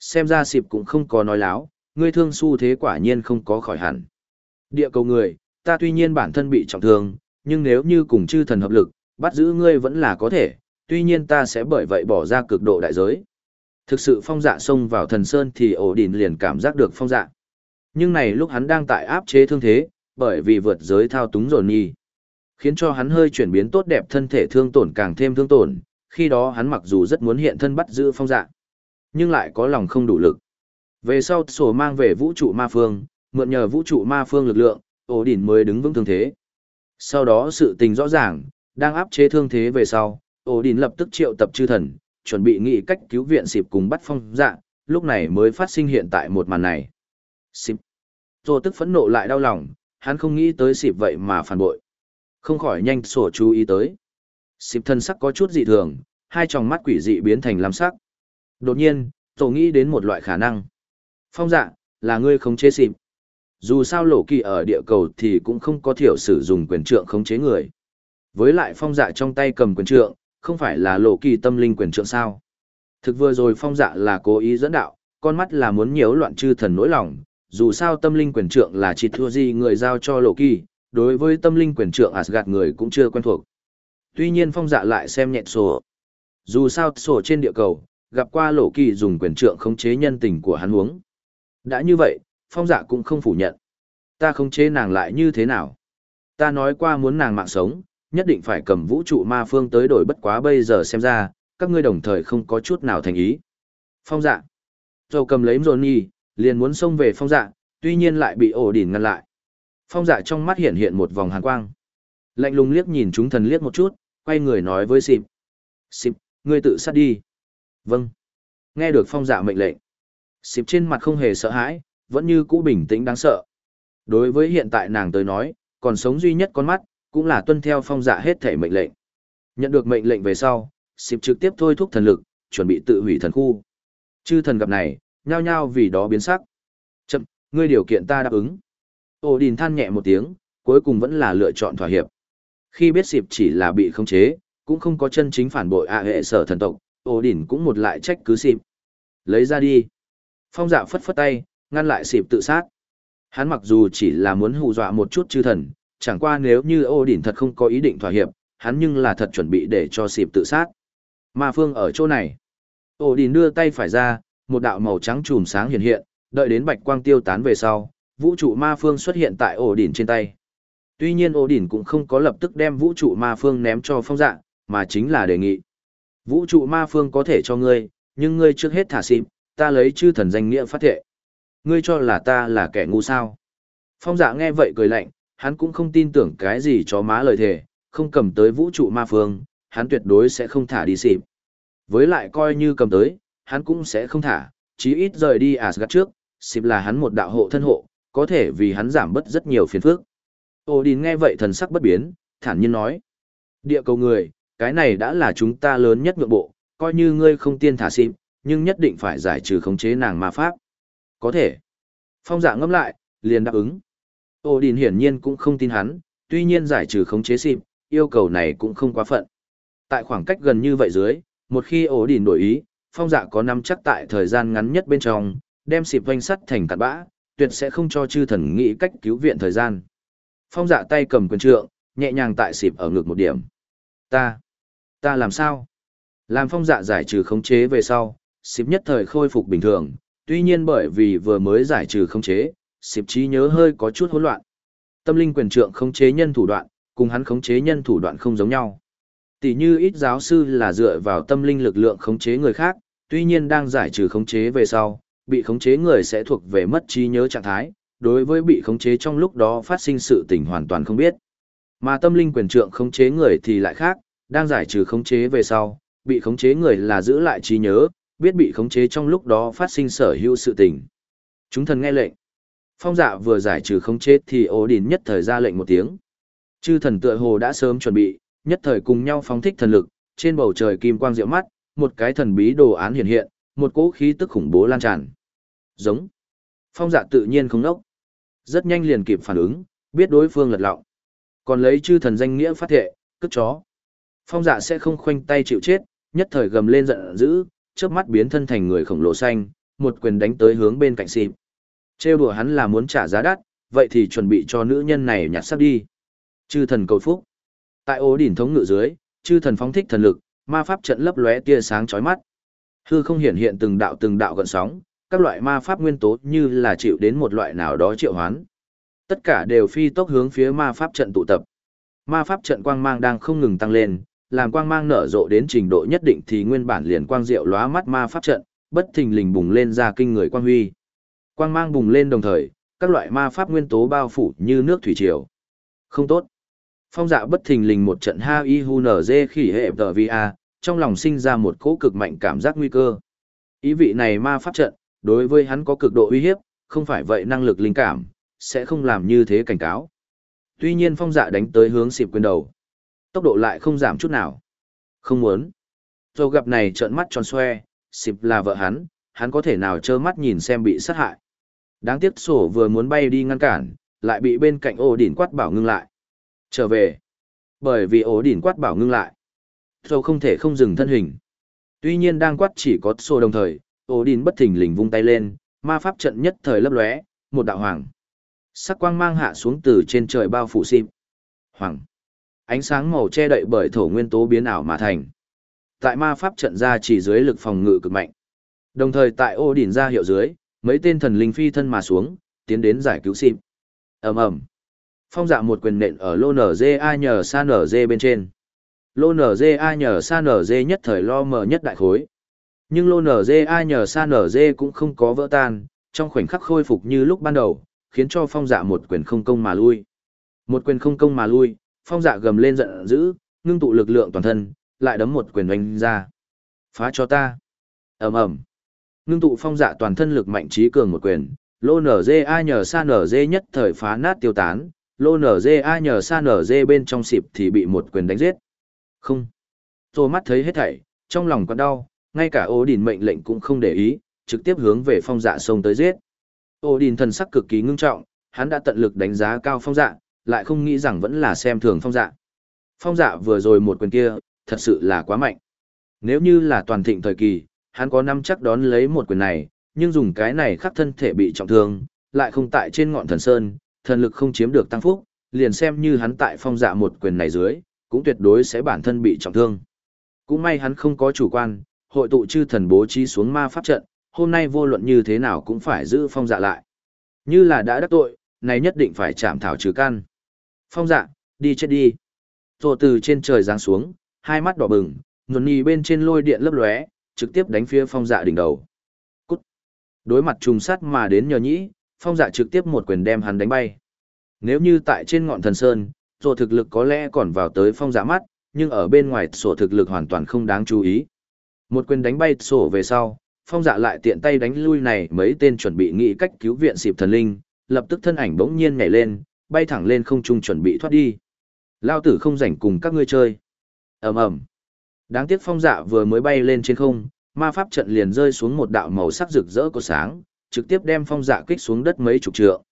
Xem ra xịp cũng không có nói láo, ngươi thương su thế quả nhiên không có khỏi hẳn. Địa cầu người, ta tuy nhiên bản thân bị trọng thương, nhưng nếu như cùng chư thần hợp lực, bắt giữ ngươi vẫn là có thể, tuy nhiên ta sẽ bởi vậy bỏ ra cực độ đại giới. Thực sự phong dạ xông vào thần sơn thì ổ liền cảm giác được phong dạ. Nhưng này lúc hắn đang tại áp chế thương thế, bởi vì vượt giới thao túng dồn nhi. Khiến cho hắn hơi chuyển biến tốt đẹp thân thể thương tổn càng thêm thương tổn, khi đó hắn mặc dù rất muốn hiện thân bắt giữ phong dạ, nhưng lại có lòng không đủ lực. Về sau sổ mang về vũ trụ ma phương, mượn nhờ vũ trụ ma phương lực lượng, ổ đỉnh mới đứng vững thương thế. Sau đó sự tình rõ ràng, đang áp chế thương thế về sau, ổ đỉnh lập tức triệu tập chư thần, chuẩn bị nghĩ cách cứu viện xịp cùng bắt phong dạ, lúc này mới phát sinh hiện tại một màn này. Xịp. tô tức phẫn nộ lại đau lòng, hắn không nghĩ tới xịp vậy mà phản bội. Không khỏi nhanh sổ chú ý tới. Xịp thân sắc có chút dị thường, hai tròng mắt quỷ dị biến thành lam sắc. Đột nhiên, tổ nghĩ đến một loại khả năng. Phong dạ, là ngươi khống chế xịp. Dù sao lộ kỳ ở địa cầu thì cũng không có thiểu sử dụng quyền trượng khống chế người. Với lại phong dạ trong tay cầm quyền trượng, không phải là lộ kỳ tâm linh quyền trượng sao. Thực vừa rồi phong dạ là cố ý dẫn đạo, con mắt là muốn nhiễu loạn chư thần nỗi lòng, dù sao tâm linh quyền trượng là chỉ thua gì người giao cho lộ kỳ, đối với tâm linh quyền trượng Asgard người cũng chưa quen thuộc. Tuy nhiên phong dạ lại xem nhẹ sổ. Dù sao sổ trên địa cầu, gặp qua lộ kỳ dùng quyền trượng khống chế nhân tình của hắn uống. Đã như vậy, phong dạ cũng không phủ nhận. Ta khống chế nàng lại như thế nào? Ta nói qua muốn nàng mạng sống, nhất định phải cầm vũ trụ ma phương tới đổi bất quá bây giờ xem ra, các ngươi đồng thời không có chút nào thành ý. Phong dạ. Dầu cầm lấy Johnny, liền muốn xông về phong dạ, tuy nhiên lại bị ổ đỉn ngăn lại. Phong dạ trong mắt hiện hiện một vòng hàn quang. Lạnh lùng liếc nhìn chúng thần liếc một chút, quay người nói với xịp xịp ngươi tự sát đi. Vâng. Nghe được phong dạ mệnh lệnh. xịp trên mặt không hề sợ hãi, vẫn như cũ bình tĩnh đáng sợ. Đối với hiện tại nàng tới nói, còn sống duy nhất con mắt, cũng là tuân theo phong dạ hết thể mệnh lệnh. Nhận được mệnh lệnh về sau, xịp trực tiếp thôi thúc thần lực, chuẩn bị tự hủy thần khu. Chư thần gặp này, nhao nhao vì đó biến sắc. Chậm, ngươi điều kiện ta đáp ứng. Ô đình than nhẹ một tiếng, cuối cùng vẫn là lựa chọn thỏa hiệp. Khi biết Sịp chỉ là bị khống chế, cũng không có chân chính phản bội ạ hệ sở thần tộc, Ô đình cũng một lại trách cứ Sịp. Lấy ra đi. Phong dạ phất phất tay, ngăn lại Sịp tự sát. Hắn mặc dù chỉ là muốn hù dọa một chút chư thần, chẳng qua nếu như ô đỉnh thật không có ý định thỏa hiệp, hắn nhưng là thật chuẩn bị để cho xịp tự sát. Ma phương ở chỗ này. Ô đỉnh đưa tay phải ra, một đạo màu trắng chùm sáng hiện hiện, đợi đến bạch quang tiêu tán về sau, vũ trụ ma phương xuất hiện tại ổ đỉnh trên tay. Tuy nhiên ổ đỉnh cũng không có lập tức đem vũ trụ ma phương ném cho phong dạ, mà chính là đề nghị. Vũ trụ ma phương có thể cho ngươi, nhưng ngươi trước hết thả xịp, ta lấy chư thần danh nghĩa phát thệ. Ngươi cho là ta là kẻ ngu sao? Phong dạ nghe vậy cười lạnh, hắn cũng không tin tưởng cái gì cho má lời thề, không cầm tới vũ trụ ma phương, hắn tuyệt đối sẽ không thả đi xịp. Với lại coi như cầm tới, hắn cũng sẽ không thả, chí ít rời đi Asgard trước, xịp là hắn một đạo hộ thân hộ, có thể vì hắn giảm bớt rất nhiều phiền phức. Odin nghe vậy thần sắc bất biến, thản nhiên nói. Địa cầu người, cái này đã là chúng ta lớn nhất ngượng bộ, coi như ngươi không tiên thả xịp, nhưng nhất định phải giải trừ khống chế nàng ma pháp. Có thể. Phong dạ ngâm lại, liền đáp ứng. Odin hiển nhiên cũng không tin hắn, tuy nhiên giải trừ khống chế xịp, yêu cầu này cũng không quá phận. Tại khoảng cách gần như vậy dưới, một khi Odin đổi ý, phong dạ có nắm chắc tại thời gian ngắn nhất bên trong, đem xịp vanh sắt thành cặn bã, tuyệt sẽ không cho chư thần nghĩ cách cứu viện thời gian. Phong dạ tay cầm quyền trượng, nhẹ nhàng tại xịp ở ngực một điểm. Ta, ta làm sao? Làm phong dạ giải trừ khống chế về sau, xịp nhất thời khôi phục bình thường, tuy nhiên bởi vì vừa mới giải trừ khống chế, xịp trí nhớ hơi có chút hỗn loạn. Tâm linh quyền trượng khống chế nhân thủ đoạn, cùng hắn khống chế nhân thủ đoạn không giống nhau. Tỷ như ít giáo sư là dựa vào tâm linh lực lượng khống chế người khác, tuy nhiên đang giải trừ khống chế về sau, bị khống chế người sẽ thuộc về mất trí nhớ trạng thái, đối với bị khống chế trong lúc đó phát sinh sự tình hoàn toàn không biết. Mà tâm linh quyền trượng khống chế người thì lại khác, đang giải trừ khống chế về sau, bị khống chế người là giữ lại trí nhớ, biết bị khống chế trong lúc đó phát sinh sở hữu sự tình. Chúng thần nghe lệnh. Phong dạ vừa giải trừ khống chế thì ổ đỉnh nhất thời ra lệnh một tiếng. Chư thần tựa hồ đã sớm chuẩn bị, nhất thời cùng nhau phóng thích thần lực, trên bầu trời kim quang diệu mắt, một cái thần bí đồ án hiện hiện, một cỗ khí tức khủng bố lan tràn. Giống. Phong dạ tự nhiên không nốc. Rất nhanh liền kịp phản ứng, biết đối phương lật lọng. Còn lấy chư thần danh nghĩa phát thệ, cất chó. Phong dạ sẽ không khoanh tay chịu chết, nhất thời gầm lên giận dữ, chớp mắt biến thân thành người khổng lồ xanh, một quyền đánh tới hướng bên cạnh xịp. Trêu đùa hắn là muốn trả giá đắt, vậy thì chuẩn bị cho nữ nhân này nhặt sắp đi. Chư thần cầu phúc. Tại ố đỉnh thống ngự dưới, chư thần phóng thích thần lực, ma pháp trận lấp lóe tia sáng chói mắt. Hư không hiện hiện từng đạo từng đạo gợn sóng, các loại ma pháp nguyên tố như là chịu đến một loại nào đó triệu hoán. Tất cả đều phi tốc hướng phía ma pháp trận tụ tập. Ma pháp trận quang mang đang không ngừng tăng lên, làm quang mang nở rộ đến trình độ nhất định thì nguyên bản liền quang diệu lóa mắt ma pháp trận, bất thình lình bùng lên ra kinh người quang huy. Quang mang bùng lên đồng thời, các loại ma pháp nguyên tố bao phủ như nước thủy triều. Không tốt. Phong dạ bất thình lình một trận ha y hu nở dê khỉ hệ tờ vi a, trong lòng sinh ra một cỗ cực mạnh cảm giác nguy cơ. Ý vị này ma pháp trận, đối với hắn có cực độ uy hiếp, không phải vậy năng lực linh cảm, sẽ không làm như thế cảnh cáo. Tuy nhiên phong dạ đánh tới hướng xịp quyền đầu. Tốc độ lại không giảm chút nào. Không muốn. Rồi gặp này trợn mắt tròn xoe, xịp là vợ hắn, hắn có thể nào trơ mắt nhìn xem bị sát hại. Đáng tiếc sổ vừa muốn bay đi ngăn cản, lại bị bên cạnh ô đỉnh quát bảo ngưng lại. Trở về. Bởi vì ổ đỉn quát bảo ngưng lại. Rồi không thể không dừng thân hình. Tuy nhiên đang quát chỉ có sổ đồng thời, ổ đỉn bất thình lình vung tay lên, ma pháp trận nhất thời lấp lóe, một đạo hoàng. Sắc quang mang hạ xuống từ trên trời bao phủ sim Hoàng. Ánh sáng màu che đậy bởi thổ nguyên tố biến ảo mà thành. Tại ma pháp trận ra chỉ dưới lực phòng ngự cực mạnh. Đồng thời tại ô đỉnh ra hiệu dưới, mấy tên thần linh phi thân mà xuống, tiến đến giải cứu sim ầm ầm Phong dạ một quyền nện ở lô nở dê a nhờ sa nở dê bên trên. Lô nở dê a nhờ sa nở dê nhất thời lo mờ nhất đại khối. Nhưng lô nở dê a nhờ sa nở dê cũng không có vỡ tan, trong khoảnh khắc khôi phục như lúc ban đầu, khiến cho phong dạ một quyền không công mà lui. Một quyền không công mà lui, phong dạ gầm lên giận dữ, ngưng tụ lực lượng toàn thân, lại đấm một quyền đánh ra. Phá cho ta. ầm ầm Ngưng tụ phong dạ toàn thân lực mạnh trí cường một quyền, lô nở dê a nhờ sa nở dê nhất thời phá nát tiêu tán, lô nở dê a nhờ xa nở dê bên trong xịp thì bị một quyền đánh giết. Không. Tô mắt thấy hết thảy, trong lòng còn đau, ngay cả ô đình mệnh lệnh cũng không để ý, trực tiếp hướng về phong dạ sông tới giết. Ô đình thần sắc cực kỳ ngưng trọng, hắn đã tận lực đánh giá cao phong dạ, lại không nghĩ rằng vẫn là xem thường phong dạ. Phong dạ vừa rồi một quyền kia, thật sự là quá mạnh. Nếu như là toàn thịnh thời kỳ, hắn có năm chắc đón lấy một quyền này, nhưng dùng cái này khắc thân thể bị trọng thương, lại không tại trên ngọn thần sơn, thần lực không chiếm được tăng phúc, liền xem như hắn tại phong dạ một quyền này dưới, cũng tuyệt đối sẽ bản thân bị trọng thương. Cũng may hắn không có chủ quan, hội tụ chư thần bố trí xuống ma pháp trận, hôm nay vô luận như thế nào cũng phải giữ phong dạ lại. Như là đã đắc tội, này nhất định phải chạm thảo trừ căn. Phong dạ, đi chết đi. Rồi từ trên trời giáng xuống, hai mắt đỏ bừng, nhuần nhì bên trên lôi điện lấp lóe, trực tiếp đánh phía phong dạ đỉnh đầu. Cút. Đối mặt trùng sát mà đến nhờ nhĩ, phong dạ trực tiếp một quyền đem hắn đánh bay. Nếu như tại trên ngọn thần sơn, sổ thực lực có lẽ còn vào tới phong dạ mắt, nhưng ở bên ngoài sổ thực lực hoàn toàn không đáng chú ý. Một quyền đánh bay sổ về sau, phong dạ lại tiện tay đánh lui này mấy tên chuẩn bị nghĩ cách cứu viện xịp thần linh, lập tức thân ảnh bỗng nhiên nhảy lên, bay thẳng lên không trung chuẩn bị thoát đi. Lao tử không rảnh cùng các ngươi chơi. ầm ầm. Đáng tiếc phong dạ vừa mới bay lên trên không, ma pháp trận liền rơi xuống một đạo màu sắc rực rỡ của sáng, trực tiếp đem phong dạ kích xuống đất mấy chục trượng.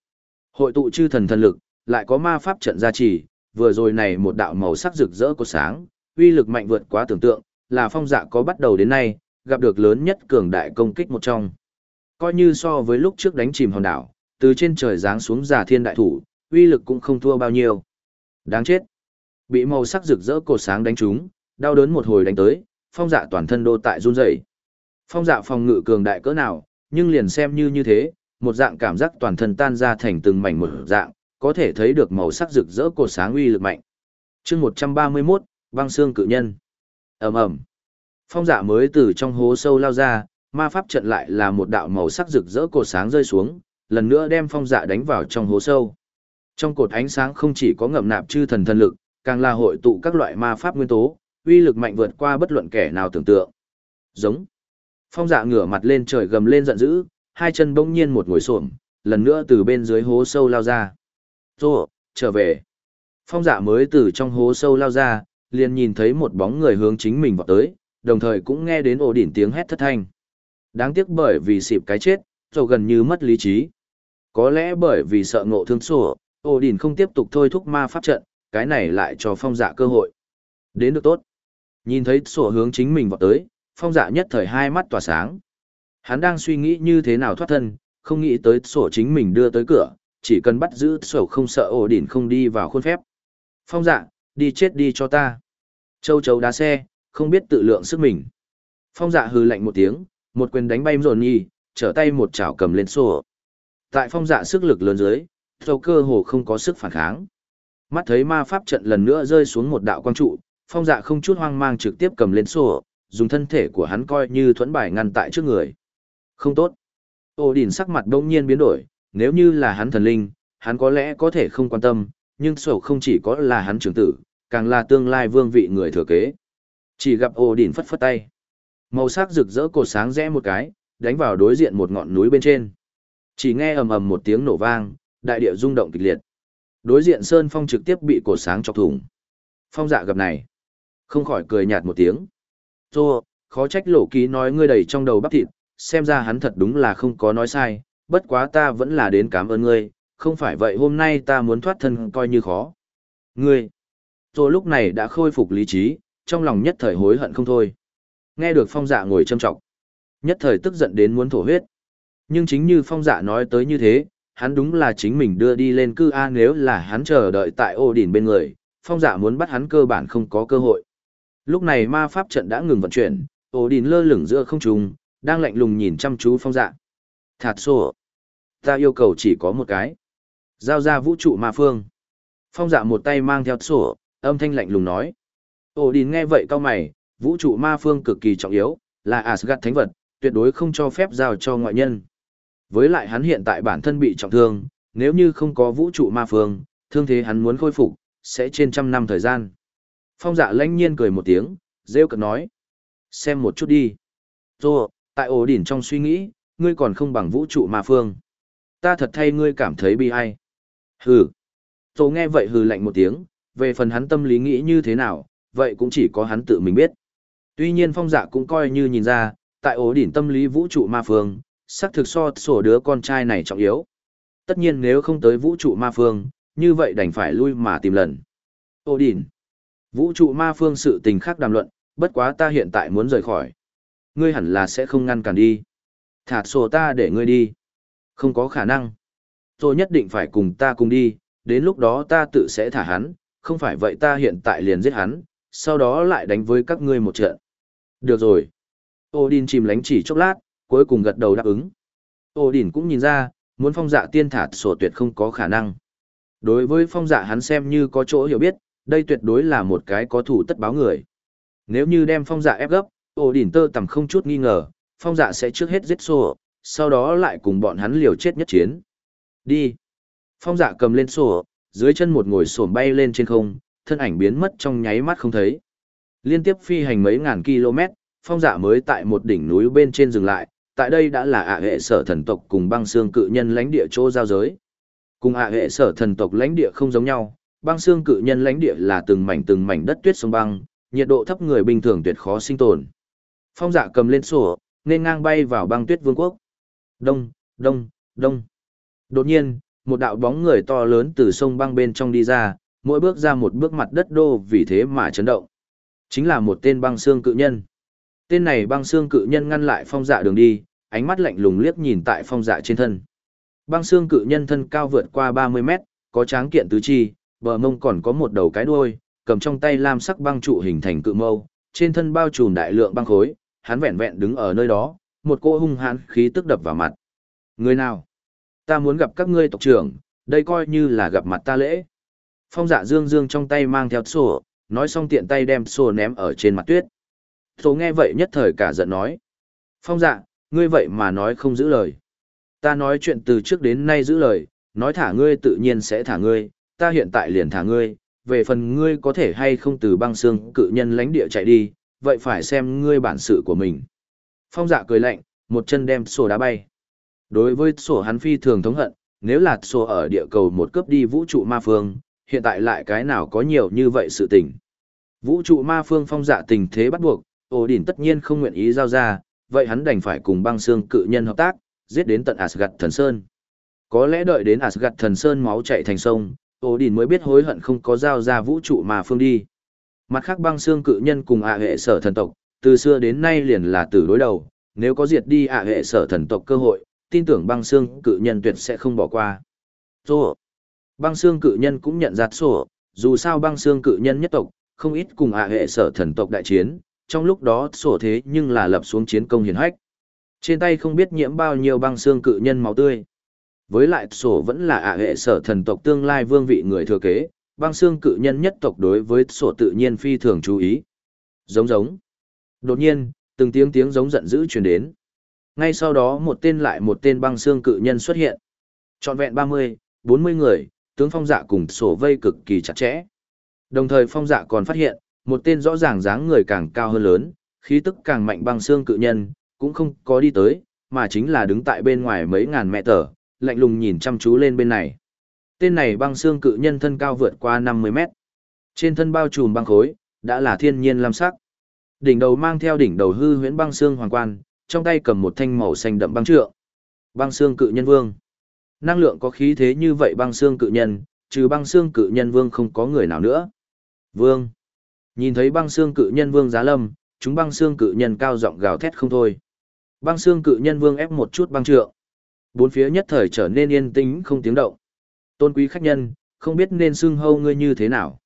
Hội tụ chư thần thần lực, lại có ma pháp trận gia trì, vừa rồi này một đạo màu sắc rực rỡ của sáng, uy lực mạnh vượt quá tưởng tượng, là phong dạ có bắt đầu đến nay, gặp được lớn nhất cường đại công kích một trong. Coi như so với lúc trước đánh chìm hòn đảo, từ trên trời giáng xuống giả thiên đại thủ, uy lực cũng không thua bao nhiêu. Đáng chết. Bị màu sắc rực rỡ cột sáng đánh trúng, đau đớn một hồi đánh tới, phong dạ toàn thân đô tại run rẩy. Phong dạ phòng ngự cường đại cỡ nào, nhưng liền xem như như thế, một dạng cảm giác toàn thân tan ra thành từng mảnh một dạng, có thể thấy được màu sắc rực rỡ của sáng uy lực mạnh. chương 131, băng xương cự nhân. ầm ầm Phong dạ mới từ trong hố sâu lao ra, ma pháp trận lại là một đạo màu sắc rực rỡ cột sáng rơi xuống, lần nữa đem phong dạ đánh vào trong hố sâu. Trong cột ánh sáng không chỉ có ngậm nạp chư thần thần lực, càng là hội tụ các loại ma pháp nguyên tố, uy lực mạnh vượt qua bất luận kẻ nào tưởng tượng. Giống. Phong dạ ngửa mặt lên trời gầm lên giận dữ, hai chân bỗng nhiên một ngồi xổm, lần nữa từ bên dưới hố sâu lao ra. Rô, trở về. Phong dạ mới từ trong hố sâu lao ra, liền nhìn thấy một bóng người hướng chính mình vào tới, đồng thời cũng nghe đến ổ đỉnh tiếng hét thất thanh. Đáng tiếc bởi vì xịp cái chết, rồi gần như mất lý trí. Có lẽ bởi vì sợ ngộ thương sổ, ổ đỉnh không tiếp tục thôi thúc ma pháp trận, cái này lại cho phong dạ cơ hội. Đến được tốt. Nhìn thấy sổ hướng chính mình vào tới, phong dạ nhất thời hai mắt tỏa sáng. Hắn đang suy nghĩ như thế nào thoát thân, không nghĩ tới sổ chính mình đưa tới cửa, chỉ cần bắt giữ sổ không sợ ổ đỉn không đi vào khuôn phép. Phong dạ, đi chết đi cho ta. Châu chấu đá xe, không biết tự lượng sức mình. Phong dạ hừ lạnh một tiếng, một quyền đánh bay rồn nhi, trở tay một chảo cầm lên sổ. Tại phong dạ sức lực lớn dưới, Châu cơ hồ không có sức phản kháng. Mắt thấy ma pháp trận lần nữa rơi xuống một đạo quang trụ, phong dạ không chút hoang mang trực tiếp cầm lên sổ, dùng thân thể của hắn coi như thuẫn bài ngăn tại trước người. Không tốt. Ô Đình sắc mặt đông nhiên biến đổi, nếu như là hắn thần linh, hắn có lẽ có thể không quan tâm, nhưng sổ không chỉ có là hắn trưởng tử, càng là tương lai vương vị người thừa kế. Chỉ gặp Ô Đình phất phất tay. Màu sắc rực rỡ cột sáng rẽ một cái, đánh vào đối diện một ngọn núi bên trên. Chỉ nghe ầm ầm một tiếng nổ vang, đại địa rung động kịch liệt. Đối diện Sơn Phong trực tiếp bị cột sáng chọc thủng. Phong dạ gặp này, không khỏi cười nhạt một tiếng. Tô, khó trách lộ ký nói ngươi đầy trong đầu bắp thịt, xem ra hắn thật đúng là không có nói sai, bất quá ta vẫn là đến cảm ơn ngươi, không phải vậy hôm nay ta muốn thoát thân coi như khó. Ngươi, Tô lúc này đã khôi phục lý trí, trong lòng nhất thời hối hận không thôi. Nghe được phong dạ ngồi châm trọng, nhất thời tức giận đến muốn thổ huyết. Nhưng chính như phong dạ nói tới như thế, hắn đúng là chính mình đưa đi lên cư A nếu là hắn chờ đợi tại ô đỉnh bên người, phong dạ muốn bắt hắn cơ bản không có cơ hội. Lúc này ma pháp trận đã ngừng vận chuyển, ô lơ lửng giữa không trung, đang lạnh lùng nhìn chăm chú phong dạ. Thạt sổ. Ta yêu cầu chỉ có một cái. Giao ra vũ trụ ma phương. Phong dạ một tay mang theo sổ, âm thanh lạnh lùng nói. Odin nghe vậy cao mày, vũ trụ ma phương cực kỳ trọng yếu, là Asgard thánh vật, tuyệt đối không cho phép giao cho ngoại nhân. Với lại hắn hiện tại bản thân bị trọng thương, nếu như không có vũ trụ ma phương, thương thế hắn muốn khôi phục, sẽ trên trăm năm thời gian. Phong dạ lãnh nhiên cười một tiếng, rêu cực nói. Xem một chút đi. Rồi, tại ổ đỉnh trong suy nghĩ, ngươi còn không bằng vũ trụ ma phương. Ta thật thay ngươi cảm thấy bi ai. Hừ. Rồi nghe vậy hừ lạnh một tiếng, về phần hắn tâm lý nghĩ như thế nào, vậy cũng chỉ có hắn tự mình biết. Tuy nhiên phong dạ cũng coi như nhìn ra, tại ổ đỉnh tâm lý vũ trụ ma phương, xác thực so sổ đứa con trai này trọng yếu. Tất nhiên nếu không tới vũ trụ ma phương, như vậy đành phải lui mà tìm lần. Ổ đỉnh. Vũ trụ ma phương sự tình khác đàm luận, bất quá ta hiện tại muốn rời khỏi. Ngươi hẳn là sẽ không ngăn cản đi. Thả sổ ta để ngươi đi. Không có khả năng. Tôi nhất định phải cùng ta cùng đi, đến lúc đó ta tự sẽ thả hắn, không phải vậy ta hiện tại liền giết hắn, sau đó lại đánh với các ngươi một trận. Được rồi. Odin chìm lánh chỉ chốc lát, cuối cùng gật đầu đáp ứng. Odin cũng nhìn ra, muốn phong dạ tiên thả sổ tuyệt không có khả năng. Đối với phong dạ hắn xem như có chỗ hiểu biết, đây tuyệt đối là một cái có thủ tất báo người. Nếu như đem phong dạ ép gấp, Odin tơ tầm không chút nghi ngờ, phong dạ sẽ trước hết giết sổ, sau đó lại cùng bọn hắn liều chết nhất chiến. Đi. Phong dạ cầm lên sổ, dưới chân một ngồi sổm bay lên trên không, thân ảnh biến mất trong nháy mắt không thấy. Liên tiếp phi hành mấy ngàn km, phong dạ mới tại một đỉnh núi bên trên dừng lại, tại đây đã là ạ hệ sở thần tộc cùng băng xương cự nhân lãnh địa chỗ giao giới. Cùng ạ hệ sở thần tộc lãnh địa không giống nhau, băng xương cự nhân lãnh địa là từng mảnh từng mảnh đất tuyết sông băng, nhiệt độ thấp người bình thường tuyệt khó sinh tồn. Phong dạ cầm lên sổ, nên ngang bay vào băng tuyết vương quốc. Đông, đông, đông. Đột nhiên, một đạo bóng người to lớn từ sông băng bên trong đi ra, mỗi bước ra một bước mặt đất đô vì thế mà chấn động. Chính là một tên băng xương cự nhân. Tên này băng xương cự nhân ngăn lại phong dạ đường đi, ánh mắt lạnh lùng liếc nhìn tại phong dạ trên thân. Băng xương cự nhân thân cao vượt qua 30 mét, có tráng kiện tứ chi, bờ mông còn có một đầu cái đuôi, cầm trong tay lam sắc băng trụ hình thành cự mâu, trên thân bao trùm đại lượng băng khối, hắn vẹn vẹn đứng ở nơi đó, một cô hung hãn khí tức đập vào mặt. Người nào? Ta muốn gặp các ngươi tộc trưởng, đây coi như là gặp mặt ta lễ. Phong dạ dương dương trong tay mang theo sổ, nói xong tiện tay đem sổ ném ở trên mặt tuyết. Thố nghe vậy nhất thời cả giận nói. Phong dạ, ngươi vậy mà nói không giữ lời. Ta nói chuyện từ trước đến nay giữ lời, nói thả ngươi tự nhiên sẽ thả ngươi, ta hiện tại liền thả ngươi, về phần ngươi có thể hay không từ băng xương cự nhân lãnh địa chạy đi, vậy phải xem ngươi bản sự của mình. Phong dạ cười lạnh, một chân đem sổ đá bay. Đối với sổ hắn phi thường thống hận, nếu là sổ ở địa cầu một cấp đi vũ trụ ma phương, hiện tại lại cái nào có nhiều như vậy sự tình. Vũ trụ ma phương phong dạ tình thế bắt buộc, ổ đỉnh tất nhiên không nguyện ý giao ra, vậy hắn đành phải cùng băng xương cự nhân hợp tác, giết đến tận Asgard thần sơn. Có lẽ đợi đến Asgard thần sơn máu chảy thành sông, ổ đỉn mới biết hối hận không có giao ra vũ trụ mà phương đi. Mặt khác băng xương cự nhân cùng ạ hệ sở thần tộc, từ xưa đến nay liền là tử đối đầu, nếu có diệt đi ạ hệ sở thần tộc cơ hội, tin tưởng băng xương cự nhân tuyệt sẽ không bỏ qua. Rô. Băng xương cự nhân cũng nhận ra sổ, dù sao băng xương cự nhân nhất tộc, không ít cùng ạ hệ sở thần tộc đại chiến, trong lúc đó sổ thế nhưng là lập xuống chiến công hiển hách. Trên tay không biết nhiễm bao nhiêu băng xương cự nhân máu tươi. Với lại sổ vẫn là ạ hệ sở thần tộc tương lai vương vị người thừa kế, băng xương cự nhân nhất tộc đối với sổ tự nhiên phi thường chú ý. Giống giống. Đột nhiên, từng tiếng tiếng giống giận dữ truyền đến. Ngay sau đó một tên lại một tên băng xương cự nhân xuất hiện. Trọn vẹn 30, 40 người, tướng phong dạ cùng sổ vây cực kỳ chặt chẽ. Đồng thời phong dạ còn phát hiện, một tên rõ ràng dáng người càng cao hơn lớn, khí tức càng mạnh băng xương cự nhân, cũng không có đi tới, mà chính là đứng tại bên ngoài mấy ngàn mẹ tờ, lạnh lùng nhìn chăm chú lên bên này. Tên này băng xương cự nhân thân cao vượt qua 50 mét. Trên thân bao trùm băng khối, đã là thiên nhiên lam sắc. Đỉnh đầu mang theo đỉnh đầu hư huyễn băng xương hoàng quan, trong tay cầm một thanh màu xanh đậm băng trượng. Băng xương cự nhân vương. Năng lượng có khí thế như vậy băng xương cự nhân, trừ băng xương cự nhân vương không có người nào nữa. Vương. Nhìn thấy băng xương cự nhân vương giá lâm, chúng băng xương cự nhân cao giọng gào thét không thôi. Băng xương cự nhân vương ép một chút băng trượng. Bốn phía nhất thời trở nên yên tĩnh không tiếng động. Tôn quý khách nhân, không biết nên xưng hâu ngươi như thế nào.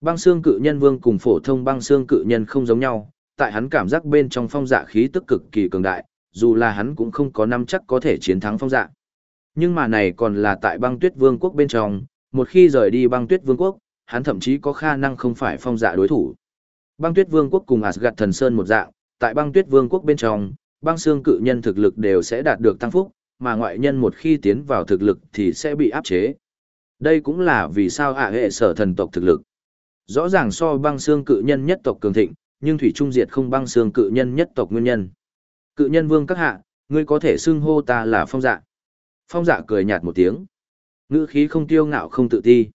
Băng xương cự nhân vương cùng phổ thông băng xương cự nhân không giống nhau, tại hắn cảm giác bên trong phong dạ khí tức cực kỳ cường đại, dù là hắn cũng không có năm chắc có thể chiến thắng phong dạ. Nhưng mà này còn là tại băng tuyết vương quốc bên trong, một khi rời đi băng tuyết vương quốc, hắn thậm chí có khả năng không phải phong dạ đối thủ. Băng tuyết vương quốc cùng Asgard thần sơn một dạng, tại băng tuyết vương quốc bên trong, băng xương cự nhân thực lực đều sẽ đạt được tăng phúc, mà ngoại nhân một khi tiến vào thực lực thì sẽ bị áp chế. Đây cũng là vì sao ạ hệ sở thần tộc thực lực. Rõ ràng so băng xương cự nhân nhất tộc cường thịnh, nhưng thủy trung diệt không băng xương cự nhân nhất tộc nguyên nhân. Cự nhân vương các hạ, ngươi có thể xưng hô ta là phong dạ. Phong dạ cười nhạt một tiếng. Ngữ khí không tiêu ngạo không tự ti.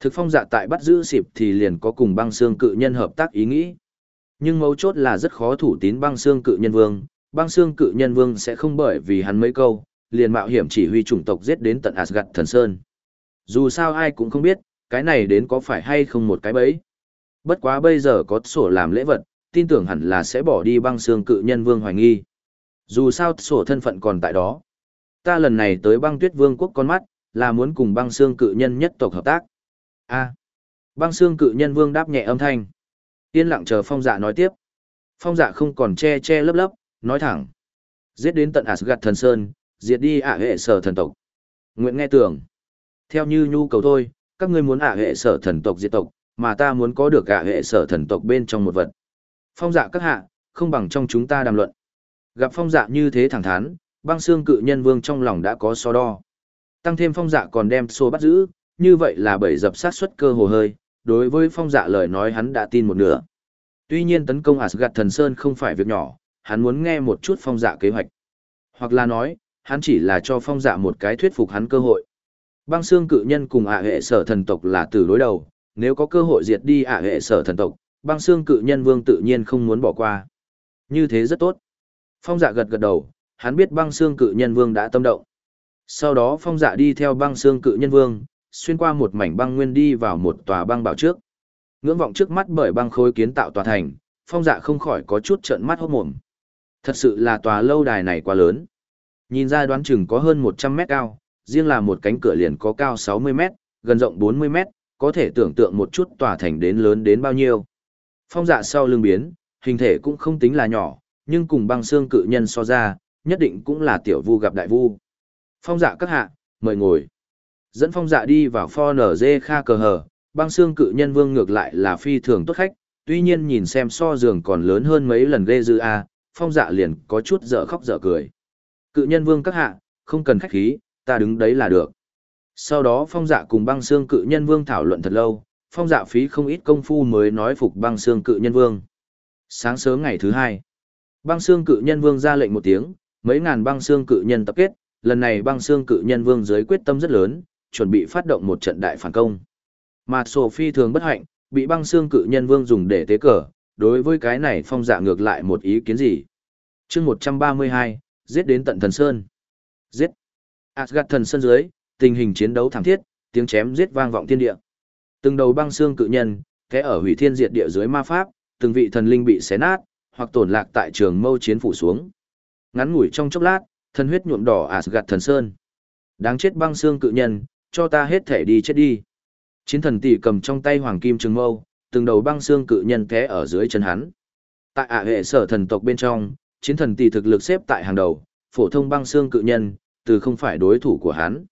Thực phong dạ tại bắt giữ xịp thì liền có cùng băng xương cự nhân hợp tác ý nghĩ. Nhưng mấu chốt là rất khó thủ tín băng xương cự nhân vương, băng xương cự nhân vương sẽ không bởi vì hắn mấy câu, liền mạo hiểm chỉ huy chủng tộc giết đến tận Asgard thần sơn. Dù sao ai cũng không biết, cái này đến có phải hay không một cái bẫy. Bất quá bây giờ có sổ làm lễ vật, tin tưởng hẳn là sẽ bỏ đi băng xương cự nhân vương hoài nghi. Dù sao sổ thân phận còn tại đó. Ta lần này tới băng tuyết vương quốc con mắt, là muốn cùng băng xương cự nhân nhất tộc hợp tác. a băng xương cự nhân vương đáp nhẹ âm thanh. Yên lặng chờ phong dạ nói tiếp. Phong dạ không còn che che lấp lấp, nói thẳng. Giết đến tận Asgard thần sơn, diệt đi ả hệ sở thần tộc. Nguyện nghe tưởng. Theo như nhu cầu thôi, các ngươi muốn ả hệ sở thần tộc diệt tộc, mà ta muốn có được ả hệ sở thần tộc bên trong một vật. Phong dạ các hạ, không bằng trong chúng ta đàm luận. Gặp phong dạ như thế thẳng thắn, Băng xương cự nhân vương trong lòng đã có so đo. Tăng thêm phong dạ còn đem xô bắt giữ, như vậy là bảy dập sát suất cơ hồ hơi, đối với phong dạ lời nói hắn đã tin một nửa. Tuy nhiên tấn công Asgard thần sơn không phải việc nhỏ, hắn muốn nghe một chút phong dạ kế hoạch. Hoặc là nói, hắn chỉ là cho phong dạ một cái thuyết phục hắn cơ hội. Băng xương cự nhân cùng ạ hệ sở thần tộc là từ đối đầu, nếu có cơ hội diệt đi ạ hệ sở thần tộc, băng xương cự nhân vương tự nhiên không muốn bỏ qua. Như thế rất tốt. Phong dạ gật gật đầu, hắn biết băng xương cự nhân vương đã tâm động. Sau đó phong dạ đi theo băng xương cự nhân vương, xuyên qua một mảnh băng nguyên đi vào một tòa băng bảo trước. Ngưỡng vọng trước mắt bởi băng khối kiến tạo tòa thành, phong dạ không khỏi có chút trợn mắt hốt mồm. Thật sự là tòa lâu đài này quá lớn. Nhìn ra đoán chừng có hơn 100 mét cao, riêng là một cánh cửa liền có cao 60 mét, gần rộng 40 mét, có thể tưởng tượng một chút tòa thành đến lớn đến bao nhiêu. Phong dạ sau lưng biến, hình thể cũng không tính là nhỏ, nhưng cùng băng xương cự nhân so ra, nhất định cũng là tiểu vu gặp đại vu. Phong dạ các hạ, mời ngồi. Dẫn phong dạ đi vào pho nở dê kha cờ hờ, băng xương cự nhân vương ngược lại là phi thường tốt khách, tuy nhiên nhìn xem so giường còn lớn hơn mấy lần ghê dư a, phong dạ liền có chút dở khóc dở cười. Cự nhân vương các hạ, không cần khách khí, ta đứng đấy là được. Sau đó phong dạ cùng băng xương cự nhân vương thảo luận thật lâu, phong dạ phí không ít công phu mới nói phục băng xương cự nhân vương. Sáng sớm ngày thứ hai, băng xương cự nhân vương ra lệnh một tiếng, mấy ngàn băng xương cự nhân tập kết, lần này băng xương cự nhân vương dưới quyết tâm rất lớn, chuẩn bị phát động một trận đại phản công. Mà Sophie thường bất hạnh, bị băng xương cự nhân vương dùng để tế cờ, đối với cái này phong dạ ngược lại một ý kiến gì. chương 132, giết đến tận thần sơn. Giết. Asgard thần sơn dưới, tình hình chiến đấu thảm thiết, tiếng chém giết vang vọng thiên địa. Từng đầu băng xương cự nhân, kẽ ở hủy thiên diệt địa dưới ma pháp, từng vị thần linh bị xé nát, hoặc tổn lạc tại trường mâu chiến phủ xuống. Ngắn ngủi trong chốc lát, thân huyết nhuộm đỏ Asgard thần sơn. Đáng chết băng xương cự nhân, cho ta hết thể đi chết đi. Chiến thần tỷ cầm trong tay hoàng kim trường mâu, từng đầu băng xương cự nhân té ở dưới chân hắn. Tại ả hệ sở thần tộc bên trong, chiến thần tỷ thực lực xếp tại hàng đầu, phổ thông băng xương cự nhân, từ không phải đối thủ của hắn.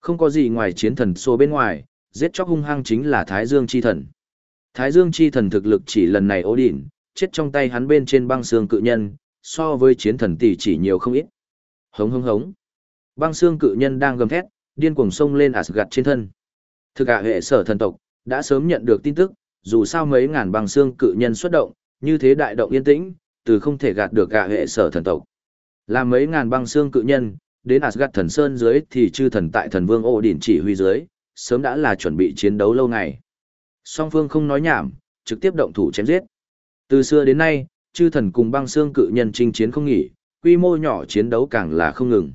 Không có gì ngoài chiến thần xô bên ngoài, giết chóc hung hăng chính là Thái Dương chi thần. Thái Dương chi thần thực lực chỉ lần này ố đỉnh, chết trong tay hắn bên trên băng xương cự nhân, so với chiến thần tỷ chỉ nhiều không ít. Hống hống hống. Băng xương cự nhân đang gầm thét, điên cuồng xông lên Asgard trên thân. Thực hạ hệ sở thần tộc, đã sớm nhận được tin tức, dù sao mấy ngàn băng xương cự nhân xuất động, như thế đại động yên tĩnh, từ không thể gạt được gạ hệ sở thần tộc. Là mấy ngàn băng xương cự nhân, đến Asgard thần sơn dưới thì chư thần tại thần vương ổ điển chỉ huy dưới, sớm đã là chuẩn bị chiến đấu lâu ngày. Song phương không nói nhảm, trực tiếp động thủ chém giết. Từ xưa đến nay, chư thần cùng băng xương cự nhân chinh chiến không nghỉ, quy mô nhỏ chiến đấu càng là không ngừng.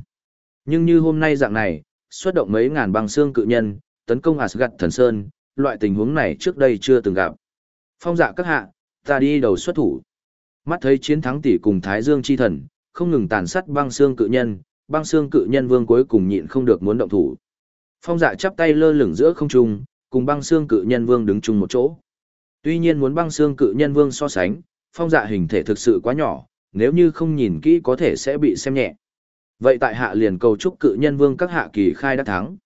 Nhưng như hôm nay dạng này, xuất động mấy ngàn băng xương cự nhân, tấn công Asgard thần sơn, loại tình huống này trước đây chưa từng gặp. Phong dạ các hạ, ta đi đầu xuất thủ. Mắt thấy chiến thắng tỷ cùng Thái Dương chi thần, không ngừng tàn sát băng xương cự nhân, băng xương cự nhân vương cuối cùng nhịn không được muốn động thủ. Phong dạ chắp tay lơ lửng giữa không trung, cùng băng xương cự nhân vương đứng chung một chỗ. Tuy nhiên muốn băng xương cự nhân vương so sánh, phong dạ hình thể thực sự quá nhỏ, nếu như không nhìn kỹ có thể sẽ bị xem nhẹ. Vậy tại hạ liền cầu chúc cự nhân vương các hạ kỳ khai đắc thắng.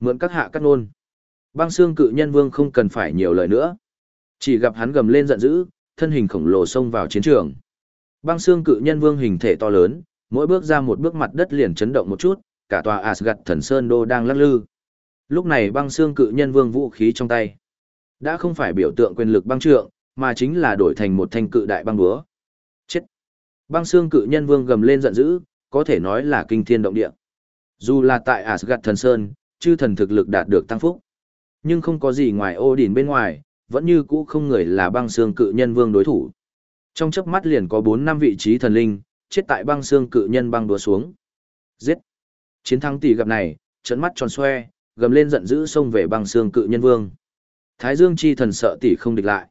Mượn các hạ cắt nôn. Băng xương cự nhân vương không cần phải nhiều lời nữa. Chỉ gặp hắn gầm lên giận dữ, thân hình khổng lồ xông vào chiến trường. Băng xương cự nhân vương hình thể to lớn, mỗi bước ra một bước mặt đất liền chấn động một chút, cả tòa Asgard thần sơn đô đang lắc lư. Lúc này băng xương cự nhân vương vũ khí trong tay. Đã không phải biểu tượng quyền lực băng trượng, mà chính là đổi thành một thanh cự đại băng búa. Chết! Băng xương cự nhân vương gầm lên giận dữ, có thể nói là kinh thiên động địa. Dù là tại Asgard thần sơn, chư thần thực lực đạt được tăng phúc. Nhưng không có gì ngoài Odin bên ngoài, vẫn như cũ không người là băng xương cự nhân vương đối thủ. Trong chớp mắt liền có 4 năm vị trí thần linh, chết tại băng xương cự nhân băng đùa xuống. Giết! Chiến thắng tỷ gặp này, trấn mắt tròn xoe, gầm lên giận dữ xông về băng xương cự nhân vương. Thái Dương chi thần sợ tỷ không địch lại.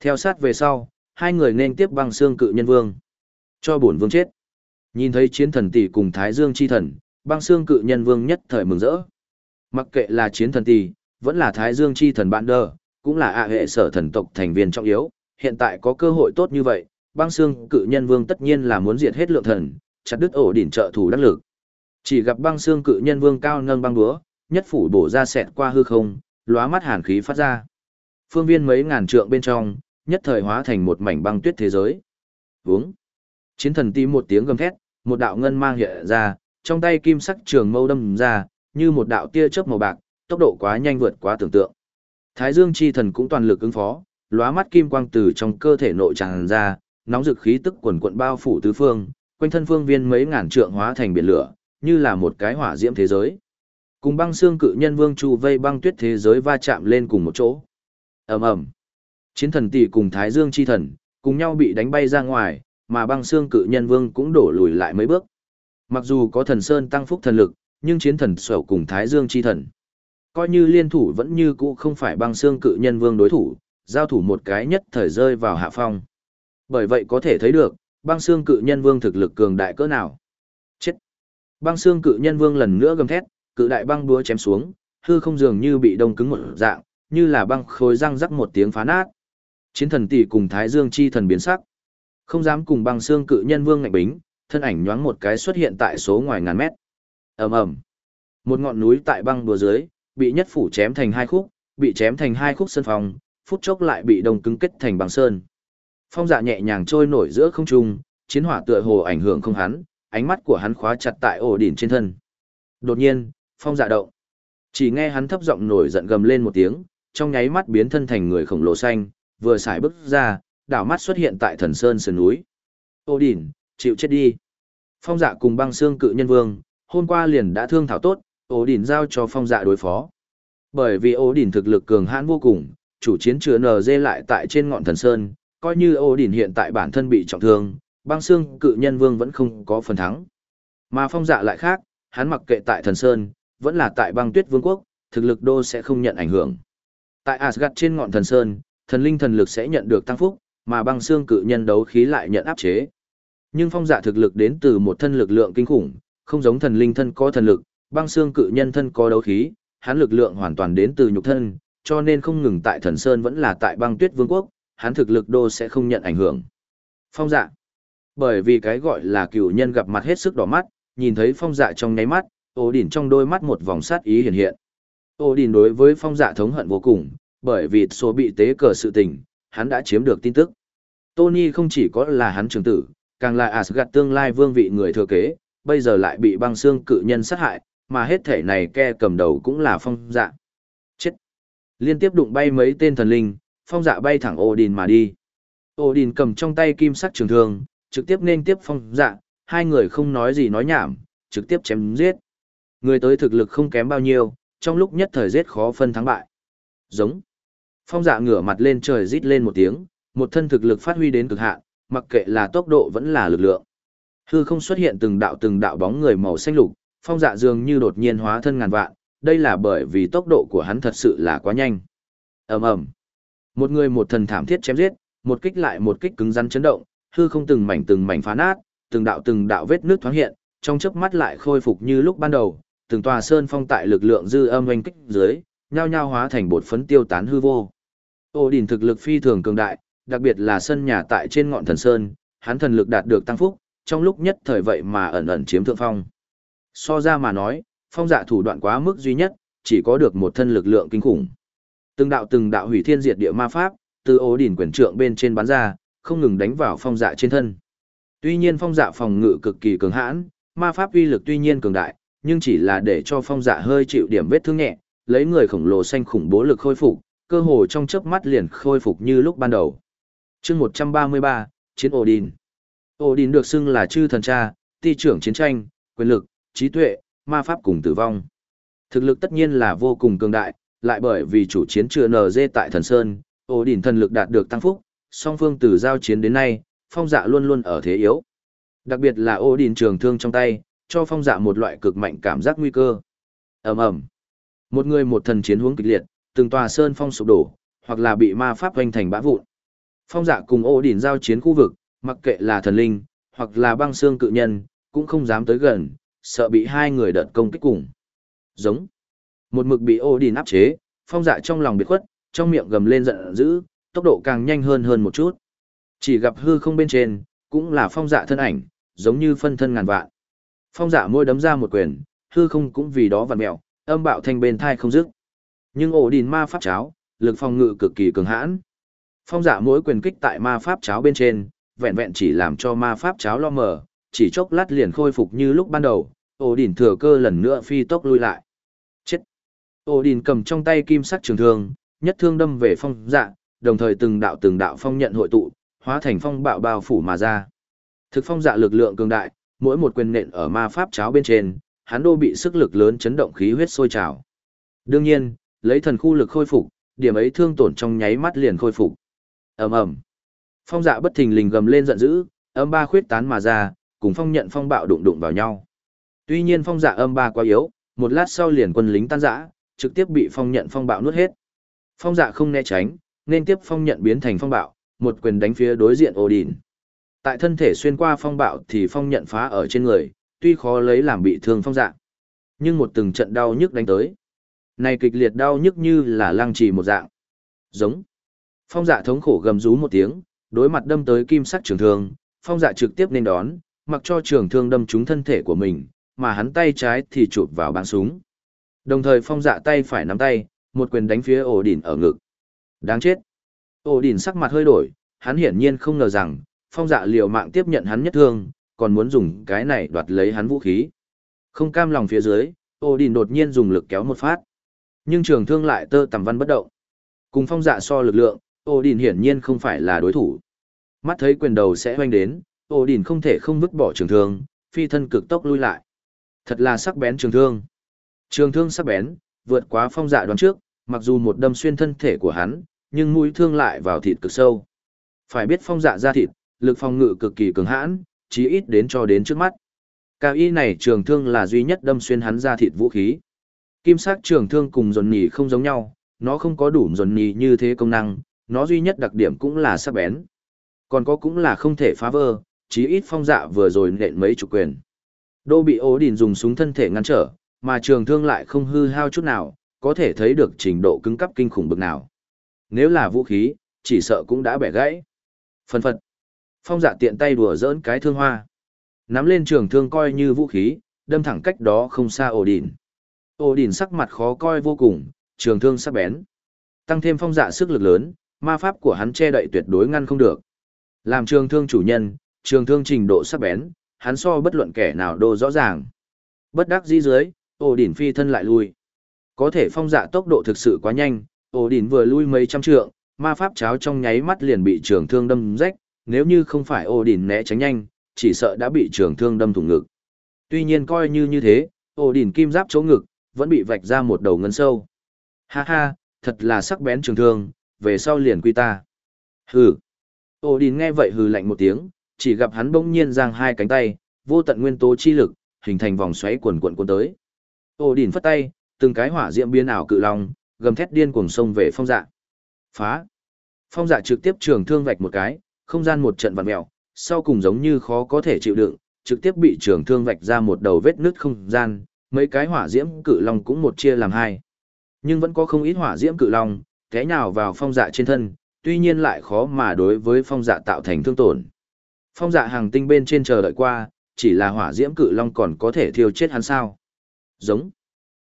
Theo sát về sau, hai người nên tiếp băng xương cự nhân vương. Cho bổn vương chết. Nhìn thấy chiến thần tỷ cùng Thái Dương chi thần, băng xương cự nhân vương nhất thời mừng rỡ. Mặc kệ là chiến thần tỷ, vẫn là Thái Dương chi thần bạn đờ, cũng là ạ hệ sở thần tộc thành viên trọng yếu, hiện tại có cơ hội tốt như vậy, băng xương cự nhân vương tất nhiên là muốn diệt hết lượng thần, chặt đứt ổ đỉnh trợ thủ đắc lực. Chỉ gặp băng xương cự nhân vương cao nâng băng búa, nhất phủ bổ ra xẹt qua hư không, lóa mắt hàn khí phát ra. Phương viên mấy ngàn trượng bên trong, nhất thời hóa thành một mảnh băng tuyết thế giới. Vướng. Chiến thần tim một tiếng gầm thét, một đạo ngân mang hiện ra, trong tay kim sắc trường mâu đâm ra, như một đạo tia chớp màu bạc, tốc độ quá nhanh vượt quá tưởng tượng. Thái Dương chi thần cũng toàn lực ứng phó, lóa mắt kim quang từ trong cơ thể nội tràn ra, nóng dực khí tức quần quận bao phủ tứ phương, quanh thân phương viên mấy ngàn trượng hóa thành biển lửa, như là một cái hỏa diễm thế giới. Cùng băng xương cự nhân vương chu vây băng tuyết thế giới va chạm lên cùng một chỗ. Ầm ầm. Chiến thần tỷ cùng Thái Dương chi thần cùng nhau bị đánh bay ra ngoài, mà băng xương cự nhân vương cũng đổ lùi lại mấy bước. Mặc dù có thần sơn tăng phúc thần lực, nhưng chiến thần sở cùng Thái Dương chi thần coi như liên thủ vẫn như cũ không phải băng xương cự nhân vương đối thủ, giao thủ một cái nhất thời rơi vào hạ phong. Bởi vậy có thể thấy được, băng xương cự nhân vương thực lực cường đại cỡ nào. Chết! Băng xương cự nhân vương lần nữa gầm thét, cự đại băng búa chém xuống, hư không dường như bị đông cứng một dạng, như là băng khối răng rắc một tiếng phá nát. Chiến thần tỷ cùng Thái Dương chi thần biến sắc. Không dám cùng băng xương cự nhân vương ngạnh bính, thân ảnh nhoáng một cái xuất hiện tại số ngoài ngàn mét. ầm ầm, Một ngọn núi tại băng đùa dưới, bị nhất phủ chém thành hai khúc, bị chém thành hai khúc sân phòng, phút chốc lại bị đông cứng kết thành bằng sơn. Phong dạ nhẹ nhàng trôi nổi giữa không trung, chiến hỏa tựa hồ ảnh hưởng không hắn, ánh mắt của hắn khóa chặt tại ổ đỉnh trên thân. Đột nhiên, phong dạ động. Chỉ nghe hắn thấp giọng nổi giận gầm lên một tiếng, trong nháy mắt biến thân thành người khổng lồ xanh, vừa xài bước ra, đảo mắt xuất hiện tại thần sơn sườn núi. Ô đỉnh, chịu chết đi. Phong dạ cùng băng xương cự nhân vương, hôm qua liền đã thương thảo tốt, ổ đỉnh giao cho phong dạ đối phó. Bởi vì ổ đỉnh thực lực cường hãn vô cùng, chủ chiến chứa NG lại tại trên ngọn thần sơn, coi như ổ đỉnh hiện tại bản thân bị trọng thương, băng xương cự nhân vương vẫn không có phần thắng. Mà phong dạ lại khác, hắn mặc kệ tại thần sơn, vẫn là tại băng tuyết vương quốc, thực lực đô sẽ không nhận ảnh hưởng. Tại Asgard trên ngọn thần sơn, thần linh thần lực sẽ nhận được tăng phúc, mà băng xương cự nhân đấu khí lại nhận áp chế. Nhưng phong dạ thực lực đến từ một thân lực lượng kinh khủng, không giống thần linh thân có thần lực, băng xương cự nhân thân có đấu khí, hắn lực lượng hoàn toàn đến từ nhục thân, cho nên không ngừng tại thần sơn vẫn là tại băng tuyết vương quốc, hắn thực lực đô sẽ không nhận ảnh hưởng. Phong dạ. Bởi vì cái gọi là cựu nhân gặp mặt hết sức đỏ mắt, nhìn thấy phong dạ trong nháy mắt, ổ đỉnh trong đôi mắt một vòng sát ý hiện hiện. Ổ đỉnh đối với phong dạ thống hận vô cùng, bởi vì số bị tế cờ sự tình, hắn đã chiếm được tin tức. Tony không chỉ có là hắn trưởng tử, càng là Asgard tương lai vương vị người thừa kế, bây giờ lại bị băng xương cự nhân sát hại, mà hết thể này ke cầm đầu cũng là phong dạ. Chết! Liên tiếp đụng bay mấy tên thần linh, phong dạ bay thẳng Odin mà đi. Odin cầm trong tay kim sắc trường thương, trực tiếp nên tiếp phong dạ, hai người không nói gì nói nhảm, trực tiếp chém giết. Người tới thực lực không kém bao nhiêu, trong lúc nhất thời giết khó phân thắng bại. Giống. Phong dạ ngửa mặt lên trời rít lên một tiếng, một thân thực lực phát huy đến cực hạn, mặc kệ là tốc độ vẫn là lực lượng. Hư không xuất hiện từng đạo từng đạo bóng người màu xanh lục, phong dạ dường như đột nhiên hóa thân ngàn vạn, đây là bởi vì tốc độ của hắn thật sự là quá nhanh. ầm ầm, Một người một thần thảm thiết chém giết, một kích lại một kích cứng rắn chấn động, hư không từng mảnh từng mảnh phá nát, từng đạo từng đạo vết nước thoáng hiện, trong chớp mắt lại khôi phục như lúc ban đầu, từng tòa sơn phong tại lực lượng dư âm oanh kích dưới, nhao nhao hóa thành bột phấn tiêu tán hư vô. Ô đỉnh thực lực phi thường cường đại, đặc biệt là sân nhà tại trên ngọn thần sơn, hắn thần lực đạt được tăng phúc, trong lúc nhất thời vậy mà ẩn ẩn chiếm thượng phong. So ra mà nói, phong dạ thủ đoạn quá mức duy nhất, chỉ có được một thân lực lượng kinh khủng. Từng đạo từng đạo hủy thiên diệt địa ma pháp, từ ố đỉnh quyền trượng bên trên bắn ra, không ngừng đánh vào phong dạ trên thân. Tuy nhiên phong dạ phòng ngự cực kỳ cường hãn, ma pháp uy lực tuy nhiên cường đại, nhưng chỉ là để cho phong dạ hơi chịu điểm vết thương nhẹ, lấy người khổng lồ xanh khủng bố lực khôi phục, cơ hồ trong chớp mắt liền khôi phục như lúc ban đầu. Chương 133, Chiến Odin. Odin được xưng là chư thần cha, ti trưởng chiến tranh, quyền lực, trí tuệ, ma pháp cùng tử vong. Thực lực tất nhiên là vô cùng cường đại, lại bởi vì chủ chiến chưa NG tại thần Sơn, ổ đỉnh thần lực đạt được tăng phúc, song phương từ giao chiến đến nay, phong dạ luôn luôn ở thế yếu. Đặc biệt là ổ đỉnh trường thương trong tay, cho phong dạ một loại cực mạnh cảm giác nguy cơ. ầm ầm Một người một thần chiến hướng kịch liệt, từng tòa sơn phong sụp đổ, hoặc là bị ma pháp hoành thành bã vụn. Phong dạ cùng ổ đỉnh giao chiến khu vực, mặc kệ là thần linh, hoặc là băng xương cự nhân, cũng không dám tới gần, sợ bị hai người đợt công kích cùng. Giống. Một mực bị ô đi áp chế, phong dạ trong lòng biệt khuất, trong miệng gầm lên giận dữ, tốc độ càng nhanh hơn hơn một chút. Chỉ gặp hư không bên trên, cũng là phong dạ thân ảnh, giống như phân thân ngàn vạn. Phong dạ môi đấm ra một quyền, hư không cũng vì đó vặn mèo, âm bạo thanh bên thai không dứt. Nhưng ổ đình ma pháp cháo, lực phòng ngự cực kỳ cường hãn. Phong dạ mỗi quyền kích tại ma pháp cháo bên trên, vẹn vẹn chỉ làm cho ma pháp cháo lo mờ, chỉ chốc lát liền khôi phục như lúc ban đầu, ổ đỉnh thừa cơ lần nữa phi tốc lui lại. Chết! Ổ đỉnh cầm trong tay kim sắc trường thương, nhất thương đâm về phong dạ, đồng thời từng đạo từng đạo phong nhận hội tụ, hóa thành phong bạo bao phủ mà ra. Thực phong dạ lực lượng cường đại, mỗi một quyền nện ở ma pháp cháo bên trên, hắn đô bị sức lực lớn chấn động khí huyết sôi trào. Đương nhiên, lấy thần khu lực khôi phục, điểm ấy thương tổn trong nháy mắt liền khôi phục. Ầm ầm. Phong dạ bất thình lình gầm lên giận dữ, âm ba khuyết tán mà ra, cùng phong nhận phong bạo đụng đụng vào nhau. Tuy nhiên phong dạ âm ba quá yếu, một lát sau liền quân lính tan rã, trực tiếp bị phong nhận phong bạo nuốt hết. Phong dạ không né tránh, nên tiếp phong nhận biến thành phong bạo, một quyền đánh phía đối diện Odin. Tại thân thể xuyên qua phong bạo thì phong nhận phá ở trên người, tuy khó lấy làm bị thương phong dạ. Nhưng một từng trận đau nhức đánh tới. Này kịch liệt đau nhức như là lăng trì một dạng. Giống. Phong dạ thống khổ gầm rú một tiếng, đối mặt đâm tới kim sắc trường thương, phong dạ trực tiếp nên đón, mặc cho trường thương đâm trúng thân thể của mình, mà hắn tay trái thì chụp vào bắn súng. Đồng thời phong dạ tay phải nắm tay, một quyền đánh phía ổ đỉn ở ngực. Đáng chết. Ổ đỉn sắc mặt hơi đổi, hắn hiển nhiên không ngờ rằng, phong dạ liều mạng tiếp nhận hắn nhất thương, còn muốn dùng cái này đoạt lấy hắn vũ khí. Không cam lòng phía dưới, ổ đỉn đột nhiên dùng lực kéo một phát. Nhưng trường thương lại tơ tầm văn bất động. Cùng phong dạ so lực lượng, ổ đỉn hiển nhiên không phải là đối thủ. Mắt thấy quyền đầu sẽ hoanh đến, ổ đỉn không thể không vứt bỏ trường thương, phi thân cực tốc lui lại. Thật là sắc bén trường thương. Trường thương sắc bén, vượt quá phong dạ đoán trước, mặc dù một đâm xuyên thân thể của hắn, nhưng mũi thương lại vào thịt cực sâu. Phải biết phong dạ ra thịt, lực phòng ngự cực kỳ cường hãn, chí ít đến cho đến trước mắt. Cao y này trường thương là duy nhất đâm xuyên hắn ra thịt vũ khí. Kim sắc trường thương cùng dồn nhì không giống nhau, nó không có đủ dồn nhì như thế công năng, nó duy nhất đặc điểm cũng là sắc bén. Còn có cũng là không thể phá vỡ, chí ít phong dạ vừa rồi nện mấy chục quyền. Đô bị ố đình dùng súng thân thể ngăn trở, mà trường thương lại không hư hao chút nào, có thể thấy được trình độ cứng cấp kinh khủng bực nào. Nếu là vũ khí, chỉ sợ cũng đã bẻ gãy. Phân phật. Phong dạ tiện tay đùa dỡn cái thương hoa. Nắm lên trường thương coi như vũ khí, đâm thẳng cách đó không xa ổ đìn. Ổ đìn sắc mặt khó coi vô cùng, trường thương sắc bén. Tăng thêm phong dạ sức lực lớn, ma pháp của hắn che đậy tuyệt đối ngăn không được. Làm trường thương chủ nhân, trường thương trình độ sắc bén, hắn so bất luận kẻ nào đô rõ ràng. Bất đắc dĩ dưới, ổ đỉnh phi thân lại lui. Có thể phong dạ tốc độ thực sự quá nhanh, ổ đỉnh vừa lui mấy trăm trượng, ma pháp cháo trong nháy mắt liền bị trường thương đâm rách, nếu như không phải ổ đỉnh né tránh nhanh, chỉ sợ đã bị trường thương đâm thủng ngực. Tuy nhiên coi như như thế, ổ đỉnh kim giáp chỗ ngực, vẫn bị vạch ra một đầu ngân sâu. Ha ha, thật là sắc bén trường thương, về sau liền quy ta. Hừ. Ổ đỉnh nghe vậy hừ lạnh một tiếng, chỉ gặp hắn bỗng nhiên giang hai cánh tay, vô tận nguyên tố chi lực, hình thành vòng xoáy cuồn cuộn cuốn tới. Ô đỉnh phất tay, từng cái hỏa diễm biến ảo cự long, gầm thét điên cuồng sông về phong dạ. Phá! Phong dạ trực tiếp trường thương vạch một cái, không gian một trận vặn mèo, sau cùng giống như khó có thể chịu đựng, trực tiếp bị trường thương vạch ra một đầu vết nứt không gian, mấy cái hỏa diễm cự long cũng một chia làm hai. Nhưng vẫn có không ít hỏa diễm cự long, té nhào vào phong dạ trên thân, tuy nhiên lại khó mà đối với phong dạ tạo thành thương tổn. Phong dạ hàng tinh bên trên chờ đợi qua, chỉ là hỏa diễm cự long còn có thể thiêu chết hắn sao. Giống.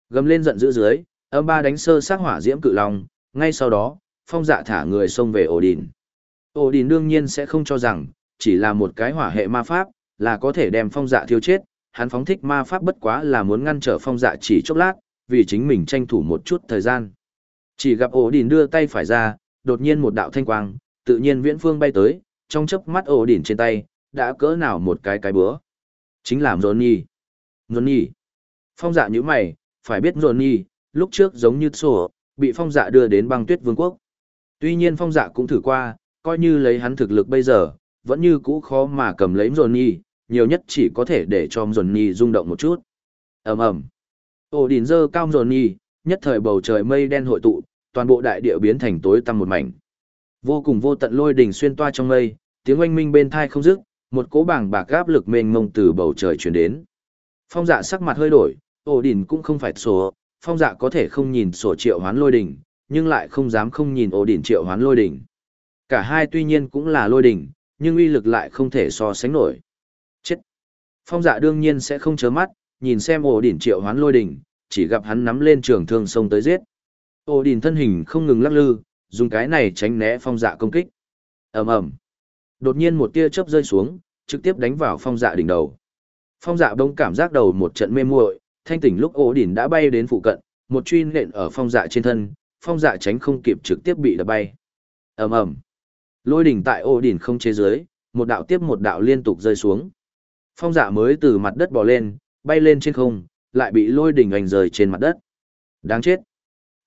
Gầm lên giận dữ dưới, âm ba đánh sơ sát hỏa diễm cự long, ngay sau đó, phong dạ thả người xông về ổ đìn. Ổ đìn đương nhiên sẽ không cho rằng, chỉ là một cái hỏa hệ ma pháp, là có thể đem phong dạ thiêu chết, hắn phóng thích ma pháp bất quá là muốn ngăn trở phong dạ chỉ chốc lát, vì chính mình tranh thủ một chút thời gian. Chỉ gặp ổ đìn đưa tay phải ra, đột nhiên một đạo thanh quang, tự nhiên viễn phương bay tới, trong chớp mắt ổ đỉn trên tay, đã cỡ nào một cái cái bữa. Chính là Johnny. Johnny. Phong dạ như mày, phải biết Johnny, lúc trước giống như sổ, bị phong dạ đưa đến băng tuyết vương quốc. Tuy nhiên phong dạ cũng thử qua, coi như lấy hắn thực lực bây giờ, vẫn như cũ khó mà cầm lấy Johnny, nhiều nhất chỉ có thể để cho Johnny rung động một chút. ầm ầm Ổ đỉnh dơ cao Johnny, nhất thời bầu trời mây đen hội tụ, toàn bộ đại địa biến thành tối tăm một mảnh. Vô cùng vô tận lôi đỉnh xuyên toa trong mây, tiếng oanh minh bên thai không dứt, một cỗ bảng bạc áp lực mênh mông từ bầu trời truyền đến. Phong dạ sắc mặt hơi đổi, ổ đỉnh cũng không phải sổ, phong dạ có thể không nhìn sổ triệu hoán lôi đỉnh, nhưng lại không dám không nhìn ổ đỉnh triệu hoán lôi đỉnh. Cả hai tuy nhiên cũng là lôi đỉnh, nhưng uy lực lại không thể so sánh nổi. Chết! Phong dạ đương nhiên sẽ không chớ mắt, nhìn xem ổ đỉnh triệu hoán lôi đỉnh, chỉ gặp hắn nắm lên trường thương sông tới giết. Ổ đỉnh thân hình không ngừng lắc lư, dùng cái này tránh né phong dạ công kích. ầm ầm Đột nhiên một tia chớp rơi xuống, trực tiếp đánh vào phong dạ đỉnh đầu. Phong dạ bỗng cảm giác đầu một trận mê muội, thanh tỉnh lúc ổ đỉnh đã bay đến phụ cận, một truy nện ở phong dạ trên thân, phong dạ tránh không kịp trực tiếp bị đập bay. ầm ầm, lôi đỉnh tại ổ đỉnh không chế dưới, một đạo tiếp một đạo liên tục rơi xuống. Phong dạ mới từ mặt đất bò lên, bay lên trên không, lại bị lôi đỉnh ảnh rời trên mặt đất. Đáng chết.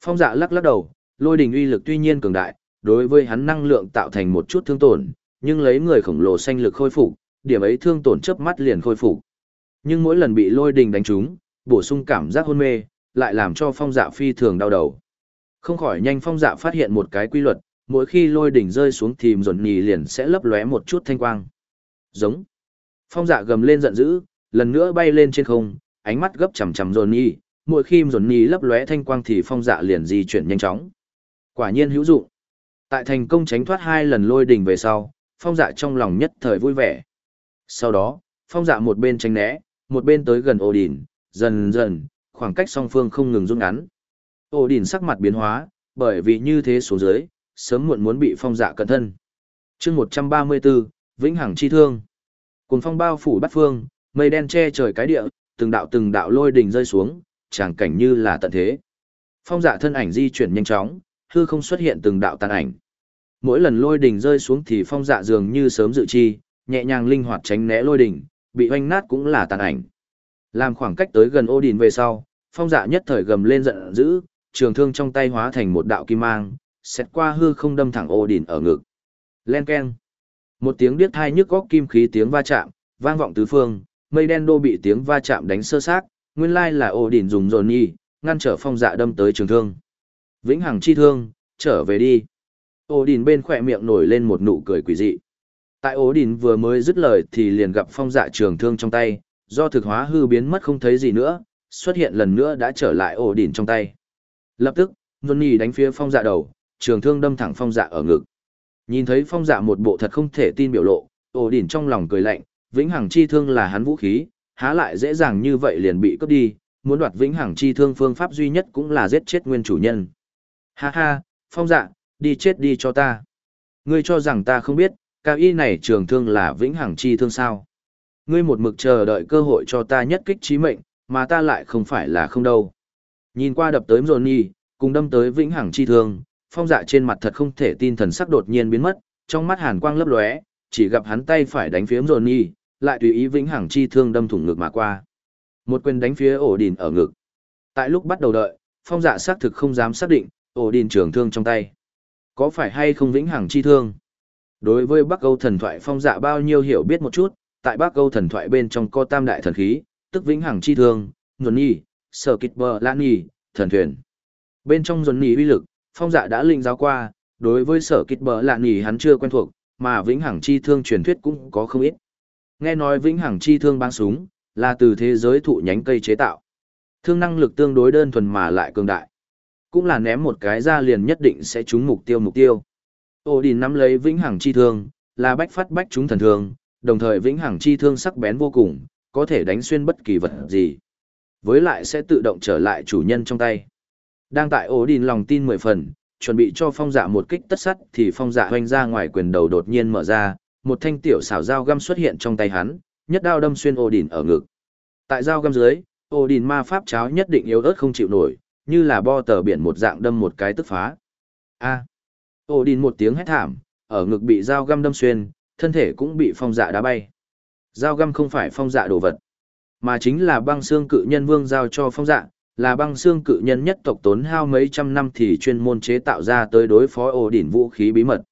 Phong dạ lắc lắc đầu, lôi đình uy lực tuy nhiên cường đại, đối với hắn năng lượng tạo thành một chút thương tổn, nhưng lấy người khổng lồ xanh lực khôi phục, điểm ấy thương tổn chớp mắt liền khôi phục. Nhưng mỗi lần bị lôi đình đánh trúng, bổ sung cảm giác hôn mê, lại làm cho phong dạ phi thường đau đầu. Không khỏi nhanh phong dạ phát hiện một cái quy luật, mỗi khi lôi đỉnh rơi xuống thì dồn nhì liền sẽ lấp lóe một chút thanh quang. Giống. Phong dạ gầm lên giận dữ, lần nữa bay lên trên không, ánh mắt gấp chằm chằm dồn nhì, mỗi khi dồn nhì lấp lóe thanh quang thì phong dạ liền di chuyển nhanh chóng. Quả nhiên hữu dụng. Tại thành công tránh thoát hai lần lôi đỉnh về sau, phong dạ trong lòng nhất thời vui vẻ. Sau đó, phong dạ một bên tránh né, một bên tới gần ổ đỉnh, dần dần, khoảng cách song phương không ngừng rút ngắn. Ổ đỉnh sắc mặt biến hóa, bởi vì như thế xuống dưới, sớm muộn muốn bị phong dạ cẩn thân. chương 134, Vĩnh Hằng Chi Thương. Cùng phong bao phủ bắt phương, mây đen che trời cái địa, từng đạo từng đạo lôi đỉnh rơi xuống, tràng cảnh như là tận thế. Phong dạ thân ảnh di chuyển nhanh chóng, hư không xuất hiện từng đạo tàn ảnh. Mỗi lần lôi đỉnh rơi xuống thì phong dạ dường như sớm dự chi, nhẹ nhàng linh hoạt tránh né lôi đỉnh, bị hoanh nát cũng là tàn ảnh. Làm khoảng cách tới gần ô đỉnh về sau, phong dạ nhất thời gầm lên giận dữ, trường thương trong tay hóa thành một đạo kim mang, xét qua hư không đâm thẳng ô đỉnh ở ngực. Len keng. Một tiếng điếc thai nhức góc kim khí tiếng va chạm, vang vọng tứ phương, mây đen đô bị tiếng va chạm đánh sơ xác, nguyên lai là ô đỉnh dùng dồn nhi, ngăn trở phong dạ đâm tới trường thương. Vĩnh hằng chi thương, trở về đi. Ô đỉnh bên khỏe miệng nổi lên một nụ cười quỷ dị. Tại Ô đỉnh vừa mới dứt lời thì liền gặp phong dạ trường thương trong tay, do thực hóa hư biến mất không thấy gì nữa, xuất hiện lần nữa đã trở lại Ô đỉnh trong tay. Lập tức, Vân Nhi đánh phía phong dạ đầu, trường thương đâm thẳng phong dạ ở ngực. Nhìn thấy phong dạ một bộ thật không thể tin biểu lộ, Ô đỉnh trong lòng cười lạnh, vĩnh hằng chi thương là hắn vũ khí, há lại dễ dàng như vậy liền bị cướp đi, muốn đoạt vĩnh hằng chi thương phương pháp duy nhất cũng là giết chết nguyên chủ nhân. Ha ha, phong dạ, đi chết đi cho ta. Ngươi cho rằng ta không biết, cao y này trường thương là vĩnh hằng chi thương sao. Ngươi một mực chờ đợi cơ hội cho ta nhất kích trí mệnh, mà ta lại không phải là không đâu. Nhìn qua đập tới Johnny, cùng đâm tới vĩnh hằng chi thương, phong dạ trên mặt thật không thể tin thần sắc đột nhiên biến mất, trong mắt hàn quang lấp lóe, chỉ gặp hắn tay phải đánh phía Johnny, lại tùy ý vĩnh hằng chi thương đâm thủng ngực mà qua. Một quyền đánh phía ổ đìn ở ngực. Tại lúc bắt đầu đợi, phong dạ xác thực không dám xác định, ổ đìn trường thương trong tay. Có phải hay không vĩnh hằng chi thương? Đối với Bắc Âu thần thoại phong dạ bao nhiêu hiểu biết một chút, tại Bắc Âu thần thoại bên trong có tam đại thần khí, tức vĩnh hằng chi thương, nhuần nhi, sở kịch bờ lan nhi, thần thuyền. Bên trong nhuần nhi uy lực, phong dạ đã linh giáo qua, đối với sở kịch bờ lan nhi hắn chưa quen thuộc, mà vĩnh hằng chi thương truyền thuyết cũng có không ít. Nghe nói vĩnh hằng chi thương băng súng, là từ thế giới thụ nhánh cây chế tạo. Thương năng lực tương đối đơn thuần mà lại cường đại. Cũng là ném một cái ra liền nhất định sẽ trúng mục tiêu mục tiêu. Ô Đình nắm lấy vĩnh hằng chi thương, là bách phát bách trúng thần thương, đồng thời vĩnh hằng chi thương sắc bén vô cùng, có thể đánh xuyên bất kỳ vật gì. Với lại sẽ tự động trở lại chủ nhân trong tay. Đang tại Ô đình lòng tin mười phần, chuẩn bị cho phong dạ một kích tất sắt thì phong dạ hoanh ra ngoài quyền đầu đột nhiên mở ra, một thanh tiểu xảo dao găm xuất hiện trong tay hắn, nhất đao đâm xuyên Ô đình ở ngực. Tại dao găm dưới, Ô đình ma pháp cháo nhất định yếu ớt không chịu nổi, như là bo tờ biển một dạng đâm một cái tức phá. A. Ô đình một tiếng hét thảm, ở ngực bị dao găm đâm xuyên, thân thể cũng bị phong dạ đá bay. Dao găm không phải phong dạ đồ vật, mà chính là băng xương cự nhân vương giao cho phong dạ, là băng xương cự nhân nhất tộc tốn hao mấy trăm năm thì chuyên môn chế tạo ra tới đối phó ổ đỉnh vũ khí bí mật.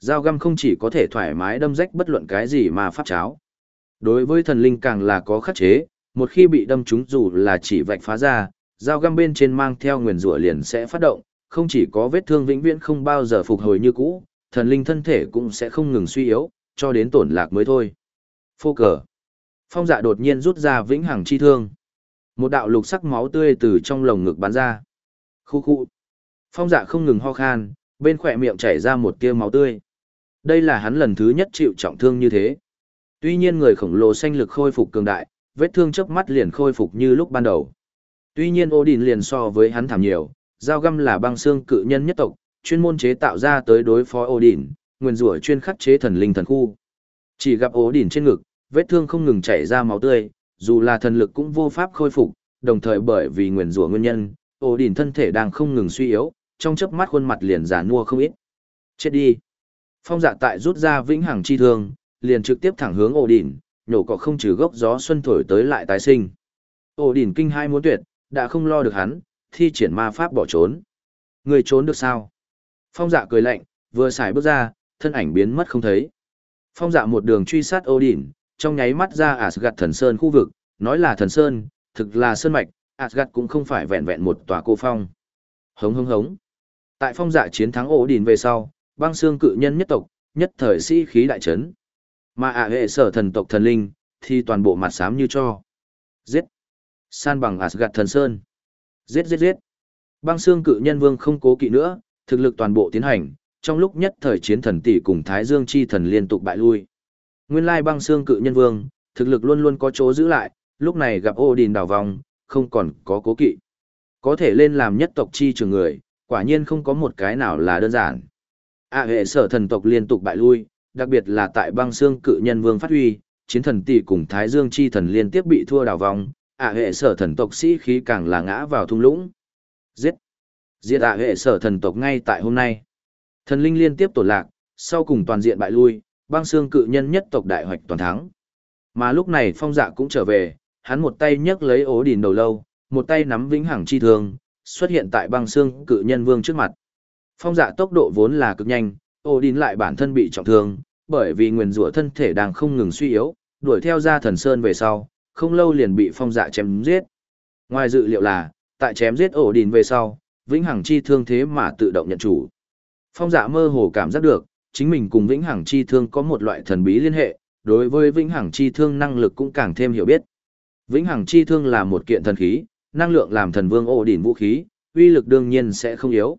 Dao găm không chỉ có thể thoải mái đâm rách bất luận cái gì mà pháp cháo. Đối với thần linh càng là có khắc chế, một khi bị đâm trúng dù là chỉ vạch phá ra, dao găm bên trên mang theo nguyền rủa liền sẽ phát động, không chỉ có vết thương vĩnh viễn không bao giờ phục hồi như cũ, thần linh thân thể cũng sẽ không ngừng suy yếu, cho đến tổn lạc mới thôi. Phô cờ. Phong dạ đột nhiên rút ra vĩnh hằng chi thương. Một đạo lục sắc máu tươi từ trong lồng ngực bắn ra. Khu khu. Phong dạ không ngừng ho khan, bên khỏe miệng chảy ra một tia máu tươi. Đây là hắn lần thứ nhất chịu trọng thương như thế. Tuy nhiên người khổng lồ xanh lực khôi phục cường đại, vết thương chớp mắt liền khôi phục như lúc ban đầu. Tuy nhiên Odin liền so với hắn thảm nhiều, dao găm là băng xương cự nhân nhất tộc, chuyên môn chế tạo ra tới đối phó Odin, nguyên rủa chuyên khắc chế thần linh thần khu. Chỉ gặp Odin trên ngực, vết thương không ngừng chảy ra máu tươi, dù là thần lực cũng vô pháp khôi phục, đồng thời bởi vì nguyên rủa nguyên nhân, Odin thân thể đang không ngừng suy yếu, trong chớp mắt khuôn mặt liền già nua không ít. Chết đi. Phong dạ tại rút ra vĩnh hằng chi thương, liền trực tiếp thẳng hướng Odin, nhổ cỏ không trừ gốc gió xuân thổi tới lại tái sinh. Odin kinh hai muốn tuyệt, đã không lo được hắn, thi triển ma pháp bỏ trốn. Người trốn được sao? Phong dạ cười lạnh, vừa xài bước ra, thân ảnh biến mất không thấy. Phong dạ một đường truy sát Odin, trong nháy mắt ra Asgard thần sơn khu vực, nói là thần sơn, thực là sơn mạch, Asgard cũng không phải vẹn vẹn một tòa cô phong. Hống hống hống. Tại phong dạ chiến thắng Odin về sau, băng xương cự nhân nhất tộc, nhất thời sĩ khí đại trấn. Mà ả hệ sở thần tộc thần linh, thì toàn bộ mặt xám như cho. Giết. San bằng Asgard thần sơn. Giết giết giết. Băng xương cự nhân vương không cố kỵ nữa, thực lực toàn bộ tiến hành, trong lúc nhất thời chiến thần tỷ cùng Thái Dương chi thần liên tục bại lui. Nguyên lai băng xương cự nhân vương, thực lực luôn luôn có chỗ giữ lại, lúc này gặp Odin đảo vòng, không còn có cố kỵ. Có thể lên làm nhất tộc chi trường người, quả nhiên không có một cái nào là đơn giản. A hệ sở thần tộc liên tục bại lui, đặc biệt là tại băng xương cự nhân vương phát huy, chiến thần tỷ cùng Thái Dương chi thần liên tiếp bị thua đảo vòng, A hệ sở thần tộc sĩ khí càng là ngã vào thung lũng. Giết! Diệt A hệ sở thần tộc ngay tại hôm nay. Thần linh liên tiếp tổn lạc, sau cùng toàn diện bại lui, băng xương cự nhân nhất tộc đại hoạch toàn thắng. Mà lúc này phong dạ cũng trở về, hắn một tay nhấc lấy ố đìn đầu lâu, một tay nắm vĩnh hằng chi thương, xuất hiện tại băng xương cự nhân vương trước mặt. Phong dạ tốc độ vốn là cực nhanh, ố đìn lại bản thân bị trọng thương, bởi vì nguyền rủa thân thể đang không ngừng suy yếu, đuổi theo ra thần sơn về sau, không lâu liền bị phong dạ chém giết. Ngoài dự liệu là, tại chém giết ổ đìn về sau, vĩnh hằng chi thương thế mà tự động nhận chủ. Phong dạ mơ hồ cảm giác được, chính mình cùng vĩnh hằng chi thương có một loại thần bí liên hệ, đối với vĩnh hằng chi thương năng lực cũng càng thêm hiểu biết. Vĩnh hằng chi thương là một kiện thần khí, năng lượng làm thần vương ổ đìn vũ khí, uy lực đương nhiên sẽ không yếu.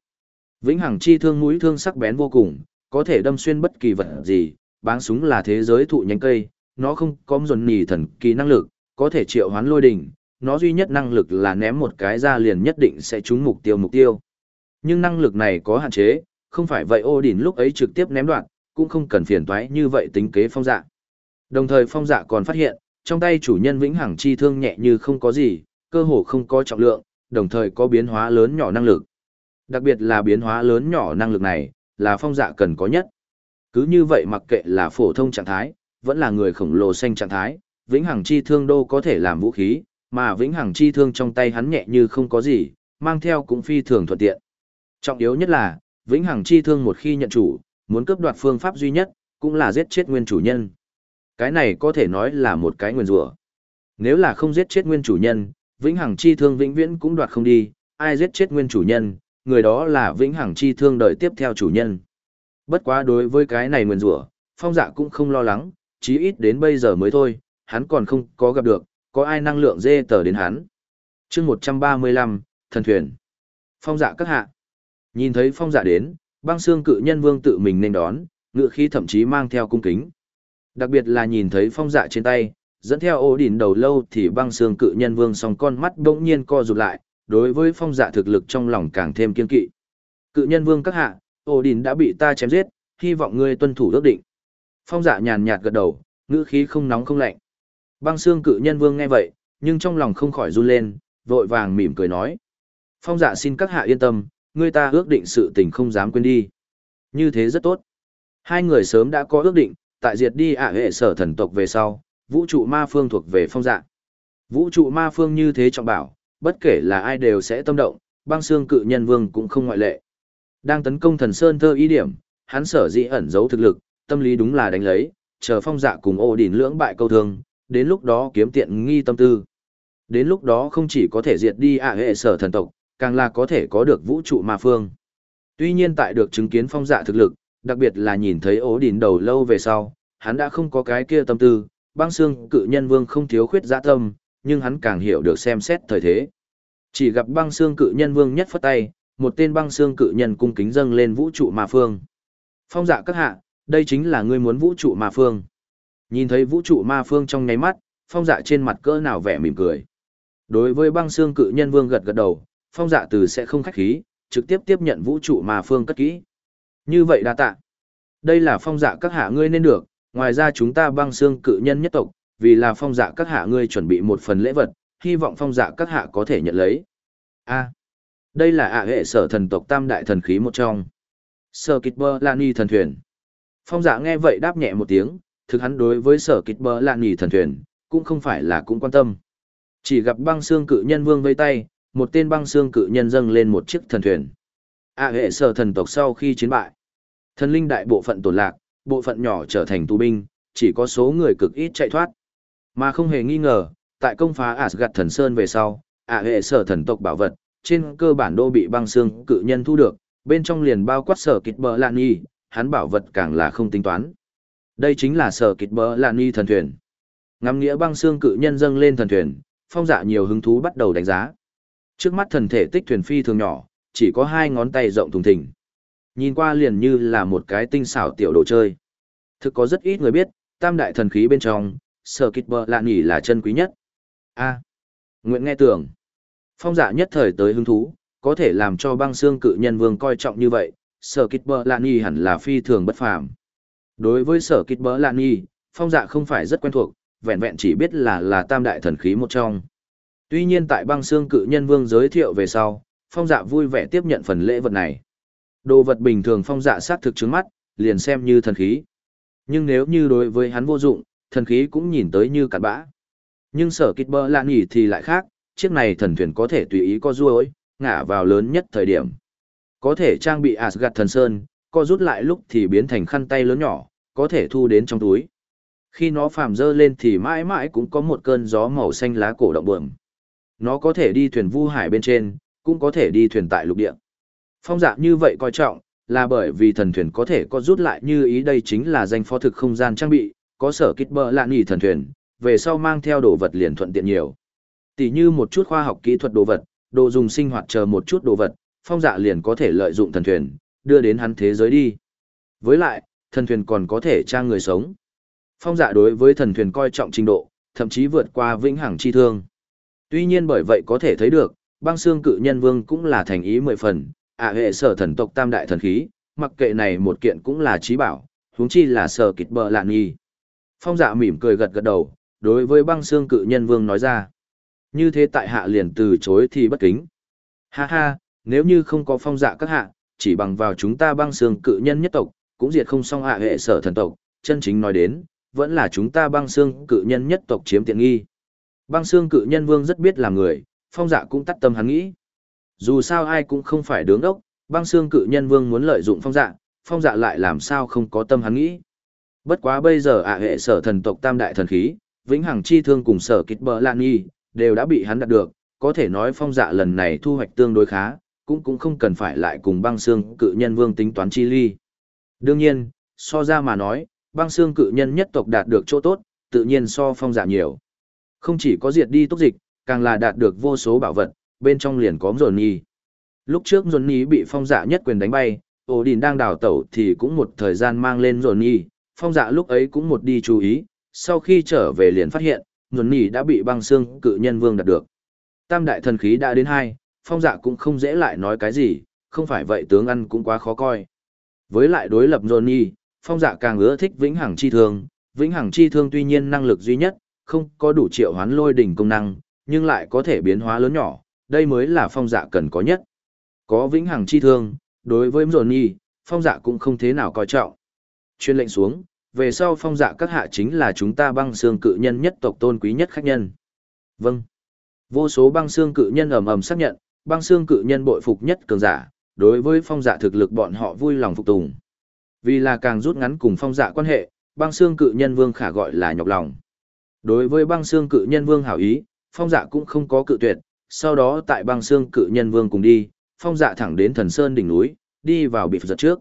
Vĩnh hằng chi thương mũi thương sắc bén vô cùng, có thể đâm xuyên bất kỳ vật gì, báng súng là thế giới thụ nhánh cây, nó không có dồn nỉ thần kỳ năng lực, có thể triệu hoán lôi đỉnh, nó duy nhất năng lực là ném một cái ra liền nhất định sẽ trúng mục tiêu mục tiêu. Nhưng năng lực này có hạn chế, không phải vậy ô đỉnh lúc ấy trực tiếp ném đoạn, cũng không cần phiền toái như vậy tính kế phong dạ. Đồng thời phong dạ còn phát hiện, trong tay chủ nhân vĩnh hằng chi thương nhẹ như không có gì, cơ hồ không có trọng lượng, đồng thời có biến hóa lớn nhỏ năng lực. Đặc biệt là biến hóa lớn nhỏ năng lực này, là phong dạ cần có nhất. Cứ như vậy mặc kệ là phổ thông trạng thái, vẫn là người khổng lồ xanh trạng thái, vĩnh hằng chi thương đô có thể làm vũ khí, mà vĩnh hằng chi thương trong tay hắn nhẹ như không có gì, mang theo cũng phi thường thuận tiện. Trọng yếu nhất là, vĩnh hằng chi thương một khi nhận chủ, muốn cướp đoạt phương pháp duy nhất, cũng là giết chết nguyên chủ nhân. Cái này có thể nói là một cái nguyên rủa. Nếu là không giết chết nguyên chủ nhân, vĩnh hằng chi thương vĩnh viễn cũng đoạt không đi, ai giết chết nguyên chủ nhân, người đó là vĩnh hằng chi thương đợi tiếp theo chủ nhân. Bất quá đối với cái này nguyên rủa, phong dạ cũng không lo lắng, chí ít đến bây giờ mới thôi, hắn còn không có gặp được, có ai năng lượng dê tờ đến hắn. chương 135, thần thuyền. Phong dạ các hạ. Nhìn thấy phong dạ đến, băng xương cự nhân vương tự mình nên đón, ngựa khí thậm chí mang theo cung kính. Đặc biệt là nhìn thấy phong dạ trên tay, dẫn theo ô đỉnh đầu lâu thì băng xương cự nhân vương song con mắt bỗng nhiên co rụt lại, đối với phong dạ thực lực trong lòng càng thêm kiên kỵ. Cự nhân vương các hạ, ô đỉnh đã bị ta chém giết, hy vọng ngươi tuân thủ ước định. Phong dạ nhàn nhạt gật đầu, ngữ khí không nóng không lạnh. Băng xương cự nhân vương nghe vậy, nhưng trong lòng không khỏi run lên, vội vàng mỉm cười nói. Phong dạ xin các hạ yên tâm, người ta ước định sự tình không dám quên đi. Như thế rất tốt. Hai người sớm đã có ước định, tại diệt đi ả hệ sở thần tộc về sau, vũ trụ ma phương thuộc về phong dạ. Vũ trụ ma phương như thế trọng bảo, bất kể là ai đều sẽ tâm động, băng xương cự nhân vương cũng không ngoại lệ. Đang tấn công thần sơn thơ ý điểm, hắn sở dĩ ẩn giấu thực lực, tâm lý đúng là đánh lấy, chờ phong dạ cùng ô đỉnh lưỡng bại câu thương, đến lúc đó kiếm tiện nghi tâm tư. Đến lúc đó không chỉ có thể diệt đi ạ hệ sở thần tộc, càng là có thể có được vũ trụ ma phương. Tuy nhiên tại được chứng kiến phong dạ thực lực, đặc biệt là nhìn thấy ố đỉn đầu lâu về sau, hắn đã không có cái kia tâm tư, băng xương cự nhân vương không thiếu khuyết giã tâm, nhưng hắn càng hiểu được xem xét thời thế. Chỉ gặp băng xương cự nhân vương nhất phất tay, một tên băng xương cự nhân cung kính dâng lên vũ trụ ma phương. Phong dạ các hạ, đây chính là ngươi muốn vũ trụ ma phương. Nhìn thấy vũ trụ ma phương trong nháy mắt, phong dạ trên mặt cỡ nào vẻ mỉm cười. Đối với băng xương cự nhân vương gật gật đầu, phong dạ từ sẽ không khách khí, trực tiếp tiếp nhận vũ trụ ma phương cất kỹ. Như vậy đa tạ. Đây là phong dạ các hạ ngươi nên được, ngoài ra chúng ta băng xương cự nhân nhất tộc, vì là phong dạ các hạ ngươi chuẩn bị một phần lễ vật, hy vọng phong dạ các hạ có thể nhận lấy. A. đây là ạ hệ sở thần tộc tam đại thần khí một trong. Sở kịch bơ lani thần thuyền. Phong dạ nghe vậy đáp nhẹ một tiếng, thực hắn đối với sở kịch lạ nghỉ thần thuyền, cũng không phải là cũng quan tâm. Chỉ gặp băng xương cự nhân vương vây tay, một tên băng xương cự nhân dâng lên một chiếc thần thuyền. ạ hệ sở thần tộc sau khi chiến bại. Thần linh đại bộ phận tổn lạc, bộ phận nhỏ trở thành tù binh, chỉ có số người cực ít chạy thoát. Mà không hề nghi ngờ, tại công phá Asgard thần sơn về sau, ạ hệ sở thần tộc bảo vật, trên cơ bản đô bị băng xương cự nhân thu được, bên trong liền bao quát sở kịch bờ lạn nhi, hắn bảo vật càng là không tính toán. Đây chính là sở kịch bờ lạn ni thần thuyền. Ngắm nghĩa băng xương cự nhân dâng lên thần thuyền, phong dạ nhiều hứng thú bắt đầu đánh giá. Trước mắt thần thể tích thuyền phi thường nhỏ, chỉ có hai ngón tay rộng thùng thình. Nhìn qua liền như là một cái tinh xảo tiểu đồ chơi. Thực có rất ít người biết, tam đại thần khí bên trong, sở kịch bờ lạn ni là chân quý nhất. A. Nguyện nghe tưởng. Phong dạ nhất thời tới hứng thú, có thể làm cho băng xương cự nhân vương coi trọng như vậy, sở kịch bờ lạn nhỉ hẳn là phi thường bất phàm. Đối với sở kịch bờ lạn nhỉ, phong dạ không phải rất quen thuộc, vẹn vẹn chỉ biết là là tam đại thần khí một trong. Tuy nhiên tại băng xương cự nhân vương giới thiệu về sau, phong dạ vui vẻ tiếp nhận phần lễ vật này. Đồ vật bình thường phong dạ sát thực trứng mắt, liền xem như thần khí. Nhưng nếu như đối với hắn vô dụng, thần khí cũng nhìn tới như cặn bã. Nhưng sở kích bỡ lạn nhỉ thì lại khác, chiếc này thần thuyền có thể tùy ý co ruôi, ngả vào lớn nhất thời điểm. Có thể trang bị Asgard thần sơn, co rút lại lúc thì biến thành khăn tay lớn nhỏ, có thể thu đến trong túi. Khi nó phàm dơ lên thì mãi mãi cũng có một cơn gió màu xanh lá cổ động bượm. Nó có thể đi thuyền vu hải bên trên, cũng có thể đi thuyền tại lục địa. Phong dạ như vậy coi trọng, là bởi vì thần thuyền có thể có rút lại như ý đây chính là danh phó thực không gian trang bị, có sở kích bờ lạ nghỉ thần thuyền, về sau mang theo đồ vật liền thuận tiện nhiều. Tỷ như một chút khoa học kỹ thuật đồ vật, đồ dùng sinh hoạt chờ một chút đồ vật, phong dạ liền có thể lợi dụng thần thuyền, đưa đến hắn thế giới đi. Với lại, thần thuyền còn có thể tra người sống. Phong dạ đối với thần thuyền coi trọng trình độ, thậm chí vượt qua vĩnh hằng chi thương. Tuy nhiên bởi vậy có thể thấy được, băng xương cự nhân vương cũng là thành ý mười phần, ạ hệ sở thần tộc tam đại thần khí, mặc kệ này một kiện cũng là trí bảo, huống chi là sở kịch bờ lạn nghi. Phong dạ mỉm cười gật gật đầu, đối với băng xương cự nhân vương nói ra. Như thế tại hạ liền từ chối thì bất kính. Ha ha, nếu như không có phong dạ các hạ, chỉ bằng vào chúng ta băng xương cự nhân nhất tộc, cũng diệt không xong hạ hệ sở thần tộc, chân chính nói đến, vẫn là chúng ta băng xương cự nhân nhất tộc chiếm tiện nghi. Băng xương cự nhân vương rất biết làm người, phong dạ cũng tắt tâm hắn nghĩ. Dù sao ai cũng không phải đứng đốc, băng xương cự nhân vương muốn lợi dụng phong dạ, phong dạ lại làm sao không có tâm hắn nghĩ. Bất quá bây giờ ạ hệ sở thần tộc tam đại thần khí, vĩnh hằng chi thương cùng sở kịch bờ lan nghi, đều đã bị hắn đạt được, có thể nói phong dạ lần này thu hoạch tương đối khá, cũng cũng không cần phải lại cùng băng xương cự nhân vương tính toán chi ly. Đương nhiên, so ra mà nói, băng xương cự nhân nhất tộc đạt được chỗ tốt, tự nhiên so phong dạ nhiều. Không chỉ có diệt đi tốc dịch, càng là đạt được vô số bảo vật, bên trong liền có dồn nhi. Lúc trước dồn nhi bị phong dạ nhất quyền đánh bay, ổ đình đang đào tẩu thì cũng một thời gian mang lên dồn nhi, phong dạ lúc ấy cũng một đi chú ý, sau khi trở về liền phát hiện, dồn nhi đã bị băng xương cự nhân vương đạt được. Tam đại thần khí đã đến hai, phong dạ cũng không dễ lại nói cái gì, không phải vậy tướng ăn cũng quá khó coi. Với lại đối lập johnny phong dạ càng ưa thích vĩnh hằng chi thương, vĩnh hằng chi thương tuy nhiên năng lực duy nhất, không có đủ triệu hoán lôi đỉnh công năng, nhưng lại có thể biến hóa lớn nhỏ, đây mới là phong dạ cần có nhất. Có vĩnh hằng chi thương, đối với Johnny, phong dạ cũng không thế nào coi trọng. Chuyên lệnh xuống, về sau phong dạ các hạ chính là chúng ta băng xương cự nhân nhất tộc tôn quý nhất khách nhân. Vâng. Vô số băng xương cự nhân ầm ầm xác nhận, băng xương cự nhân bội phục nhất cường giả, đối với phong dạ thực lực bọn họ vui lòng phục tùng. Vì là càng rút ngắn cùng phong dạ quan hệ, băng xương cự nhân vương khả gọi là nhọc lòng. Đối với băng xương cự nhân vương hảo ý, phong dạ cũng không có cự tuyệt, sau đó tại băng xương cự nhân vương cùng đi, phong dạ thẳng đến thần sơn đỉnh núi, đi vào bị giật trước.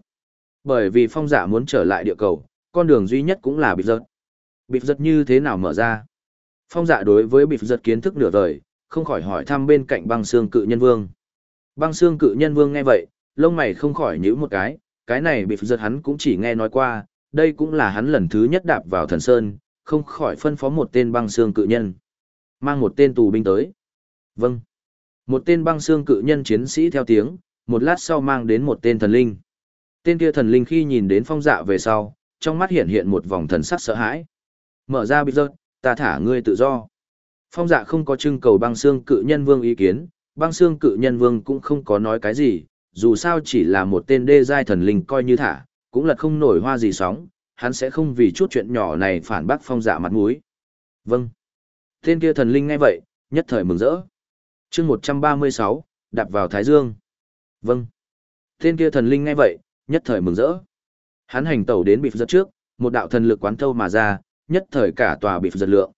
Bởi vì phong dạ muốn trở lại địa cầu, con đường duy nhất cũng là bị giật. Bị giật như thế nào mở ra? Phong dạ đối với bị giật kiến thức nửa vời, không khỏi hỏi thăm bên cạnh băng xương cự nhân vương. Băng xương cự nhân vương nghe vậy, lông mày không khỏi nhíu một cái, cái này bị giật hắn cũng chỉ nghe nói qua, đây cũng là hắn lần thứ nhất đạp vào thần sơn, không khỏi phân phó một tên băng xương cự nhân. Mang một tên tù binh tới. Vâng. Một tên băng xương cự nhân chiến sĩ theo tiếng, một lát sau mang đến một tên thần linh. Tên kia thần linh khi nhìn đến phong dạ về sau, trong mắt hiện hiện một vòng thần sắc sợ hãi. Mở ra bị giật, ta thả ngươi tự do. Phong dạ không có trưng cầu băng xương cự nhân vương ý kiến, băng xương cự nhân vương cũng không có nói cái gì, dù sao chỉ là một tên đê giai thần linh coi như thả, cũng là không nổi hoa gì sóng, hắn sẽ không vì chút chuyện nhỏ này phản bác phong dạ mặt mũi. Vâng. Tên kia thần linh ngay vậy, nhất thời mừng rỡ. chương 136, đạp vào Thái Dương. Vâng. Tên kia thần linh ngay vậy, nhất thời mừng rỡ. Hắn hành tẩu đến bịp giật trước, một đạo thần lực quán thâu mà ra, nhất thời cả tòa bịp giật lượng.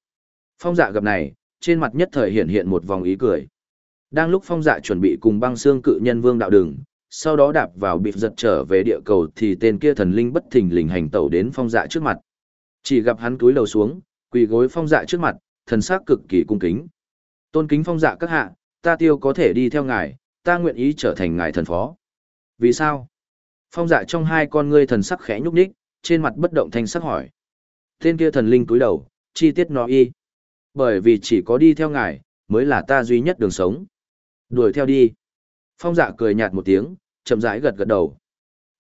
Phong dạ gặp này, trên mặt nhất thời hiện hiện một vòng ý cười. Đang lúc phong dạ chuẩn bị cùng băng xương cự nhân vương đạo đường, sau đó đạp vào bịp giật trở về địa cầu thì tên kia thần linh bất thình lình hành tẩu đến phong dạ trước mặt. Chỉ gặp hắn túi lầu xuống, quỳ gối phong dạ trước mặt, thần sắc cực kỳ cung kính. Tôn kính phong dạ các hạ, ta tiêu có thể đi theo ngài, ta nguyện ý trở thành ngài thần phó. Vì sao? Phong dạ trong hai con ngươi thần sắc khẽ nhúc nhích, trên mặt bất động thanh sắc hỏi. Tên kia thần linh cúi đầu, chi tiết nó y. Bởi vì chỉ có đi theo ngài, mới là ta duy nhất đường sống. Đuổi theo đi. Phong dạ cười nhạt một tiếng, chậm rãi gật gật đầu.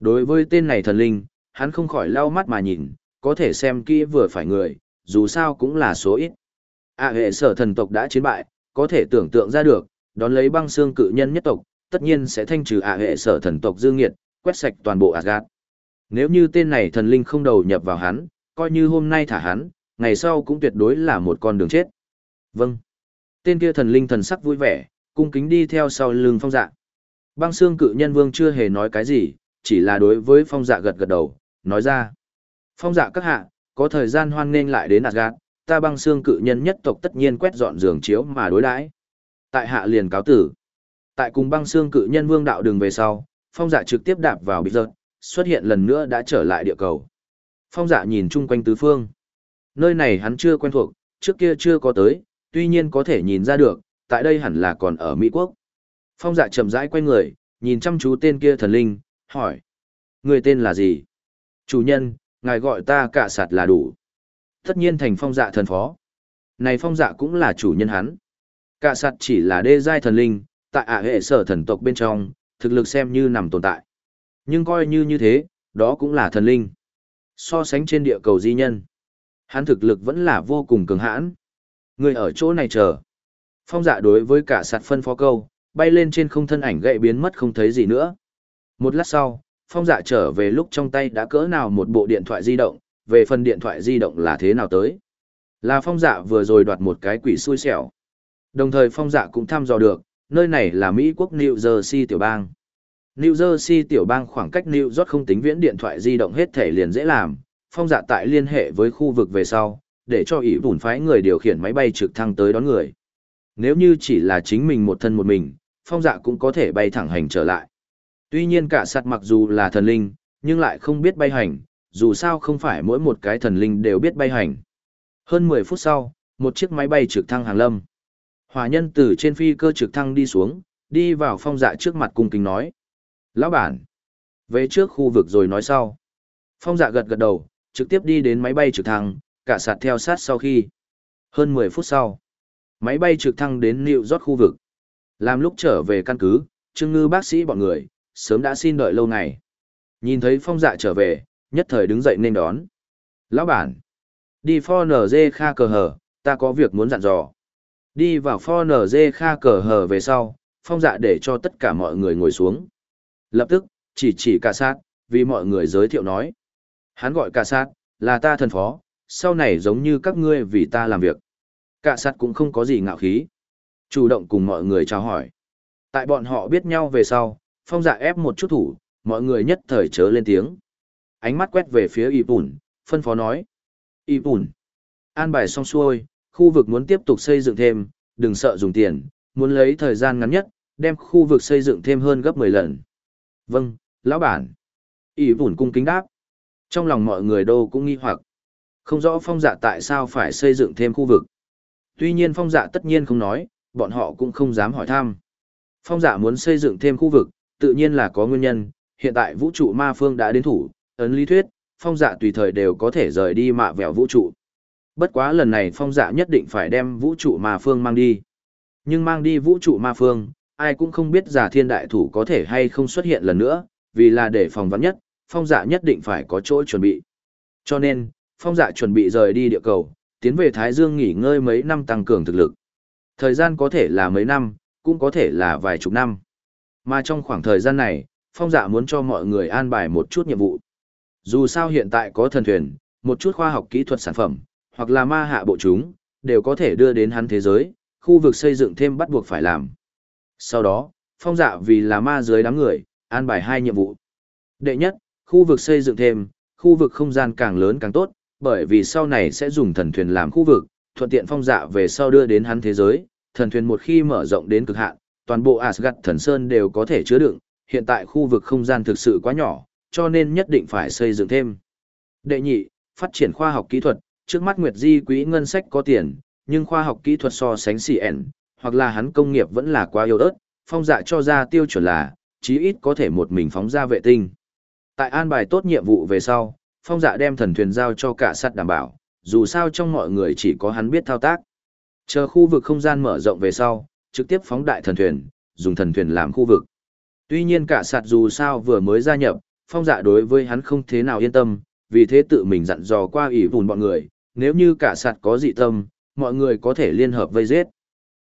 Đối với tên này thần linh, hắn không khỏi lau mắt mà nhìn, có thể xem kỹ vừa phải người, dù sao cũng là số ít. À hệ sở thần tộc đã chiến bại, có thể tưởng tượng ra được, đón lấy băng xương cự nhân nhất tộc, tất nhiên sẽ thanh trừ à hệ sở thần tộc dương nghiệt, quét sạch toàn bộ Asgard. Nếu như tên này thần linh không đầu nhập vào hắn, coi như hôm nay thả hắn, ngày sau cũng tuyệt đối là một con đường chết. Vâng. Tên kia thần linh thần sắc vui vẻ, cung kính đi theo sau lưng phong dạ. Băng xương cự nhân vương chưa hề nói cái gì, chỉ là đối với phong dạ gật gật đầu, nói ra. Phong dạ các hạ, có thời gian hoan nghênh lại đến Asgard, ta băng xương cự nhân nhất tộc tất nhiên quét dọn giường chiếu mà đối đãi. Tại hạ liền cáo tử. Tại cùng băng xương cự nhân vương đạo đường về sau, phong dạ trực tiếp đạp vào bị giật, xuất hiện lần nữa đã trở lại địa cầu. Phong dạ nhìn chung quanh tứ phương. Nơi này hắn chưa quen thuộc, trước kia chưa có tới, tuy nhiên có thể nhìn ra được, tại đây hẳn là còn ở Mỹ Quốc. Phong dạ chậm rãi quay người, nhìn chăm chú tên kia thần linh, hỏi. Người tên là gì? Chủ nhân, ngài gọi ta cả sạt là đủ. Tất nhiên thành phong dạ thần phó. Này phong dạ cũng là chủ nhân hắn. Cả sạt chỉ là đê giai thần linh, tại ả hệ sở thần tộc bên trong, thực lực xem như nằm tồn tại. Nhưng coi như như thế, đó cũng là thần linh. So sánh trên địa cầu di nhân, hắn thực lực vẫn là vô cùng cường hãn. Người ở chỗ này chờ. Phong dạ đối với cả sạt phân phó câu, bay lên trên không thân ảnh gậy biến mất không thấy gì nữa. Một lát sau, phong dạ trở về lúc trong tay đã cỡ nào một bộ điện thoại di động, về phần điện thoại di động là thế nào tới. Là phong dạ vừa rồi đoạt một cái quỷ xui xẻo. Đồng thời phong dạ cũng thăm dò được, nơi này là Mỹ quốc New Jersey tiểu bang. New Jersey tiểu bang khoảng cách New York không tính viễn điện thoại di động hết thể liền dễ làm, phong dạ tại liên hệ với khu vực về sau, để cho ỷ bùn phái người điều khiển máy bay trực thăng tới đón người. Nếu như chỉ là chính mình một thân một mình, phong dạ cũng có thể bay thẳng hành trở lại. Tuy nhiên cả sạt mặc dù là thần linh, nhưng lại không biết bay hành, dù sao không phải mỗi một cái thần linh đều biết bay hành. Hơn 10 phút sau, một chiếc máy bay trực thăng hàng lâm. Hòa nhân từ trên phi cơ trực thăng đi xuống, đi vào phong dạ trước mặt cung kính nói. Lão bản, về trước khu vực rồi nói sau. Phong dạ gật gật đầu, trực tiếp đi đến máy bay trực thăng, cả sạt theo sát sau khi. Hơn 10 phút sau, máy bay trực thăng đến New York khu vực. Làm lúc trở về căn cứ, Trương Ngư bác sĩ bọn người, sớm đã xin đợi lâu ngày. Nhìn thấy phong dạ trở về, nhất thời đứng dậy nên đón. Lão bản, đi for NG Kha cờ hờ, ta có việc muốn dặn dò. Đi vào for NG Kha cờ hờ về sau, phong dạ để cho tất cả mọi người ngồi xuống. Lập tức, chỉ chỉ cả sát, vì mọi người giới thiệu nói. Hắn gọi cả sát, là ta thần phó, sau này giống như các ngươi vì ta làm việc. Cả sát cũng không có gì ngạo khí. Chủ động cùng mọi người chào hỏi. Tại bọn họ biết nhau về sau, phong dạ ép một chút thủ, mọi người nhất thời chớ lên tiếng. Ánh mắt quét về phía Y Bùn, phân phó nói. Y Bùn. An bài xong xuôi, khu vực muốn tiếp tục xây dựng thêm, đừng sợ dùng tiền, muốn lấy thời gian ngắn nhất, đem khu vực xây dựng thêm hơn gấp 10 lần. Vâng, lão bản. Y Bùn cung kính đáp. Trong lòng mọi người đâu cũng nghi hoặc. Không rõ phong dạ tại sao phải xây dựng thêm khu vực. Tuy nhiên phong dạ tất nhiên không nói, bọn họ cũng không dám hỏi thăm. Phong dạ muốn xây dựng thêm khu vực, tự nhiên là có nguyên nhân, hiện tại vũ trụ ma phương đã đến thủ, ấn lý thuyết, phong dạ tùy thời đều có thể rời đi mạ vẹo vũ trụ. Bất quá lần này phong dạ nhất định phải đem vũ trụ ma phương mang đi. Nhưng mang đi vũ trụ ma phương, ai cũng không biết giả thiên đại thủ có thể hay không xuất hiện lần nữa, vì là để phòng vắn nhất, phong dạ nhất định phải có chỗ chuẩn bị. Cho nên, phong dạ chuẩn bị rời đi địa cầu, tiến về Thái Dương nghỉ ngơi mấy năm tăng cường thực lực. Thời gian có thể là mấy năm, cũng có thể là vài chục năm. Mà trong khoảng thời gian này, phong dạ muốn cho mọi người an bài một chút nhiệm vụ. Dù sao hiện tại có thần thuyền, một chút khoa học kỹ thuật sản phẩm, hoặc là ma hạ bộ chúng, đều có thể đưa đến hắn thế giới, khu vực xây dựng thêm bắt buộc phải làm. Sau đó, phong dạ vì là ma dưới đám người, an bài hai nhiệm vụ. Đệ nhất, khu vực xây dựng thêm, khu vực không gian càng lớn càng tốt, bởi vì sau này sẽ dùng thần thuyền làm khu vực, thuận tiện phong dạ về sau đưa đến hắn thế giới, thần thuyền một khi mở rộng đến cực hạn, toàn bộ Asgard thần sơn đều có thể chứa đựng, hiện tại khu vực không gian thực sự quá nhỏ, cho nên nhất định phải xây dựng thêm. Đệ nhị, phát triển khoa học kỹ thuật, trước mắt Nguyệt Di quỹ ngân sách có tiền, nhưng khoa học kỹ thuật so sánh CN, hoặc là hắn công nghiệp vẫn là quá yếu ớt, phong dạ cho ra tiêu chuẩn là, chí ít có thể một mình phóng ra vệ tinh. Tại an bài tốt nhiệm vụ về sau, phong dạ đem thần thuyền giao cho cả sắt đảm bảo, dù sao trong mọi người chỉ có hắn biết thao tác. Chờ khu vực không gian mở rộng về sau, trực tiếp phóng đại thần thuyền, dùng thần thuyền làm khu vực. Tuy nhiên cả sạt dù sao vừa mới gia nhập, phong dạ đối với hắn không thế nào yên tâm, vì thế tự mình dặn dò qua ủy vùn bọn người, nếu như cả sạt có dị tâm, mọi người có thể liên hợp vây giết.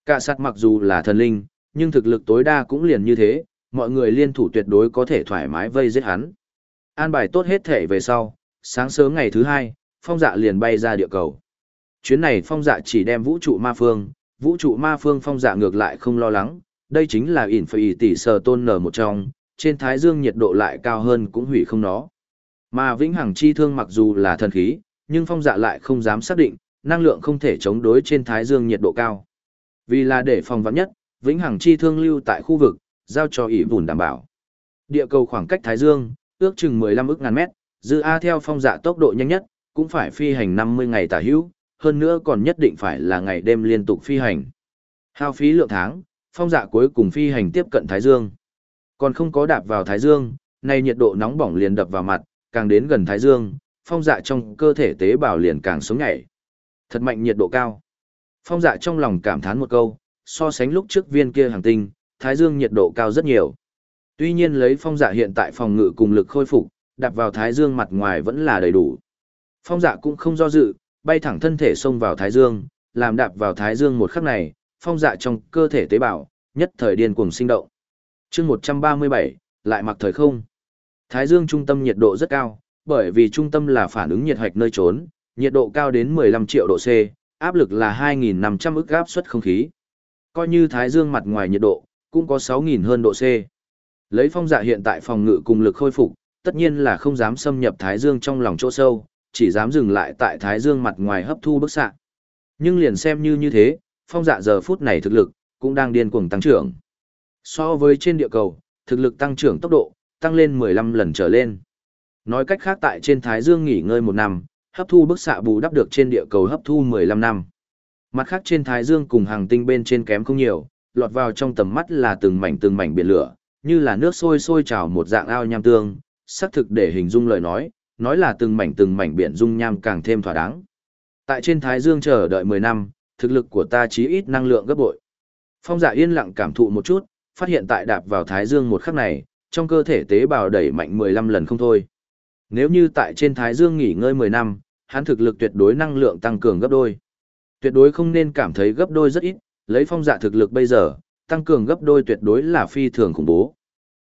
Cả sạt mặc dù là thần linh, nhưng thực lực tối đa cũng liền như thế, mọi người liên thủ tuyệt đối có thể thoải mái vây giết hắn. An bài tốt hết thể về sau, sáng sớm ngày thứ hai, phong dạ liền bay ra địa cầu. Chuyến này phong dạ chỉ đem vũ trụ ma phương, vũ trụ ma phương phong dạ ngược lại không lo lắng, đây chính là ỉn phải tỷ sờ tôn nở một trong, trên thái dương nhiệt độ lại cao hơn cũng hủy không nó. Mà vĩnh hằng chi thương mặc dù là thần khí, nhưng phong dạ lại không dám xác định, năng lượng không thể chống đối trên thái dương nhiệt độ cao. Vì là để phòng vắng nhất, vĩnh hằng chi thương lưu tại khu vực, giao cho ỷ vùn đảm bảo. Địa cầu khoảng cách thái dương, ước chừng 15 ức ngàn mét, dư A theo phong dạ tốc độ nhanh nhất, cũng phải phi hành 50 ngày tả hữu, hơn nữa còn nhất định phải là ngày đêm liên tục phi hành. Hao phí lượng tháng, phong dạ cuối cùng phi hành tiếp cận Thái Dương. Còn không có đạp vào Thái Dương, nay nhiệt độ nóng bỏng liền đập vào mặt, càng đến gần Thái Dương, phong dạ trong cơ thể tế bào liền càng sống nhảy. Thật mạnh nhiệt độ cao. Phong dạ trong lòng cảm thán một câu, so sánh lúc trước viên kia hàng tinh, Thái Dương nhiệt độ cao rất nhiều. Tuy nhiên lấy phong dạ hiện tại phòng ngự cùng lực khôi phục, đạp vào Thái Dương mặt ngoài vẫn là đầy đủ. Phong dạ cũng không do dự, bay thẳng thân thể xông vào Thái Dương, làm đạp vào Thái Dương một khắc này, phong dạ trong cơ thể tế bào, nhất thời điên cuồng sinh động. chương 137, lại mặc thời không. Thái Dương trung tâm nhiệt độ rất cao, bởi vì trung tâm là phản ứng nhiệt hạch nơi trốn, nhiệt độ cao đến 15 triệu độ C, áp lực là 2.500 ức áp suất không khí. Coi như Thái Dương mặt ngoài nhiệt độ, cũng có 6.000 hơn độ C. Lấy phong dạ hiện tại phòng ngự cùng lực khôi phục, tất nhiên là không dám xâm nhập Thái Dương trong lòng chỗ sâu, chỉ dám dừng lại tại Thái Dương mặt ngoài hấp thu bức xạ. Nhưng liền xem như như thế, phong dạ giờ phút này thực lực, cũng đang điên cuồng tăng trưởng. So với trên địa cầu, thực lực tăng trưởng tốc độ, tăng lên 15 lần trở lên. Nói cách khác tại trên Thái Dương nghỉ ngơi một năm, hấp thu bức xạ bù đắp được trên địa cầu hấp thu 15 năm. Mặt khác trên Thái Dương cùng hàng tinh bên trên kém không nhiều, lọt vào trong tầm mắt là từng mảnh từng mảnh biển lửa, như là nước sôi sôi trào một dạng ao nham tương, xác thực để hình dung lời nói, nói là từng mảnh từng mảnh biển dung nham càng thêm thỏa đáng. Tại trên Thái Dương chờ đợi 10 năm, thực lực của ta chí ít năng lượng gấp bội. Phong dạ yên lặng cảm thụ một chút, phát hiện tại đạp vào Thái Dương một khắc này, trong cơ thể tế bào đẩy mạnh 15 lần không thôi. Nếu như tại trên Thái Dương nghỉ ngơi 10 năm, hắn thực lực tuyệt đối năng lượng tăng cường gấp đôi. Tuyệt đối không nên cảm thấy gấp đôi rất ít, lấy phong dạ thực lực bây giờ, tăng cường gấp đôi tuyệt đối là phi thường khủng bố.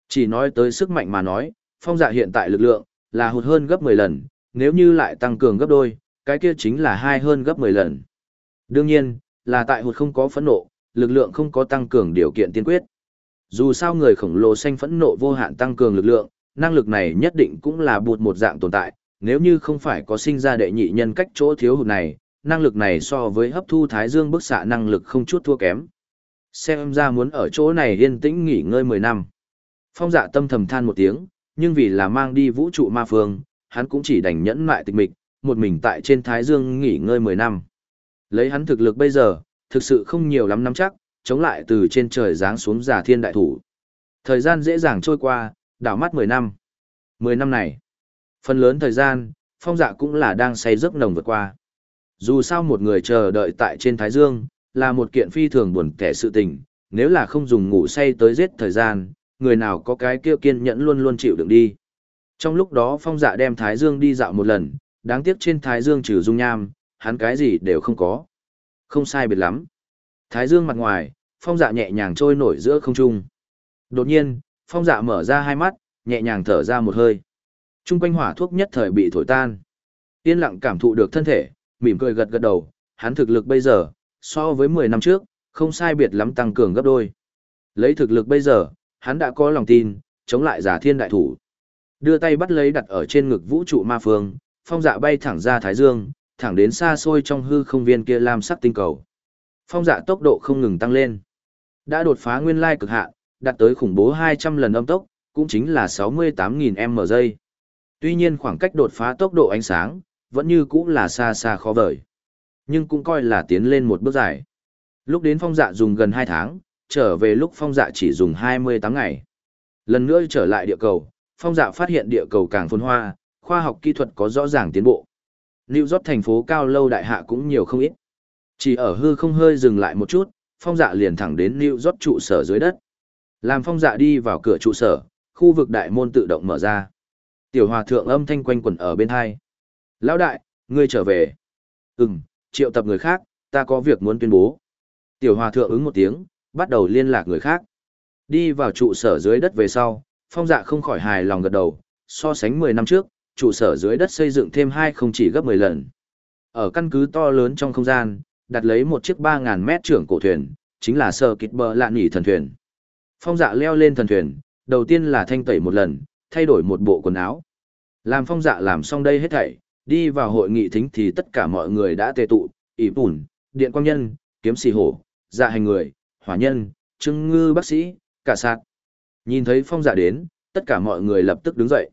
Chỉ nói tới sức mạnh mà nói, phong dạ hiện tại lực lượng, là hụt hơn gấp 10 lần, nếu như lại tăng cường gấp đôi, cái kia chính là hai hơn gấp 10 lần. Đương nhiên, là tại hụt không có phẫn nộ, lực lượng không có tăng cường điều kiện tiên quyết. Dù sao người khổng lồ xanh phẫn nộ vô hạn tăng cường lực lượng, năng lực này nhất định cũng là bụt một dạng tồn tại, nếu như không phải có sinh ra đệ nhị nhân cách chỗ thiếu hụt này, năng lực này so với hấp thu thái dương bức xạ năng lực không chút thua kém. Xem ra muốn ở chỗ này yên tĩnh nghỉ ngơi 10 năm. Phong dạ tâm thầm than một tiếng, nhưng vì là mang đi vũ trụ ma phương, hắn cũng chỉ đành nhẫn lại tịch mịch, một mình tại trên Thái Dương nghỉ ngơi 10 năm. Lấy hắn thực lực bây giờ, thực sự không nhiều lắm nắm chắc, chống lại từ trên trời giáng xuống giả thiên đại thủ. Thời gian dễ dàng trôi qua, đảo mắt 10 năm. 10 năm này, phần lớn thời gian, phong dạ cũng là đang say giấc nồng vượt qua. Dù sao một người chờ đợi tại trên Thái Dương, là một kiện phi thường buồn kẻ sự tình, nếu là không dùng ngủ say tới giết thời gian, người nào có cái kia kiên nhẫn luôn luôn chịu đựng đi. Trong lúc đó phong dạ đem Thái Dương đi dạo một lần, Đáng tiếc trên Thái Dương trừ dung nham, hắn cái gì đều không có. Không sai biệt lắm. Thái Dương mặt ngoài, phong dạ nhẹ nhàng trôi nổi giữa không trung. Đột nhiên, phong dạ mở ra hai mắt, nhẹ nhàng thở ra một hơi. Trung quanh hỏa thuốc nhất thời bị thổi tan. Yên lặng cảm thụ được thân thể, mỉm cười gật gật đầu, hắn thực lực bây giờ, so với 10 năm trước, không sai biệt lắm tăng cường gấp đôi. Lấy thực lực bây giờ, hắn đã có lòng tin, chống lại giả thiên đại thủ. Đưa tay bắt lấy đặt ở trên ngực vũ trụ ma phương, phong dạ bay thẳng ra Thái Dương, thẳng đến xa xôi trong hư không viên kia lam sắc tinh cầu. Phong dạ tốc độ không ngừng tăng lên. Đã đột phá nguyên lai cực hạn, đạt tới khủng bố 200 lần âm tốc, cũng chính là 68.000 m giây. Tuy nhiên khoảng cách đột phá tốc độ ánh sáng, vẫn như cũng là xa xa khó vời. Nhưng cũng coi là tiến lên một bước dài. Lúc đến phong dạ dùng gần 2 tháng, trở về lúc phong dạ chỉ dùng 28 ngày. Lần nữa trở lại địa cầu, phong dạ phát hiện địa cầu càng phồn hoa, khoa học kỹ thuật có rõ ràng tiến bộ. New York thành phố cao lâu đại hạ cũng nhiều không ít. Chỉ ở hư không hơi dừng lại một chút, phong dạ liền thẳng đến New York trụ sở dưới đất. Làm phong dạ đi vào cửa trụ sở, khu vực đại môn tự động mở ra. Tiểu hòa thượng âm thanh quanh quẩn ở bên hai. Lão đại, ngươi trở về. Ừm, triệu tập người khác, ta có việc muốn tuyên bố. Tiểu hòa thượng ứng một tiếng, bắt đầu liên lạc người khác. Đi vào trụ sở dưới đất về sau, phong dạ không khỏi hài lòng gật đầu, so sánh 10 năm trước, trụ sở dưới đất xây dựng thêm hai không chỉ gấp 10 lần. Ở căn cứ to lớn trong không gian, đặt lấy một chiếc 3.000 mét trưởng cổ thuyền, chính là sơ kịch bờ lạn nỉ thần thuyền. Phong dạ leo lên thần thuyền, đầu tiên là thanh tẩy một lần, thay đổi một bộ quần áo. Làm phong dạ làm xong đây hết thảy, đi vào hội nghị thính thì tất cả mọi người đã tề tụ, ỷ bùn, điện quang nhân, kiếm xì hổ, dạ hành người, hỏa nhân, trưng ngư bác sĩ, cả sạc. Nhìn thấy phong dạ đến, tất cả mọi người lập tức đứng dậy.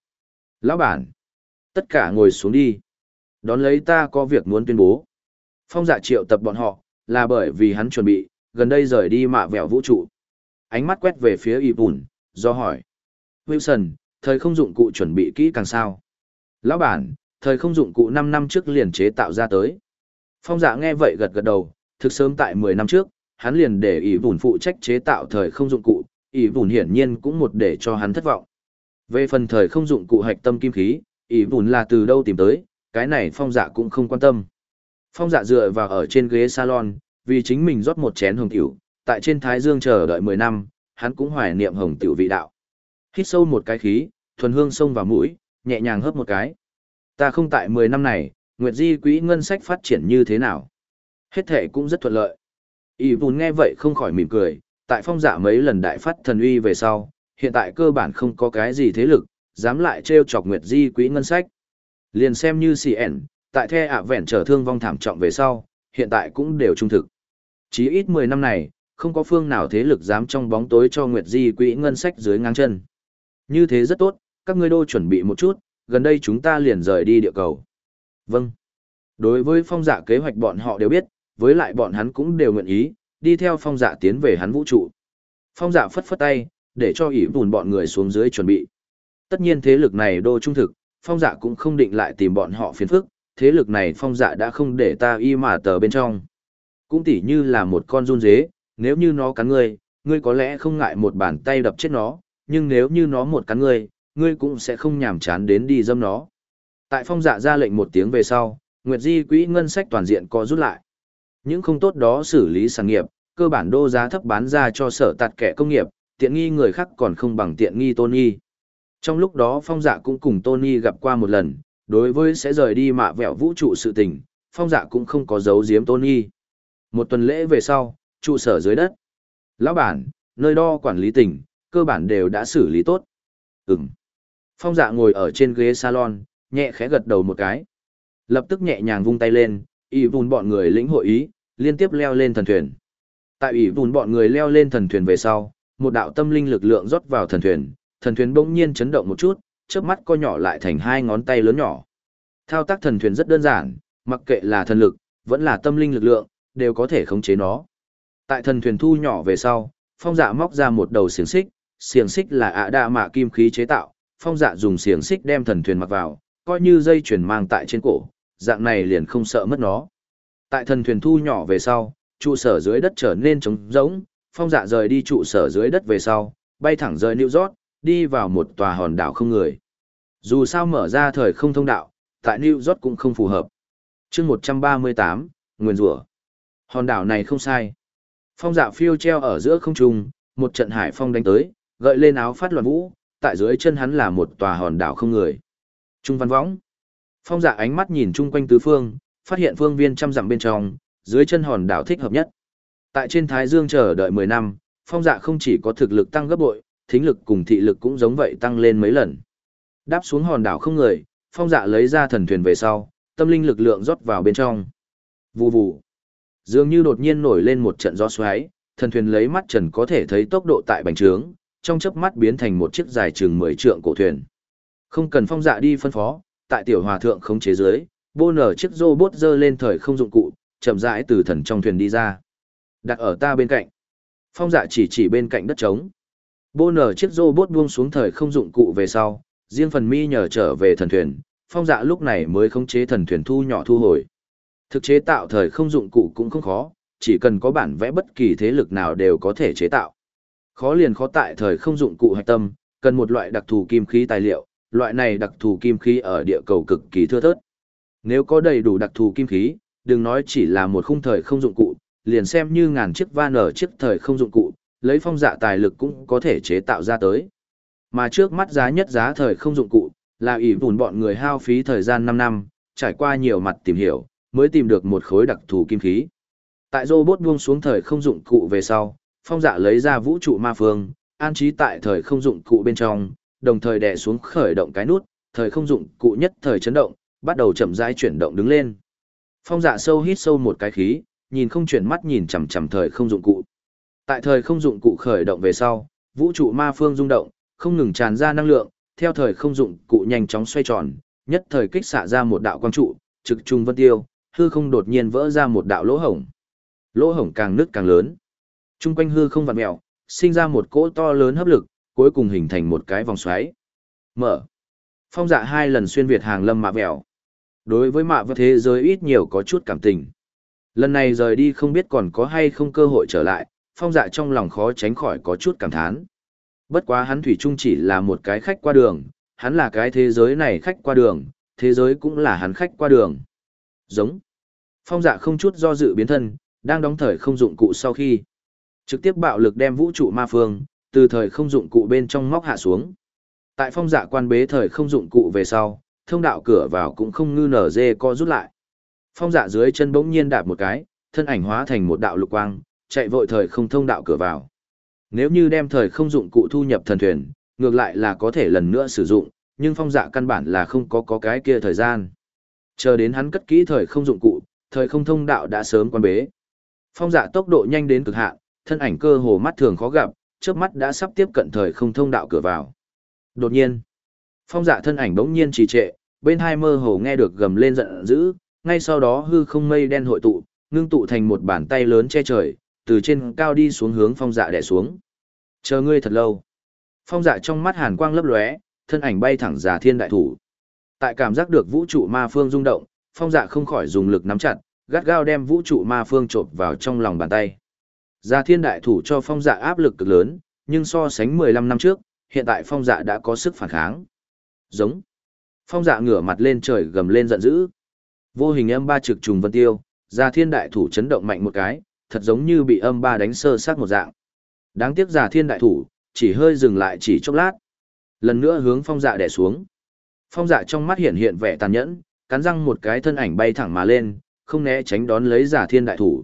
Lão bản, tất cả ngồi xuống đi. Đón lấy ta có việc muốn tuyên bố. Phong dạ triệu tập bọn họ, là bởi vì hắn chuẩn bị, gần đây rời đi mạ vẹo vũ trụ. Ánh mắt quét về phía y bùn, do hỏi. Wilson, thời không dụng cụ chuẩn bị kỹ càng sao. Lão bản, thời không dụng cụ 5 năm trước liền chế tạo ra tới. Phong dạ nghe vậy gật gật đầu, thực sớm tại 10 năm trước, hắn liền để ỷ vùn phụ trách chế tạo thời không dụng cụ, ỷ vùn hiển nhiên cũng một để cho hắn thất vọng. Về phần thời không dụng cụ hạch tâm kim khí, ỷ vùn là từ đâu tìm tới, cái này phong dạ cũng không quan tâm. Phong dạ dựa vào ở trên ghế salon, vì chính mình rót một chén hồng tiểu, tại trên thái dương chờ đợi 10 năm, hắn cũng hoài niệm hồng tiểu vị đạo. Hít sâu một cái khí, thuần hương sông vào mũi, nhẹ nhàng hớp một cái. Ta không tại 10 năm này, Nguyệt Di quỹ ngân sách phát triển như thế nào? Hết thể cũng rất thuận lợi. Y Vùn nghe vậy không khỏi mỉm cười, tại phong dạ mấy lần đại phát thần uy về sau, hiện tại cơ bản không có cái gì thế lực, dám lại trêu chọc Nguyệt Di quỹ ngân sách. Liền xem như CN, tại the ạ vẹn trở thương vong thảm trọng về sau, hiện tại cũng đều trung thực. Chí ít 10 năm này, không có phương nào thế lực dám trong bóng tối cho Nguyệt Di quỹ ngân sách dưới ngang chân. Như thế rất tốt, các ngươi đô chuẩn bị một chút, gần đây chúng ta liền rời đi địa cầu. Vâng. Đối với phong dạ kế hoạch bọn họ đều biết, với lại bọn hắn cũng đều nguyện ý, đi theo phong dạ tiến về hắn vũ trụ. Phong dạ phất phất tay, để cho ỷ bùn bọn người xuống dưới chuẩn bị. Tất nhiên thế lực này đô trung thực, phong dạ cũng không định lại tìm bọn họ phiền phức, thế lực này phong dạ đã không để ta y mà tờ bên trong. Cũng tỉ như là một con run dế, nếu như nó cắn ngươi, ngươi có lẽ không ngại một bàn tay đập chết nó, nhưng nếu như nó một cắn ngươi, ngươi cũng sẽ không nhàm chán đến đi dâm nó. Tại phong dạ ra lệnh một tiếng về sau, Nguyệt Di quỹ ngân sách toàn diện có rút lại. Những không tốt đó xử lý sản nghiệp, cơ bản đô giá thấp bán ra cho sở tạt kẻ công nghiệp, tiện nghi người khác còn không bằng tiện nghi Tony. Trong lúc đó phong dạ cũng cùng Tony gặp qua một lần, đối với sẽ rời đi mạ vẹo vũ trụ sự tình, phong dạ cũng không có giấu giếm Tony. Một tuần lễ về sau, trụ sở dưới đất. Lão bản, nơi đo quản lý tỉnh, cơ bản đều đã xử lý tốt. Ừm. Phong dạ ngồi ở trên ghế salon, nhẹ khẽ gật đầu một cái. Lập tức nhẹ nhàng vung tay lên, ỷ vùn bọn người lĩnh hội ý, liên tiếp leo lên thần thuyền. Tại ủy vùn bọn người leo lên thần thuyền về sau, một đạo tâm linh lực lượng rót vào thần thuyền, thần thuyền bỗng nhiên chấn động một chút, chớp mắt co nhỏ lại thành hai ngón tay lớn nhỏ. Thao tác thần thuyền rất đơn giản, mặc kệ là thần lực, vẫn là tâm linh lực lượng, đều có thể khống chế nó. Tại thần thuyền thu nhỏ về sau, phong dạ móc ra một đầu xiềng xích, xiềng xích là ạ đa mạ kim khí chế tạo, phong dạ dùng xiềng xích đem thần thuyền mặc vào, coi như dây chuyền mang tại trên cổ, dạng này liền không sợ mất nó. Tại thần thuyền thu nhỏ về sau, trụ sở dưới đất trở nên trống rỗng, phong dạ rời đi trụ sở dưới đất về sau, bay thẳng rời New York, đi vào một tòa hòn đảo không người. Dù sao mở ra thời không thông đạo, tại New York cũng không phù hợp. chương 138, Nguyên rủa Hòn đảo này không sai. Phong dạ phiêu treo ở giữa không trung, một trận hải phong đánh tới, gợi lên áo phát loạn vũ, tại dưới chân hắn là một tòa hòn đảo không người. Trung văn võng. Phong dạ ánh mắt nhìn chung quanh tứ phương, phát hiện phương viên trăm dặm bên trong, dưới chân hòn đảo thích hợp nhất. Tại trên Thái Dương chờ đợi 10 năm, phong dạ không chỉ có thực lực tăng gấp bội, thính lực cùng thị lực cũng giống vậy tăng lên mấy lần. Đáp xuống hòn đảo không người, phong dạ lấy ra thần thuyền về sau, tâm linh lực lượng rót vào bên trong. Vù vù. Dường như đột nhiên nổi lên một trận gió xoáy, thần thuyền lấy mắt trần có thể thấy tốc độ tại bành trướng, trong chớp mắt biến thành một chiếc dài chừng 10 trượng cổ thuyền. Không cần phong dạ đi phân phó, tại tiểu hòa thượng khống chế dưới, bô nở chiếc robot dơ lên thời không dụng cụ, chậm rãi từ thần trong thuyền đi ra. Đặt ở ta bên cạnh. Phong dạ chỉ chỉ bên cạnh đất trống. Bô nở chiếc robot buông xuống thời không dụng cụ về sau, riêng phần mi nhờ trở về thần thuyền, phong dạ lúc này mới khống chế thần thuyền thu nhỏ thu hồi. Thực chế tạo thời không dụng cụ cũng không khó, chỉ cần có bản vẽ bất kỳ thế lực nào đều có thể chế tạo. Khó liền khó tại thời không dụng cụ hạch tâm, cần một loại đặc thù kim khí tài liệu, loại này đặc thù kim khí ở địa cầu cực kỳ thưa thớt. Nếu có đầy đủ đặc thù kim khí, đừng nói chỉ là một khung thời không dụng cụ, liền xem như ngàn chiếc van ở chiếc thời không dụng cụ, lấy phong dạ tài lực cũng có thể chế tạo ra tới. Mà trước mắt giá nhất giá thời không dụng cụ, là ỷ vùn bọn người hao phí thời gian 5 năm, trải qua nhiều mặt tìm hiểu, mới tìm được một khối đặc thù kim khí. Tại robot buông xuống thời không dụng cụ về sau, phong dạ lấy ra vũ trụ ma phương, an trí tại thời không dụng cụ bên trong, đồng thời đè xuống khởi động cái nút, thời không dụng cụ nhất thời chấn động, bắt đầu chậm rãi chuyển động đứng lên. Phong dạ sâu hít sâu một cái khí, nhìn không chuyển mắt nhìn chằm chằm thời không dụng cụ. Tại thời không dụng cụ khởi động về sau, vũ trụ ma phương rung động, không ngừng tràn ra năng lượng, theo thời không dụng cụ nhanh chóng xoay tròn, nhất thời kích xạ ra một đạo quang trụ, trực trung vân tiêu, hư không đột nhiên vỡ ra một đạo lỗ hổng. Lỗ hổng càng nứt càng lớn. Trung quanh hư không vặn mèo, sinh ra một cỗ to lớn hấp lực, cuối cùng hình thành một cái vòng xoáy. Mở. Phong dạ hai lần xuyên Việt hàng lâm mạ vẹo. Đối với mạ vật thế giới ít nhiều có chút cảm tình. Lần này rời đi không biết còn có hay không cơ hội trở lại, phong dạ trong lòng khó tránh khỏi có chút cảm thán. Bất quá hắn thủy chung chỉ là một cái khách qua đường, hắn là cái thế giới này khách qua đường, thế giới cũng là hắn khách qua đường. Giống. Phong dạ không chút do dự biến thân, đang đóng thời không dụng cụ sau khi. Trực tiếp bạo lực đem vũ trụ ma phương, từ thời không dụng cụ bên trong móc hạ xuống. Tại phong dạ quan bế thời không dụng cụ về sau, thông đạo cửa vào cũng không ngư nở dê co rút lại. Phong dạ dưới chân bỗng nhiên đạp một cái, thân ảnh hóa thành một đạo lục quang, chạy vội thời không thông đạo cửa vào. Nếu như đem thời không dụng cụ thu nhập thần thuyền, ngược lại là có thể lần nữa sử dụng, nhưng phong dạ căn bản là không có có cái kia thời gian. Chờ đến hắn cất kỹ thời không dụng cụ, thời không thông đạo đã sớm quan bế. Phong dạ tốc độ nhanh đến cực hạn, thân ảnh cơ hồ mắt thường khó gặp, chớp mắt đã sắp tiếp cận thời không thông đạo cửa vào. Đột nhiên, phong dạ thân ảnh bỗng nhiên trì trệ, bên hai mơ hồ nghe được gầm lên giận dữ, ngay sau đó hư không mây đen hội tụ, ngưng tụ thành một bàn tay lớn che trời, từ trên cao đi xuống hướng phong dạ đè xuống. Chờ ngươi thật lâu. Phong dạ trong mắt hàn quang lấp lóe, thân ảnh bay thẳng giả thiên đại thủ. Tại cảm giác được vũ trụ ma phương rung động, phong dạ không khỏi dùng lực nắm chặt, gắt gao đem vũ trụ ma phương trộm vào trong lòng bàn tay gia thiên đại thủ cho phong dạ áp lực cực lớn, nhưng so sánh 15 năm trước, hiện tại phong dạ đã có sức phản kháng. Giống. Phong dạ ngửa mặt lên trời gầm lên giận dữ. Vô hình âm ba trực trùng vân tiêu, gia thiên đại thủ chấn động mạnh một cái, thật giống như bị âm ba đánh sơ sát một dạng. Đáng tiếc gia thiên đại thủ, chỉ hơi dừng lại chỉ chốc lát. Lần nữa hướng phong dạ đè xuống. Phong dạ trong mắt hiện hiện vẻ tàn nhẫn, cắn răng một cái thân ảnh bay thẳng mà lên, không né tránh đón lấy giả thiên đại thủ.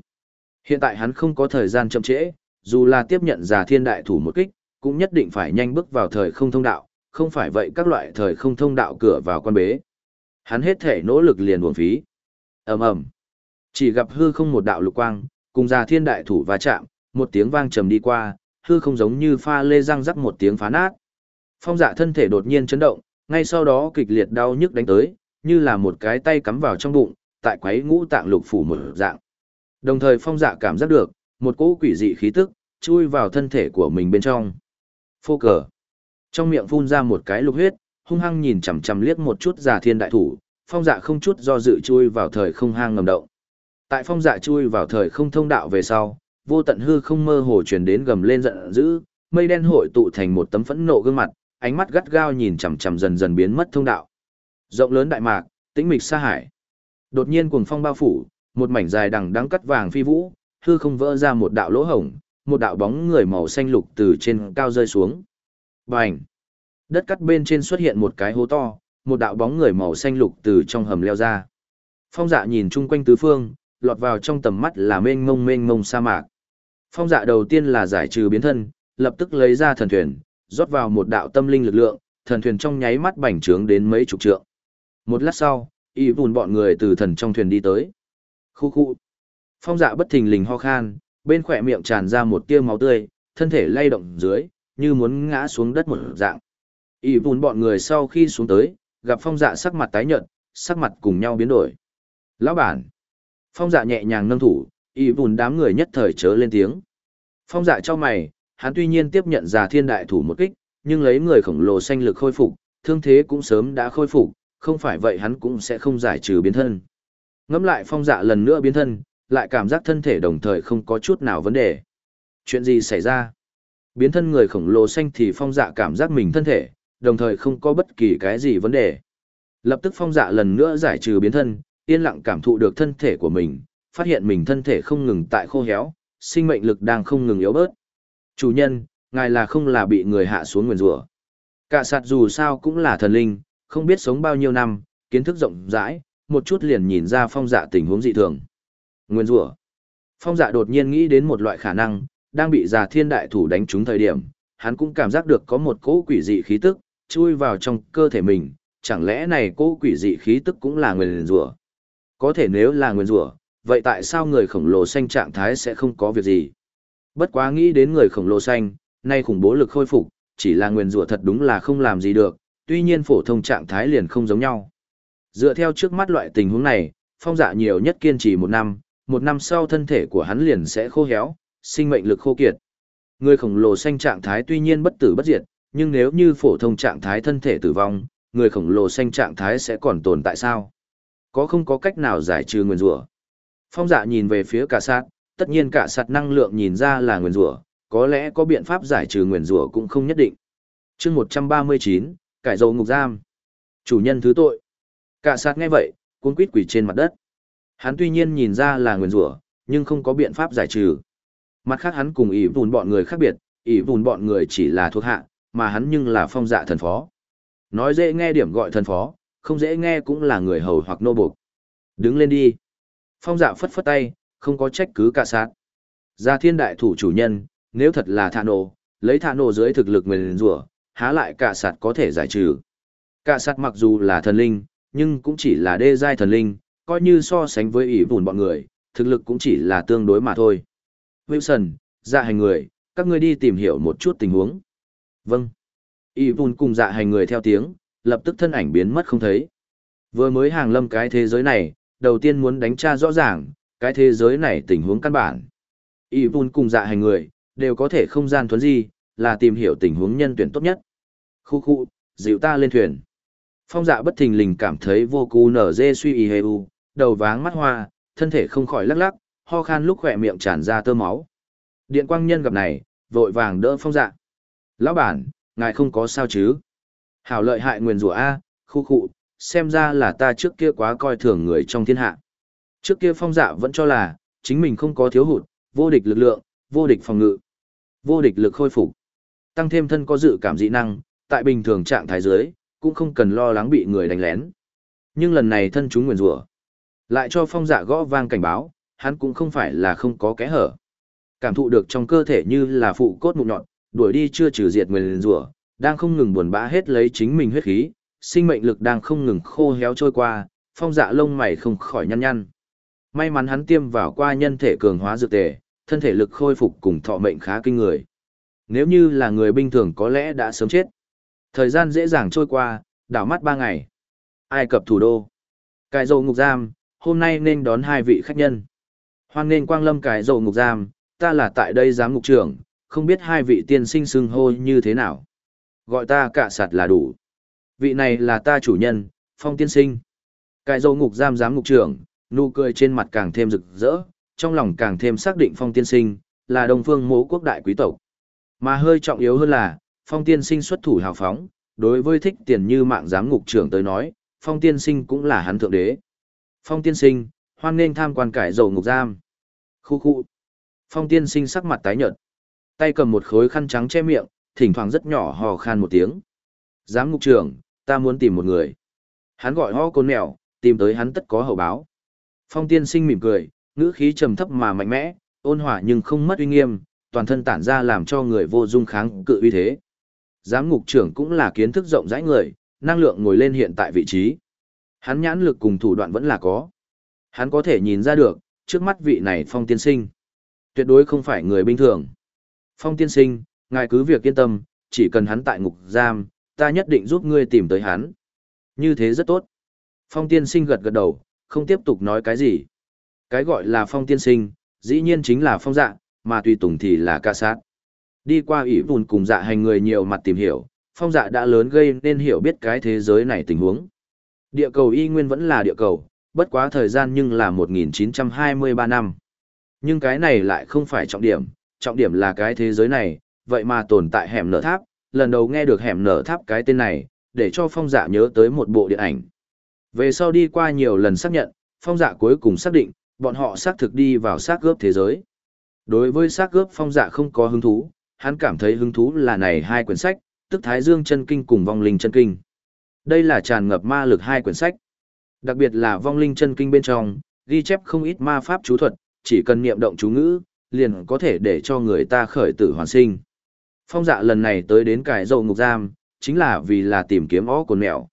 Hiện tại hắn không có thời gian chậm trễ, dù là tiếp nhận giả thiên đại thủ một kích, cũng nhất định phải nhanh bước vào thời không thông đạo, không phải vậy các loại thời không thông đạo cửa vào quan bế. Hắn hết thể nỗ lực liền buồn phí. ầm ầm, Chỉ gặp hư không một đạo lục quang, cùng giả thiên đại thủ va chạm, một tiếng vang trầm đi qua, hư không giống như pha lê răng rắc một tiếng phá nát. Phong dạ thân thể đột nhiên chấn động, ngay sau đó kịch liệt đau nhức đánh tới, như là một cái tay cắm vào trong bụng, tại quấy ngũ tạng lục phủ một dạng. Đồng thời phong dạ cảm giác được, một cỗ quỷ dị khí tức, chui vào thân thể của mình bên trong. Phô cờ. Trong miệng phun ra một cái lục huyết, hung hăng nhìn chằm chằm liếc một chút giả thiên đại thủ, phong dạ không chút do dự chui vào thời không hang ngầm động. Tại phong dạ chui vào thời không thông đạo về sau, vô tận hư không mơ hồ truyền đến gầm lên giận dữ, mây đen hội tụ thành một tấm phẫn nộ gương mặt, ánh mắt gắt gao nhìn chằm chằm dần dần biến mất thông đạo. Rộng lớn đại mạc, Tĩnh mịch xa hải. Đột nhiên cuồng phong bao phủ, một mảnh dài đằng đắng cắt vàng phi vũ, hư không vỡ ra một đạo lỗ hổng, một đạo bóng người màu xanh lục từ trên cao rơi xuống. Bành! Đất cắt bên trên xuất hiện một cái hố to, một đạo bóng người màu xanh lục từ trong hầm leo ra. Phong dạ nhìn chung quanh tứ phương, lọt vào trong tầm mắt là mênh mông mênh mông sa mạc. Phong dạ đầu tiên là giải trừ biến thân, lập tức lấy ra thần thuyền, rót vào một đạo tâm linh lực lượng, thần thuyền trong nháy mắt bành trướng đến mấy chục trượng. Một lát sau, y vùn bọn người từ thần trong thuyền đi tới. Khu khu. Phong dạ bất thình lình ho khan, bên khỏe miệng tràn ra một tia máu tươi, thân thể lay động dưới, như muốn ngã xuống đất một dạng. Y vùn bọn người sau khi xuống tới, gặp phong dạ sắc mặt tái nhợt, sắc mặt cùng nhau biến đổi. Lão bản. Phong dạ nhẹ nhàng nâng thủ, y vùn đám người nhất thời chớ lên tiếng. Phong dạ cho mày, hắn tuy nhiên tiếp nhận giả thiên đại thủ một kích, nhưng lấy người khổng lồ xanh lực khôi phục, thương thế cũng sớm đã khôi phục, không phải vậy hắn cũng sẽ không giải trừ biến thân. Ngẫm lại phong dạ lần nữa biến thân, lại cảm giác thân thể đồng thời không có chút nào vấn đề. Chuyện gì xảy ra? Biến thân người khổng lồ xanh thì phong dạ cảm giác mình thân thể, đồng thời không có bất kỳ cái gì vấn đề. Lập tức phong dạ lần nữa giải trừ biến thân, yên lặng cảm thụ được thân thể của mình, phát hiện mình thân thể không ngừng tại khô héo, sinh mệnh lực đang không ngừng yếu bớt. Chủ nhân, ngài là không là bị người hạ xuống nguyền rủa. Cả sạt dù sao cũng là thần linh, không biết sống bao nhiêu năm, kiến thức rộng rãi, một chút liền nhìn ra phong dạ tình huống dị thường. Nguyên rủa. Phong dạ đột nhiên nghĩ đến một loại khả năng, đang bị già thiên đại thủ đánh trúng thời điểm, hắn cũng cảm giác được có một cỗ quỷ dị khí tức, chui vào trong cơ thể mình, chẳng lẽ này cỗ quỷ dị khí tức cũng là nguyên rủa? Có thể nếu là nguyên rủa, vậy tại sao người khổng lồ xanh trạng thái sẽ không có việc gì? Bất quá nghĩ đến người khổng lồ xanh, nay khủng bố lực khôi phục, chỉ là nguyên rủa thật đúng là không làm gì được, tuy nhiên phổ thông trạng thái liền không giống nhau. Dựa theo trước mắt loại tình huống này, phong dạ nhiều nhất kiên trì một năm, một năm sau thân thể của hắn liền sẽ khô héo, sinh mệnh lực khô kiệt. Người khổng lồ xanh trạng thái tuy nhiên bất tử bất diệt, nhưng nếu như phổ thông trạng thái thân thể tử vong, người khổng lồ xanh trạng thái sẽ còn tồn tại sao? Có không có cách nào giải trừ nguyên rủa? Phong dạ nhìn về phía cả sát, tất nhiên cả sát năng lượng nhìn ra là nguyên rủa, có lẽ có biện pháp giải trừ nguyên rủa cũng không nhất định. chương 139, cải dầu ngục giam. Chủ nhân thứ tội. Cả sát nghe vậy, cuốn quýt quỷ trên mặt đất. Hắn tuy nhiên nhìn ra là nguyên rủa, nhưng không có biện pháp giải trừ. Mặt khác hắn cùng ỷ vùn bọn người khác biệt, ỷ vùn bọn người chỉ là thuộc hạ, mà hắn nhưng là phong dạ thần phó. Nói dễ nghe điểm gọi thần phó, không dễ nghe cũng là người hầu hoặc nô buộc. Đứng lên đi. Phong dạ phất phất tay, không có trách cứ cả sát. Gia thiên đại thủ chủ nhân, nếu thật là thạ nổ, lấy thạ nổ dưới thực lực nguyền rủa, há lại cả sạt có thể giải trừ. Cả sạt mặc dù là thần linh, nhưng cũng chỉ là đê giai thần linh, coi như so sánh với ỷ vùn bọn người, thực lực cũng chỉ là tương đối mà thôi. Wilson, dạ hành người, các ngươi đi tìm hiểu một chút tình huống. Vâng. ỷ vùn cùng dạ hành người theo tiếng, lập tức thân ảnh biến mất không thấy. Vừa mới hàng lâm cái thế giới này, đầu tiên muốn đánh tra rõ ràng, cái thế giới này tình huống căn bản. ỷ vùn cùng dạ hành người, đều có thể không gian thuấn di, là tìm hiểu tình huống nhân tuyển tốt nhất. Khu khu, dịu ta lên thuyền. Phong dạ bất thình lình cảm thấy vô cú nở dê suy y hê u, đầu váng mắt hoa, thân thể không khỏi lắc lắc, ho khan lúc khỏe miệng tràn ra tơ máu. Điện quang nhân gặp này, vội vàng đỡ phong dạ. Lão bản, ngài không có sao chứ? Hảo lợi hại nguyền rủa A, khu khu, xem ra là ta trước kia quá coi thường người trong thiên hạ. Trước kia phong dạ vẫn cho là, chính mình không có thiếu hụt, vô địch lực lượng, vô địch phòng ngự, vô địch lực khôi phục. Tăng thêm thân có dự cảm dị năng, tại bình thường trạng thái dưới, cũng không cần lo lắng bị người đánh lén. Nhưng lần này thân chúng nguyền rủa, lại cho phong dạ gõ vang cảnh báo, hắn cũng không phải là không có kẽ hở. Cảm thụ được trong cơ thể như là phụ cốt mụn nhọn, đuổi đi chưa trừ diệt nguyền rủa, đang không ngừng buồn bã hết lấy chính mình huyết khí, sinh mệnh lực đang không ngừng khô héo trôi qua, phong dạ lông mày không khỏi nhăn nhăn. May mắn hắn tiêm vào qua nhân thể cường hóa dược tề, thân thể lực khôi phục cùng thọ mệnh khá kinh người. Nếu như là người bình thường có lẽ đã sớm chết. Thời gian dễ dàng trôi qua, đảo mắt ba ngày. Ai cập thủ đô. Cải dầu ngục giam, hôm nay nên đón hai vị khách nhân. Hoan nên quang lâm cải dầu ngục giam, ta là tại đây giám ngục trưởng, không biết hai vị tiên sinh xưng hô như thế nào. Gọi ta cả sạt là đủ. Vị này là ta chủ nhân, phong tiên sinh. Cải dầu ngục giam giám ngục trưởng, nụ cười trên mặt càng thêm rực rỡ, trong lòng càng thêm xác định phong tiên sinh, là đồng phương mố quốc đại quý tộc. Mà hơi trọng yếu hơn là, phong tiên sinh xuất thủ hào phóng, đối với thích tiền như mạng giám ngục trưởng tới nói, phong tiên sinh cũng là hắn thượng đế. Phong tiên sinh, hoan nên tham quan cải dầu ngục giam. Khu khu. Phong tiên sinh sắc mặt tái nhợt. Tay cầm một khối khăn trắng che miệng, thỉnh thoảng rất nhỏ hò khan một tiếng. Giám ngục trưởng, ta muốn tìm một người. Hắn gọi ho côn mèo, tìm tới hắn tất có hậu báo. Phong tiên sinh mỉm cười, ngữ khí trầm thấp mà mạnh mẽ, ôn hòa nhưng không mất uy nghiêm, toàn thân tản ra làm cho người vô dung kháng cự uy thế. Giám ngục trưởng cũng là kiến thức rộng rãi người, năng lượng ngồi lên hiện tại vị trí. Hắn nhãn lực cùng thủ đoạn vẫn là có. Hắn có thể nhìn ra được, trước mắt vị này phong tiên sinh. Tuyệt đối không phải người bình thường. Phong tiên sinh, ngài cứ việc yên tâm, chỉ cần hắn tại ngục giam, ta nhất định giúp ngươi tìm tới hắn. Như thế rất tốt. Phong tiên sinh gật gật đầu, không tiếp tục nói cái gì. Cái gọi là phong tiên sinh, dĩ nhiên chính là phong dạ, mà tùy tùng thì là ca sát. Đi qua ủy vùn cùng dạ hành người nhiều mặt tìm hiểu, phong dạ đã lớn gây nên hiểu biết cái thế giới này tình huống. Địa cầu y nguyên vẫn là địa cầu, bất quá thời gian nhưng là 1923 năm. Nhưng cái này lại không phải trọng điểm, trọng điểm là cái thế giới này, vậy mà tồn tại hẻm nở tháp, lần đầu nghe được hẻm nở tháp cái tên này, để cho phong dạ nhớ tới một bộ điện ảnh. Về sau đi qua nhiều lần xác nhận, phong dạ cuối cùng xác định, bọn họ xác thực đi vào xác gớp thế giới. Đối với xác gớp phong dạ không có hứng thú, hắn cảm thấy hứng thú là này hai quyển sách, tức Thái Dương chân kinh cùng vong linh chân kinh. Đây là tràn ngập ma lực hai quyển sách. Đặc biệt là vong linh chân kinh bên trong, ghi chép không ít ma pháp chú thuật, chỉ cần niệm động chú ngữ, liền có thể để cho người ta khởi tử hoàn sinh. Phong dạ lần này tới đến cải dầu ngục giam, chính là vì là tìm kiếm ó cồn mèo.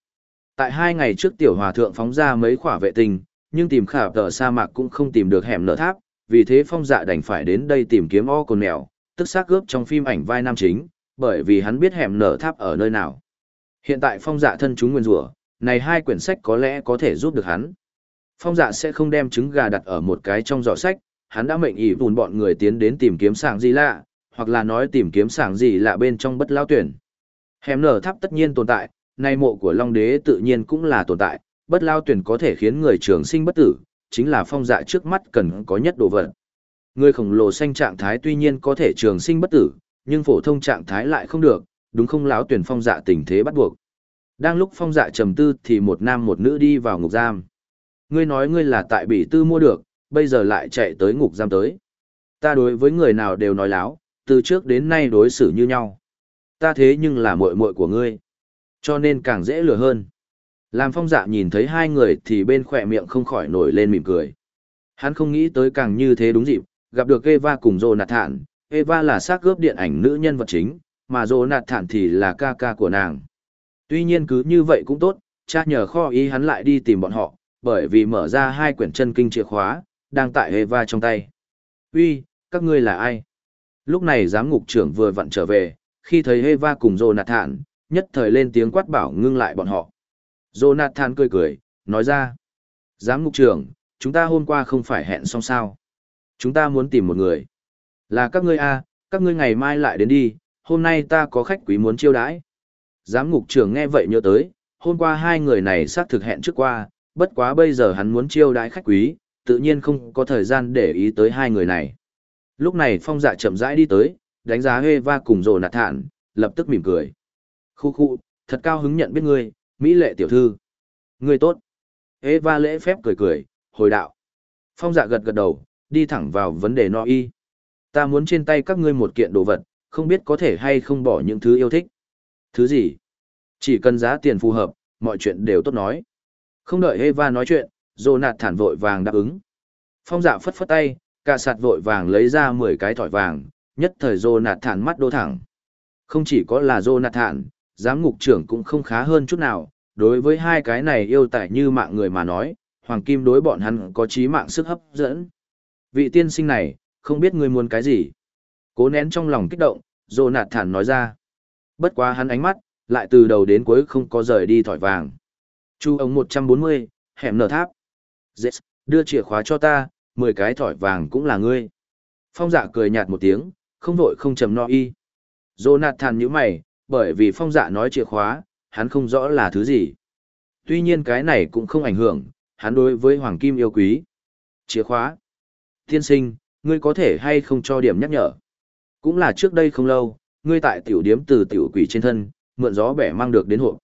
Tại hai ngày trước tiểu hòa thượng phóng ra mấy quả vệ tinh, nhưng tìm khả tờ sa mạc cũng không tìm được hẻm nở tháp, vì thế phong dạ đành phải đến đây tìm kiếm ó cồn mèo, tức xác gớp trong phim ảnh vai nam chính, bởi vì hắn biết hẻm nở tháp ở nơi nào. Hiện tại phong dạ thân chúng nguyên rủa này hai quyển sách có lẽ có thể giúp được hắn. Phong dạ sẽ không đem trứng gà đặt ở một cái trong giỏ sách, hắn đã mệnh ý vùn bọn người tiến đến tìm kiếm sàng gì lạ, hoặc là nói tìm kiếm sàng gì lạ bên trong bất lao tuyển. Hẻm nở tháp tất nhiên tồn tại, nay mộ của Long Đế tự nhiên cũng là tồn tại, bất lao tuyển có thể khiến người trường sinh bất tử, chính là phong dạ trước mắt cần có nhất đồ vật. Người khổng lồ xanh trạng thái tuy nhiên có thể trường sinh bất tử, nhưng phổ thông trạng thái lại không được, đúng không lão tuyển phong dạ tình thế bắt buộc. Đang lúc phong dạ trầm tư thì một nam một nữ đi vào ngục giam. Ngươi nói ngươi là tại bị tư mua được, bây giờ lại chạy tới ngục giam tới. Ta đối với người nào đều nói láo, từ trước đến nay đối xử như nhau. Ta thế nhưng là muội muội của ngươi. Cho nên càng dễ lừa hơn. Làm phong dạ nhìn thấy hai người thì bên khỏe miệng không khỏi nổi lên mỉm cười. Hắn không nghĩ tới càng như thế đúng dịp, gặp được Eva cùng Jonathan. Eva là xác gớp điện ảnh nữ nhân vật chính, mà Jonathan thì là ca ca của nàng. Tuy nhiên cứ như vậy cũng tốt, cha nhờ kho ý hắn lại đi tìm bọn họ, bởi vì mở ra hai quyển chân kinh chìa khóa, đang tại Eva trong tay. Uy, các ngươi là ai? Lúc này giám ngục trưởng vừa vặn trở về, khi thấy Eva cùng Jonathan, nhất thời lên tiếng quát bảo ngưng lại bọn họ. Jonathan cười cười, nói ra. Giám ngục trưởng, chúng ta hôm qua không phải hẹn xong sao. Chúng ta muốn tìm một người. Là các ngươi a, à, các ngươi ngày mai lại đến đi, hôm nay ta có khách quý muốn chiêu đãi. Giám ngục trưởng nghe vậy nhớ tới, hôm qua hai người này xác thực hẹn trước qua, bất quá bây giờ hắn muốn chiêu đãi khách quý, tự nhiên không có thời gian để ý tới hai người này. Lúc này phong dạ chậm rãi đi tới, đánh giá Eva cùng rồ nạt thản, lập tức mỉm cười. Khu khu, thật cao hứng nhận biết ngươi, Mỹ lệ tiểu thư. Ngươi tốt. Eva lễ phép cười cười, hồi đạo. Phong dạ gật gật đầu, đi thẳng vào vấn đề no y. Ta muốn trên tay các ngươi một kiện đồ vật, không biết có thể hay không bỏ những thứ yêu thích. Thứ gì? Chỉ cần giá tiền phù hợp, mọi chuyện đều tốt nói. Không đợi Eva nói chuyện, Jonathan thản vội vàng đáp ứng. Phong dạ phất phất tay, cả sạt vội vàng lấy ra 10 cái thỏi vàng, nhất thời Jonathan thản mắt đô thẳng. Không chỉ có là Jonathan, giám ngục trưởng cũng không khá hơn chút nào, đối với hai cái này yêu tải như mạng người mà nói, Hoàng Kim đối bọn hắn có trí mạng sức hấp dẫn. Vị tiên sinh này, không biết ngươi muốn cái gì. Cố nén trong lòng kích động, Jonathan nói ra. Bất quá hắn ánh mắt, lại từ đầu đến cuối không có rời đi thỏi vàng. Chu ống 140, hẻm nở tháp. Yes, đưa chìa khóa cho ta, 10 cái thỏi vàng cũng là ngươi. Phong dạ cười nhạt một tiếng, không vội không chầm no y. Jonathan nhíu mày, bởi vì phong dạ nói chìa khóa, hắn không rõ là thứ gì. Tuy nhiên cái này cũng không ảnh hưởng, hắn đối với Hoàng Kim yêu quý. Chìa khóa. Thiên sinh, ngươi có thể hay không cho điểm nhắc nhở. Cũng là trước đây không lâu, ngươi tại tiểu điếm từ tiểu quỷ trên thân, mượn gió bẻ mang được đến hộp.